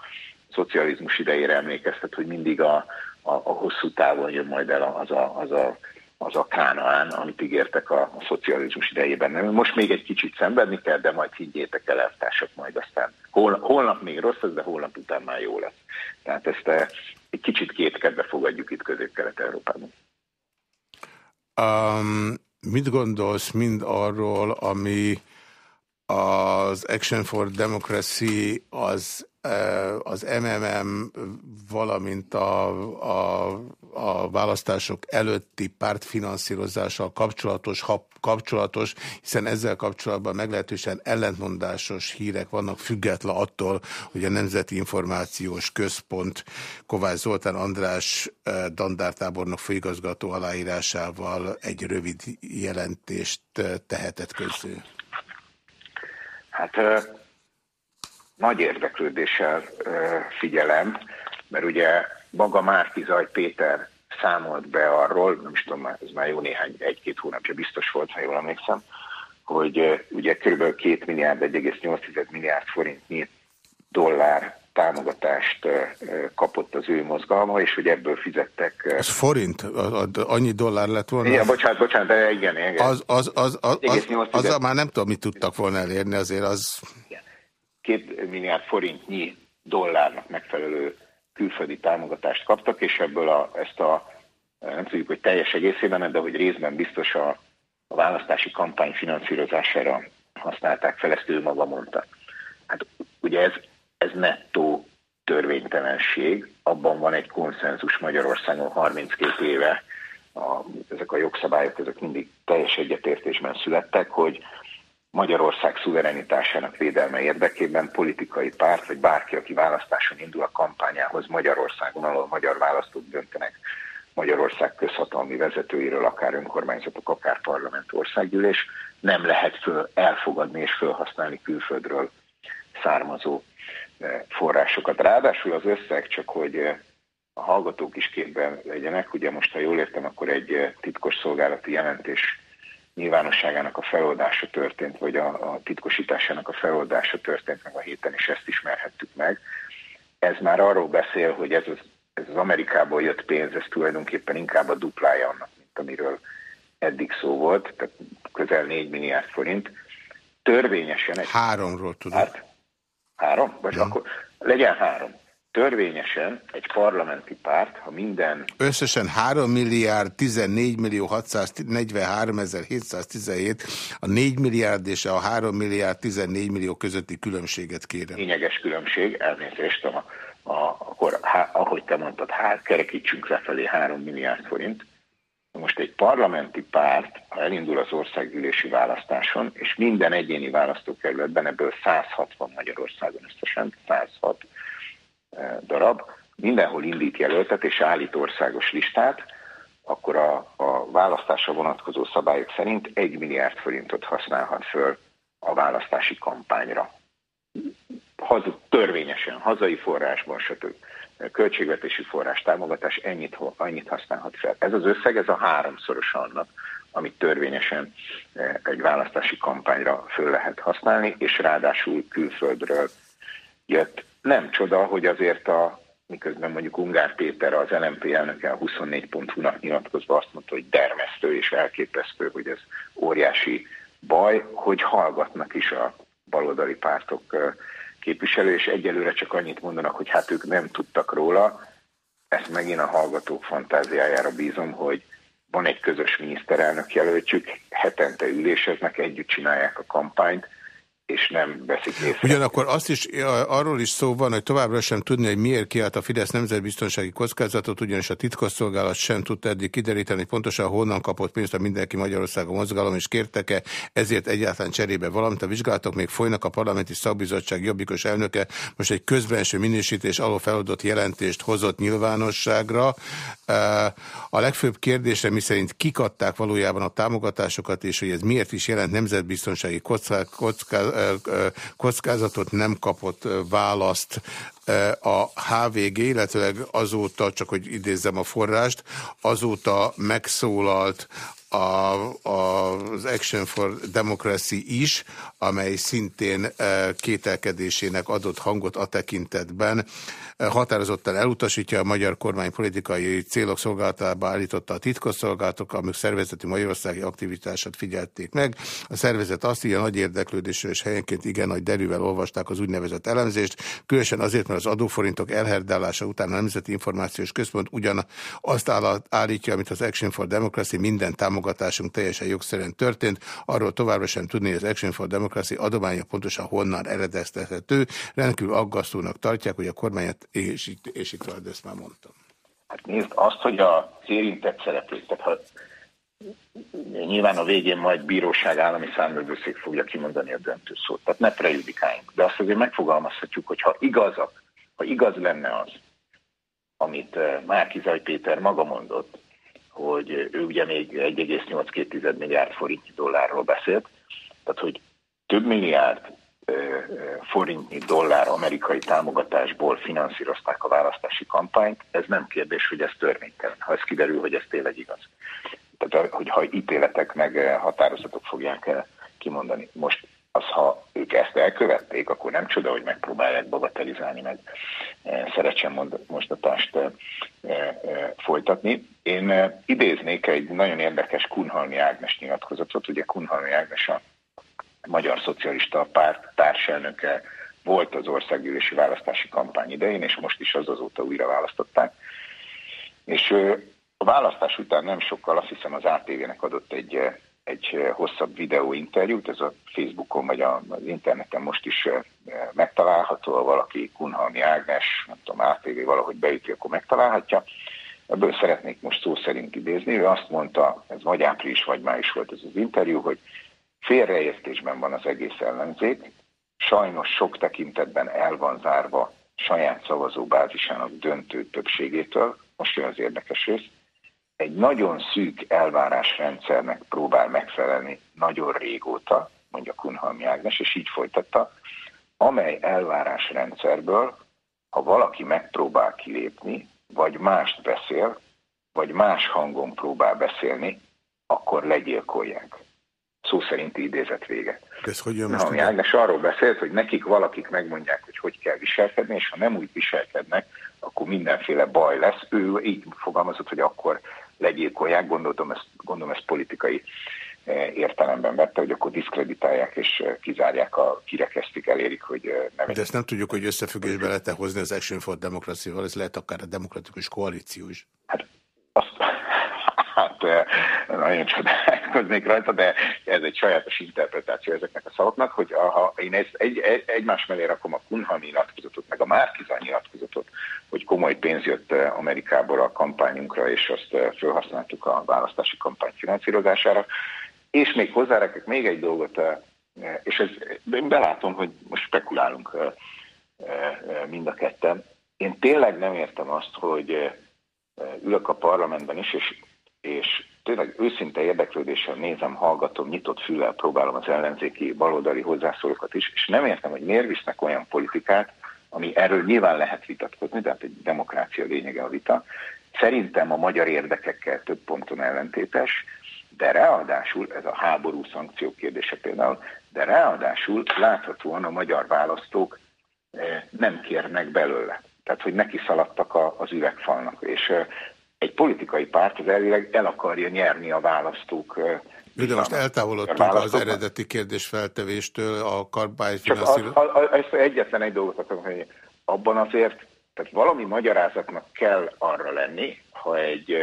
szocializmus idejére emlékeztet, hogy mindig a, a, a hosszú távon jön majd el az a, az a, az a kánaán, amit ígértek a, a szocializmus idejében. Most még egy kicsit szenvedni kell, de majd higgyétek el, elvtársak, majd aztán hol, holnap még rossz lesz, de holnap után már jó lesz. Tehát ezt eh, egy kicsit kétkedve fogadjuk itt Közép-Kelet-Európában. Um, Mit gondolsz mind arról, ami az Action for Democracy, az, eh, az MMM, valamint a, a, a választások előtti pártfinanszírozással kapcsolatos, ha kapcsolatos, hiszen ezzel kapcsolatban meglehetősen ellentmondásos hírek vannak, független attól, hogy a Nemzeti Információs Központ Kovács Zoltán András eh, dandártábornok főigazgató aláírásával egy rövid jelentést eh, tehetett közé. Hát nagy érdeklődéssel figyelem, mert ugye maga Márki Zaj Péter számolt be arról, nem is tudom, ez már jó néhány, egy-két hónapja biztos volt, ha jól emlékszem, hogy ugye kb. 2 milliárd, 1,8 milliárd forintnyi dollár támogatást kapott az ő mozgalma, és hogy ebből fizettek... Ez forint? Annyi dollár lett volna? Igen, bocsánat, bocsánat, de igen, igen. Az, az, az, az, az, az, azzal már nem tudom, mit tudtak volna elérni, azért az... Két milliárd forintnyi dollárnak megfelelő külföldi támogatást kaptak, és ebből a, ezt a, nem tudjuk, hogy teljes egészében, de hogy részben biztos a, a választási kampány finanszírozására használták fel, ezt ő maga mondta. Hát ugye ez ez nettó törvénytelenség. Abban van egy konszenzus Magyarországon 32 éve, a, ezek a jogszabályok, ezek mindig teljes egyetértésben születtek, hogy Magyarország szuverenitásának védelme érdekében politikai párt, vagy bárki, aki választáson indul a kampányához Magyarországon, ahol magyar választók döntenek Magyarország közhatalmi vezetőiről, akár önkormányzatok, akár parlament országgyűlés, nem lehet föl elfogadni és felhasználni külföldről származó forrásokat. Ráadásul az összeg, csak hogy eh, a hallgatók is képben legyenek, ugye most, ha jól értem, akkor egy eh, titkos szolgálati jelentés nyilvánosságának a feloldása történt, vagy a, a titkosításának a feloldása történt meg a héten, és ezt ismerhettük meg. Ez már arról beszél, hogy ez az, ez az Amerikából jött pénz, ez tulajdonképpen inkább a duplája annak, mint amiről eddig szó volt, tehát közel 4 milliárd forint. Törvényesen egy... Háromról tudok. Hát, Három? Vagy akkor legyen három. Törvényesen egy parlamenti párt, ha minden... Összesen 3 milliárd 14 millió 643 717, a 4 milliárd és a 3 milliárd 14 millió közötti különbséget kérem. Lényeges különbség, elnézést, a, a, akkor, há, ahogy te mondtad, hát kerekítsünk lefelé 3 milliárd forint, most egy parlamenti párt, ha elindul az országgyűlési választáson, és minden egyéni választókerületben, ebből 160 Magyarországon összesen, 106 eh, darab, mindenhol indít jelöltet és állít országos listát, akkor a, a választásra vonatkozó szabályok szerint 1 milliárd forintot használhat föl a választási kampányra. Haz, törvényesen, hazai forrásban, stb költségvetési forrás támogatás ennyit, annyit használhat fel. Ez az összeg, ez a háromszoros annak, amit törvényesen eh, egy választási kampányra föl lehet használni, és ráadásul külföldről jött. Nem csoda, hogy azért a miközben mondjuk Ungár Péter az LMP elnöke a 24.hu-nak nyilatkozva azt mondta, hogy dermesztő és elképesztő, hogy ez óriási baj, hogy hallgatnak is a baloldali pártok képviselő, és egyelőre csak annyit mondanak, hogy hát ők nem tudtak róla. Ezt megint a hallgatók fantáziájára bízom, hogy van egy közös miniszterelnök jelöltjük, hetente üléseznek, együtt csinálják a kampányt, és nem veszik észre. Ugyanakkor azt is, arról is szó van, hogy továbbra sem tudni, hogy miért kiállt a Fidesz nemzetbiztonsági kockázatot, ugyanis a titkosszolgálat sem tudta eddig kideríteni, hogy pontosan honnan kapott pénzt a Mindenki Magyarországon mozgalom, és kértek-e ezért egyáltalán cserébe valamit. A vizsgálatok még folynak, a parlamenti szakbizottság jobbikos elnöke most egy közbenső minősítés alól feladott jelentést hozott nyilvánosságra. A legfőbb kérdésre, miszerint kikadták valójában a támogatásokat, és hogy ez miért is jelent nemzetbiztonsági kockázat, kockázatot nem kapott választ a HVG, illetőleg azóta, csak hogy idézzem a forrást, azóta megszólalt a, a, az Action for Democracy is, amely szintén kételkedésének adott hangot a tekintetben, határozottan elutasítja a magyar kormány politikai célok szolgálatába állította a titkosszolgálatok, amik szervezeti magyarországi aktivitását figyelték meg. A szervezet azt írja, nagy érdeklődésről és helyenként igen nagy derűvel olvasták az úgynevezett elemzést, különösen azért, mert az adóforintok elherdálása után a Nemzeti Információs Központ ugyan azt állítja, amit az Action for Democracy minden támogatásunk teljesen jogszerűen történt, arról továbbra sem tudni, hogy az Action for Democracy adománya pontosan honnan eredeztethető. Rendkívül aggasztónak tartják, hogy a kormányát és itt, és itt van, ezt már mondtam. Hát nézd, azt, hogy a érintett szereplők, tehát ha nyilván a végén majd bíróság állami számlődőszék fogja kimondani a döntő szót, tehát ne prejudikáljunk, de azt azért megfogalmazhatjuk, hogy ha igazak, ha igaz lenne az, amit eh, Márkizaj Péter maga mondott, hogy ő ugye még 1,82 milliárd forintnyi dollárról beszélt, tehát hogy több milliárd forintnyi dollár amerikai támogatásból finanszírozták a választási kampányt, ez nem kérdés, hogy ez törvénytelen, ha ez kiderül, hogy ez tényleg igaz. Tehát, hogyha ítéletek meg határozatok fogják kimondani. Most az, ha ők ezt elkövették, akkor nem csoda, hogy megpróbálják bagatelizálni, meg szeretsen mostatást folytatni. Én idéznék egy nagyon érdekes Kunhalmi Ágnes nyilatkozatot. Ugye Kunhalmi Ágnes a Magyar Szocialista Párt társelnöke volt az országgyűlési választási kampány idején, és most is az azóta újra választották. És a választás után nem sokkal, azt hiszem az ATV-nek adott egy, egy hosszabb videóinterjút, ez a Facebookon vagy az interneten most is megtalálható, ha valaki Kunhalmi Ágnes, nem tudom, ATV valahogy beüti, akkor megtalálhatja. Ebből szeretnék most szó szerint idézni. Ő azt mondta, ez vagy április, vagy május volt ez az interjú, hogy Félreértésben van az egész ellenzék, sajnos sok tekintetben el van zárva saját szavazóbázisának döntő többségétől, most jön az érdekes rész, egy nagyon szűk elvárásrendszernek próbál megfelelni nagyon régóta, mondja Kunhalmi Ágnes, és így folytatta, amely elvárásrendszerből, ha valaki megpróbál kilépni, vagy mást beszél, vagy más hangon próbál beszélni, akkor legyilkolják szó szerinti idézet vége. Ez hogy jön most? Ágnes arról beszélt, hogy nekik valakik megmondják, hogy hogy kell viselkedni, és ha nem úgy viselkednek, akkor mindenféle baj lesz. Ő így fogalmazott, hogy akkor legyilkolják, gondolom ezt, gondolom ezt politikai eh, értelemben vette, hogy akkor diszkreditálják és eh, kizárják, a, kirekesztik, elérik, hogy eh, nem. De ezt nem tudjuk, hogy összefüggésbe lehet -e hozni az Action for Democracy-val, ez lehet akár a demokratikus koalíció is. Hát azt, hát nagyon csodálkoznék rajta, de ez egy sajátos interpretáció ezeknek a szavaknak, hogy ha én ezt egy, egy, egymás mellé rakom a Kunha nyilatkozatot, meg a Márkiza nyilatkozatot, komoly pénz jött Amerikából a kampányunkra, és azt felhasználtuk a választási kampány finanszírozására, és még hozzárekek még egy dolgot, és ez, én belátom, hogy most spekulálunk mind a ketten. Én tényleg nem értem azt, hogy ülök a parlamentben is, és és tényleg őszinte érdeklődéssel nézem, hallgatom, nyitott füllel próbálom az ellenzéki baloldali hozzászólókat is, és nem értem, hogy miért visznek olyan politikát, ami erről nyilván lehet vitatkozni, de hát egy demokrácia lényege a vita. Szerintem a magyar érdekekkel több ponton ellentétes, de ráadásul, ez a háború szankciók kérdése például, de ráadásul láthatóan a magyar választók eh, nem kérnek belőle. Tehát, hogy neki szaladtak az üvegfalnak. És eh, egy politikai párt az elvileg el akarja nyerni a választók de most eltávolodtunk az eredeti kérdés feltevéstől a karbály finanszírozás. egyetlen egy dolgot akarom, hogy abban azért, tehát valami magyarázatnak kell arra lenni, ha egy,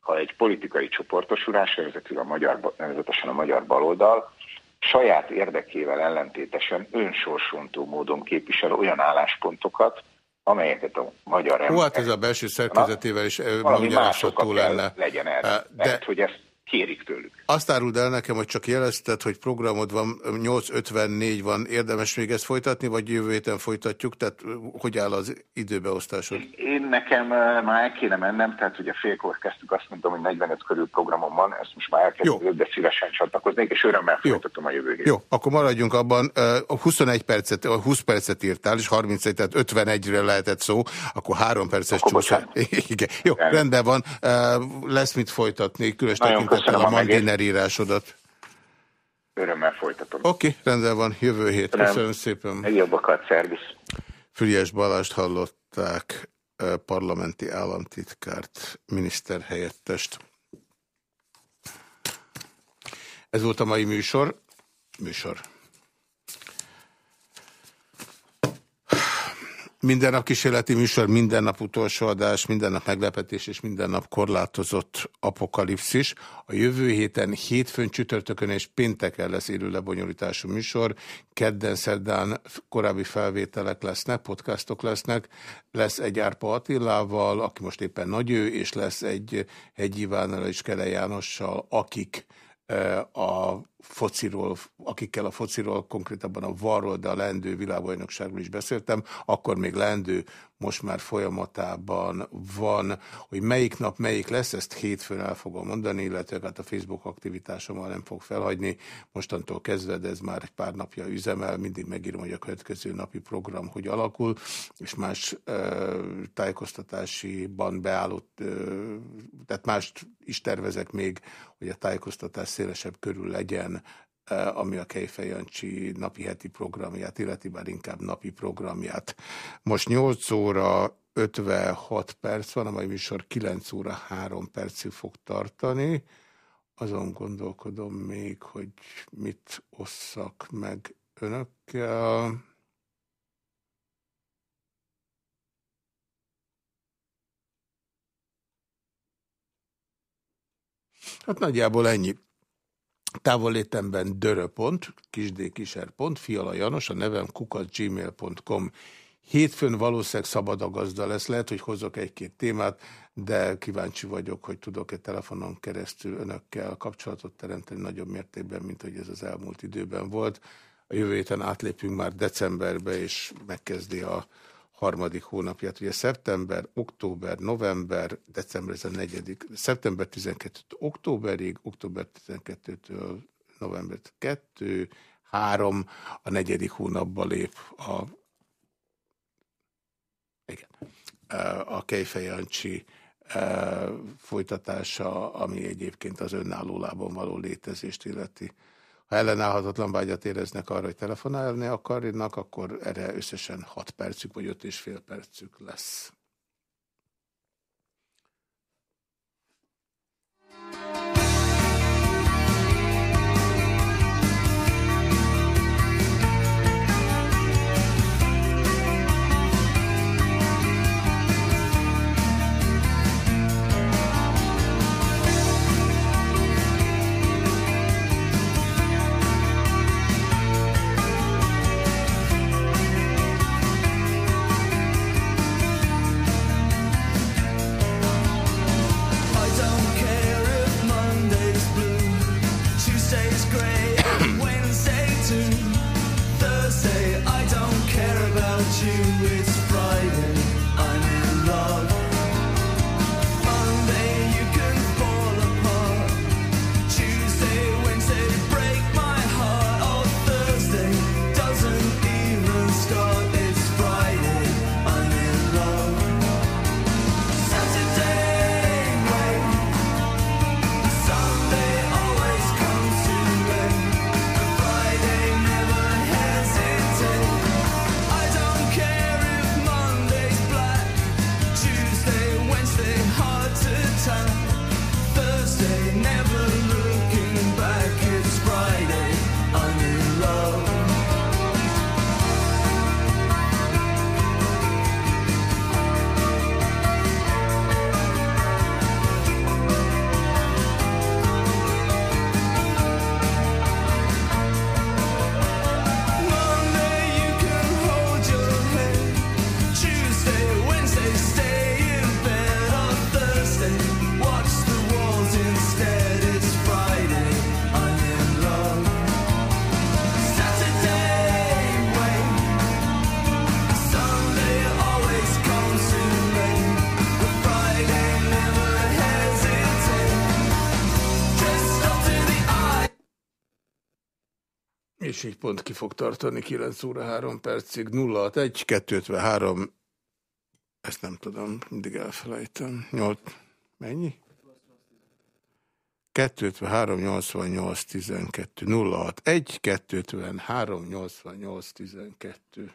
ha egy politikai csoportosulás, nevezetül a magyar, nevezetesen a magyar baloldal, saját érdekével ellentétesen önsorsontó módon képvisel olyan álláspontokat, amelyeket a magyar ember... Hú, hát ez a belső szerkezetével is magyarázható lenne. Legyen erre, de... mert hogy ezt kérik tőlük. Azt áruld el nekem, hogy csak jelezted, hogy programod van, 8.54 van, érdemes még ezt folytatni, vagy jövő héten folytatjuk? Tehát hogy áll az időbeosztásod? Én nekem már el kéne mennem, tehát ugye félkor kezdtük, azt mondtam, hogy 45 körül programom van, ezt most már elkezdődött, de szívesen csatlakoznék, és örömmel folytatom a jövő héten. Jó, akkor maradjunk abban. 21 percet, 20 percet írtál, és 31, tehát 51-re lehetett szó, akkor 3 perces csúszás. Igen. Jó, rendben van. Lesz mit folytatni, különös tekintettel a Mandiner írásodat. Örömmel folytatom. Oké, okay, rendben van, jövő hét. Köszönöm, Köszönöm szépen. Legjobbakat, szervusz. Füriás Balást hallották, parlamenti államtitkárt, miniszterhelyettest. Ez volt a mai műsor. Műsor. Minden nap kísérleti műsor, minden nap utolsó adás, minden nap meglepetés és minden nap korlátozott apokalipszis. A jövő héten hétfőn, csütörtökön és pénteken lesz élő lebonyolítású műsor. Kedden, szerdán korábbi felvételek lesznek, podcastok lesznek. Lesz egy Árpa Attilával, aki most éppen nagyő, és lesz egy Hegyi Ivánnal és Kele Jánossal, akik a fociról, akikkel a fociról, konkrétabban a varról, de a lendő világbajnokságról is beszéltem, akkor még lendő most már folyamatában van, hogy melyik nap melyik lesz, ezt hétfőn el fogom mondani, illetve hát a Facebook aktivitásommal nem fog felhagyni. Mostantól kezdve, de ez már egy pár napja üzemel, mindig megírom, hogy a következő napi program hogy alakul, és más ö, tájékoztatásiban beállott, ö, tehát mást is tervezek még, hogy a tájékoztatás szélesebb körül legyen, Ami a Kejfej Jancsi napi heti programját, illeti bár inkább napi programját. Most 8 óra 56 perc van, amely műsor 9 óra 3 percig fog tartani. Azon gondolkodom még, hogy mit osszak meg önökkel. Hát nagyjából ennyi. Távollétemben dörö.pont, kisdkiser.pont, fiala Janos, a nevem kukacgmail.com. Hétfőn valószínűleg szabad a gazda lesz, lehet, hogy hozok egy-két témát, de kíváncsi vagyok, hogy tudok-e telefonon keresztül önökkel kapcsolatot teremteni nagyobb mértékben, mint hogy ez az elmúlt időben volt. A jövő héten átlépünk már decemberbe, és megkezdi a harmadik hónapját. Ugye szeptember, október, november, december ez a negyedik. Szeptember 12 októberig, október 12-től november 2, 3, a negyedik hónapba lép a igen, a Kejfejancsi folytatása, ami egyébként az önálló lábon való létezést illeti. Ha ellenállhatatlan vágyat éreznek arra, hogy telefonálni akarnak, akkor erre összesen 6 percük vagy 5 és fél percük lesz. És így pont ki fog tartani 9 óra 3 percig. 061 253 ezt nem tudom, mindig elfelejtem. 8, mennyi? 253 88 12 061 253 88 12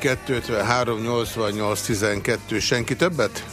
061 253 88 12. Senki többet?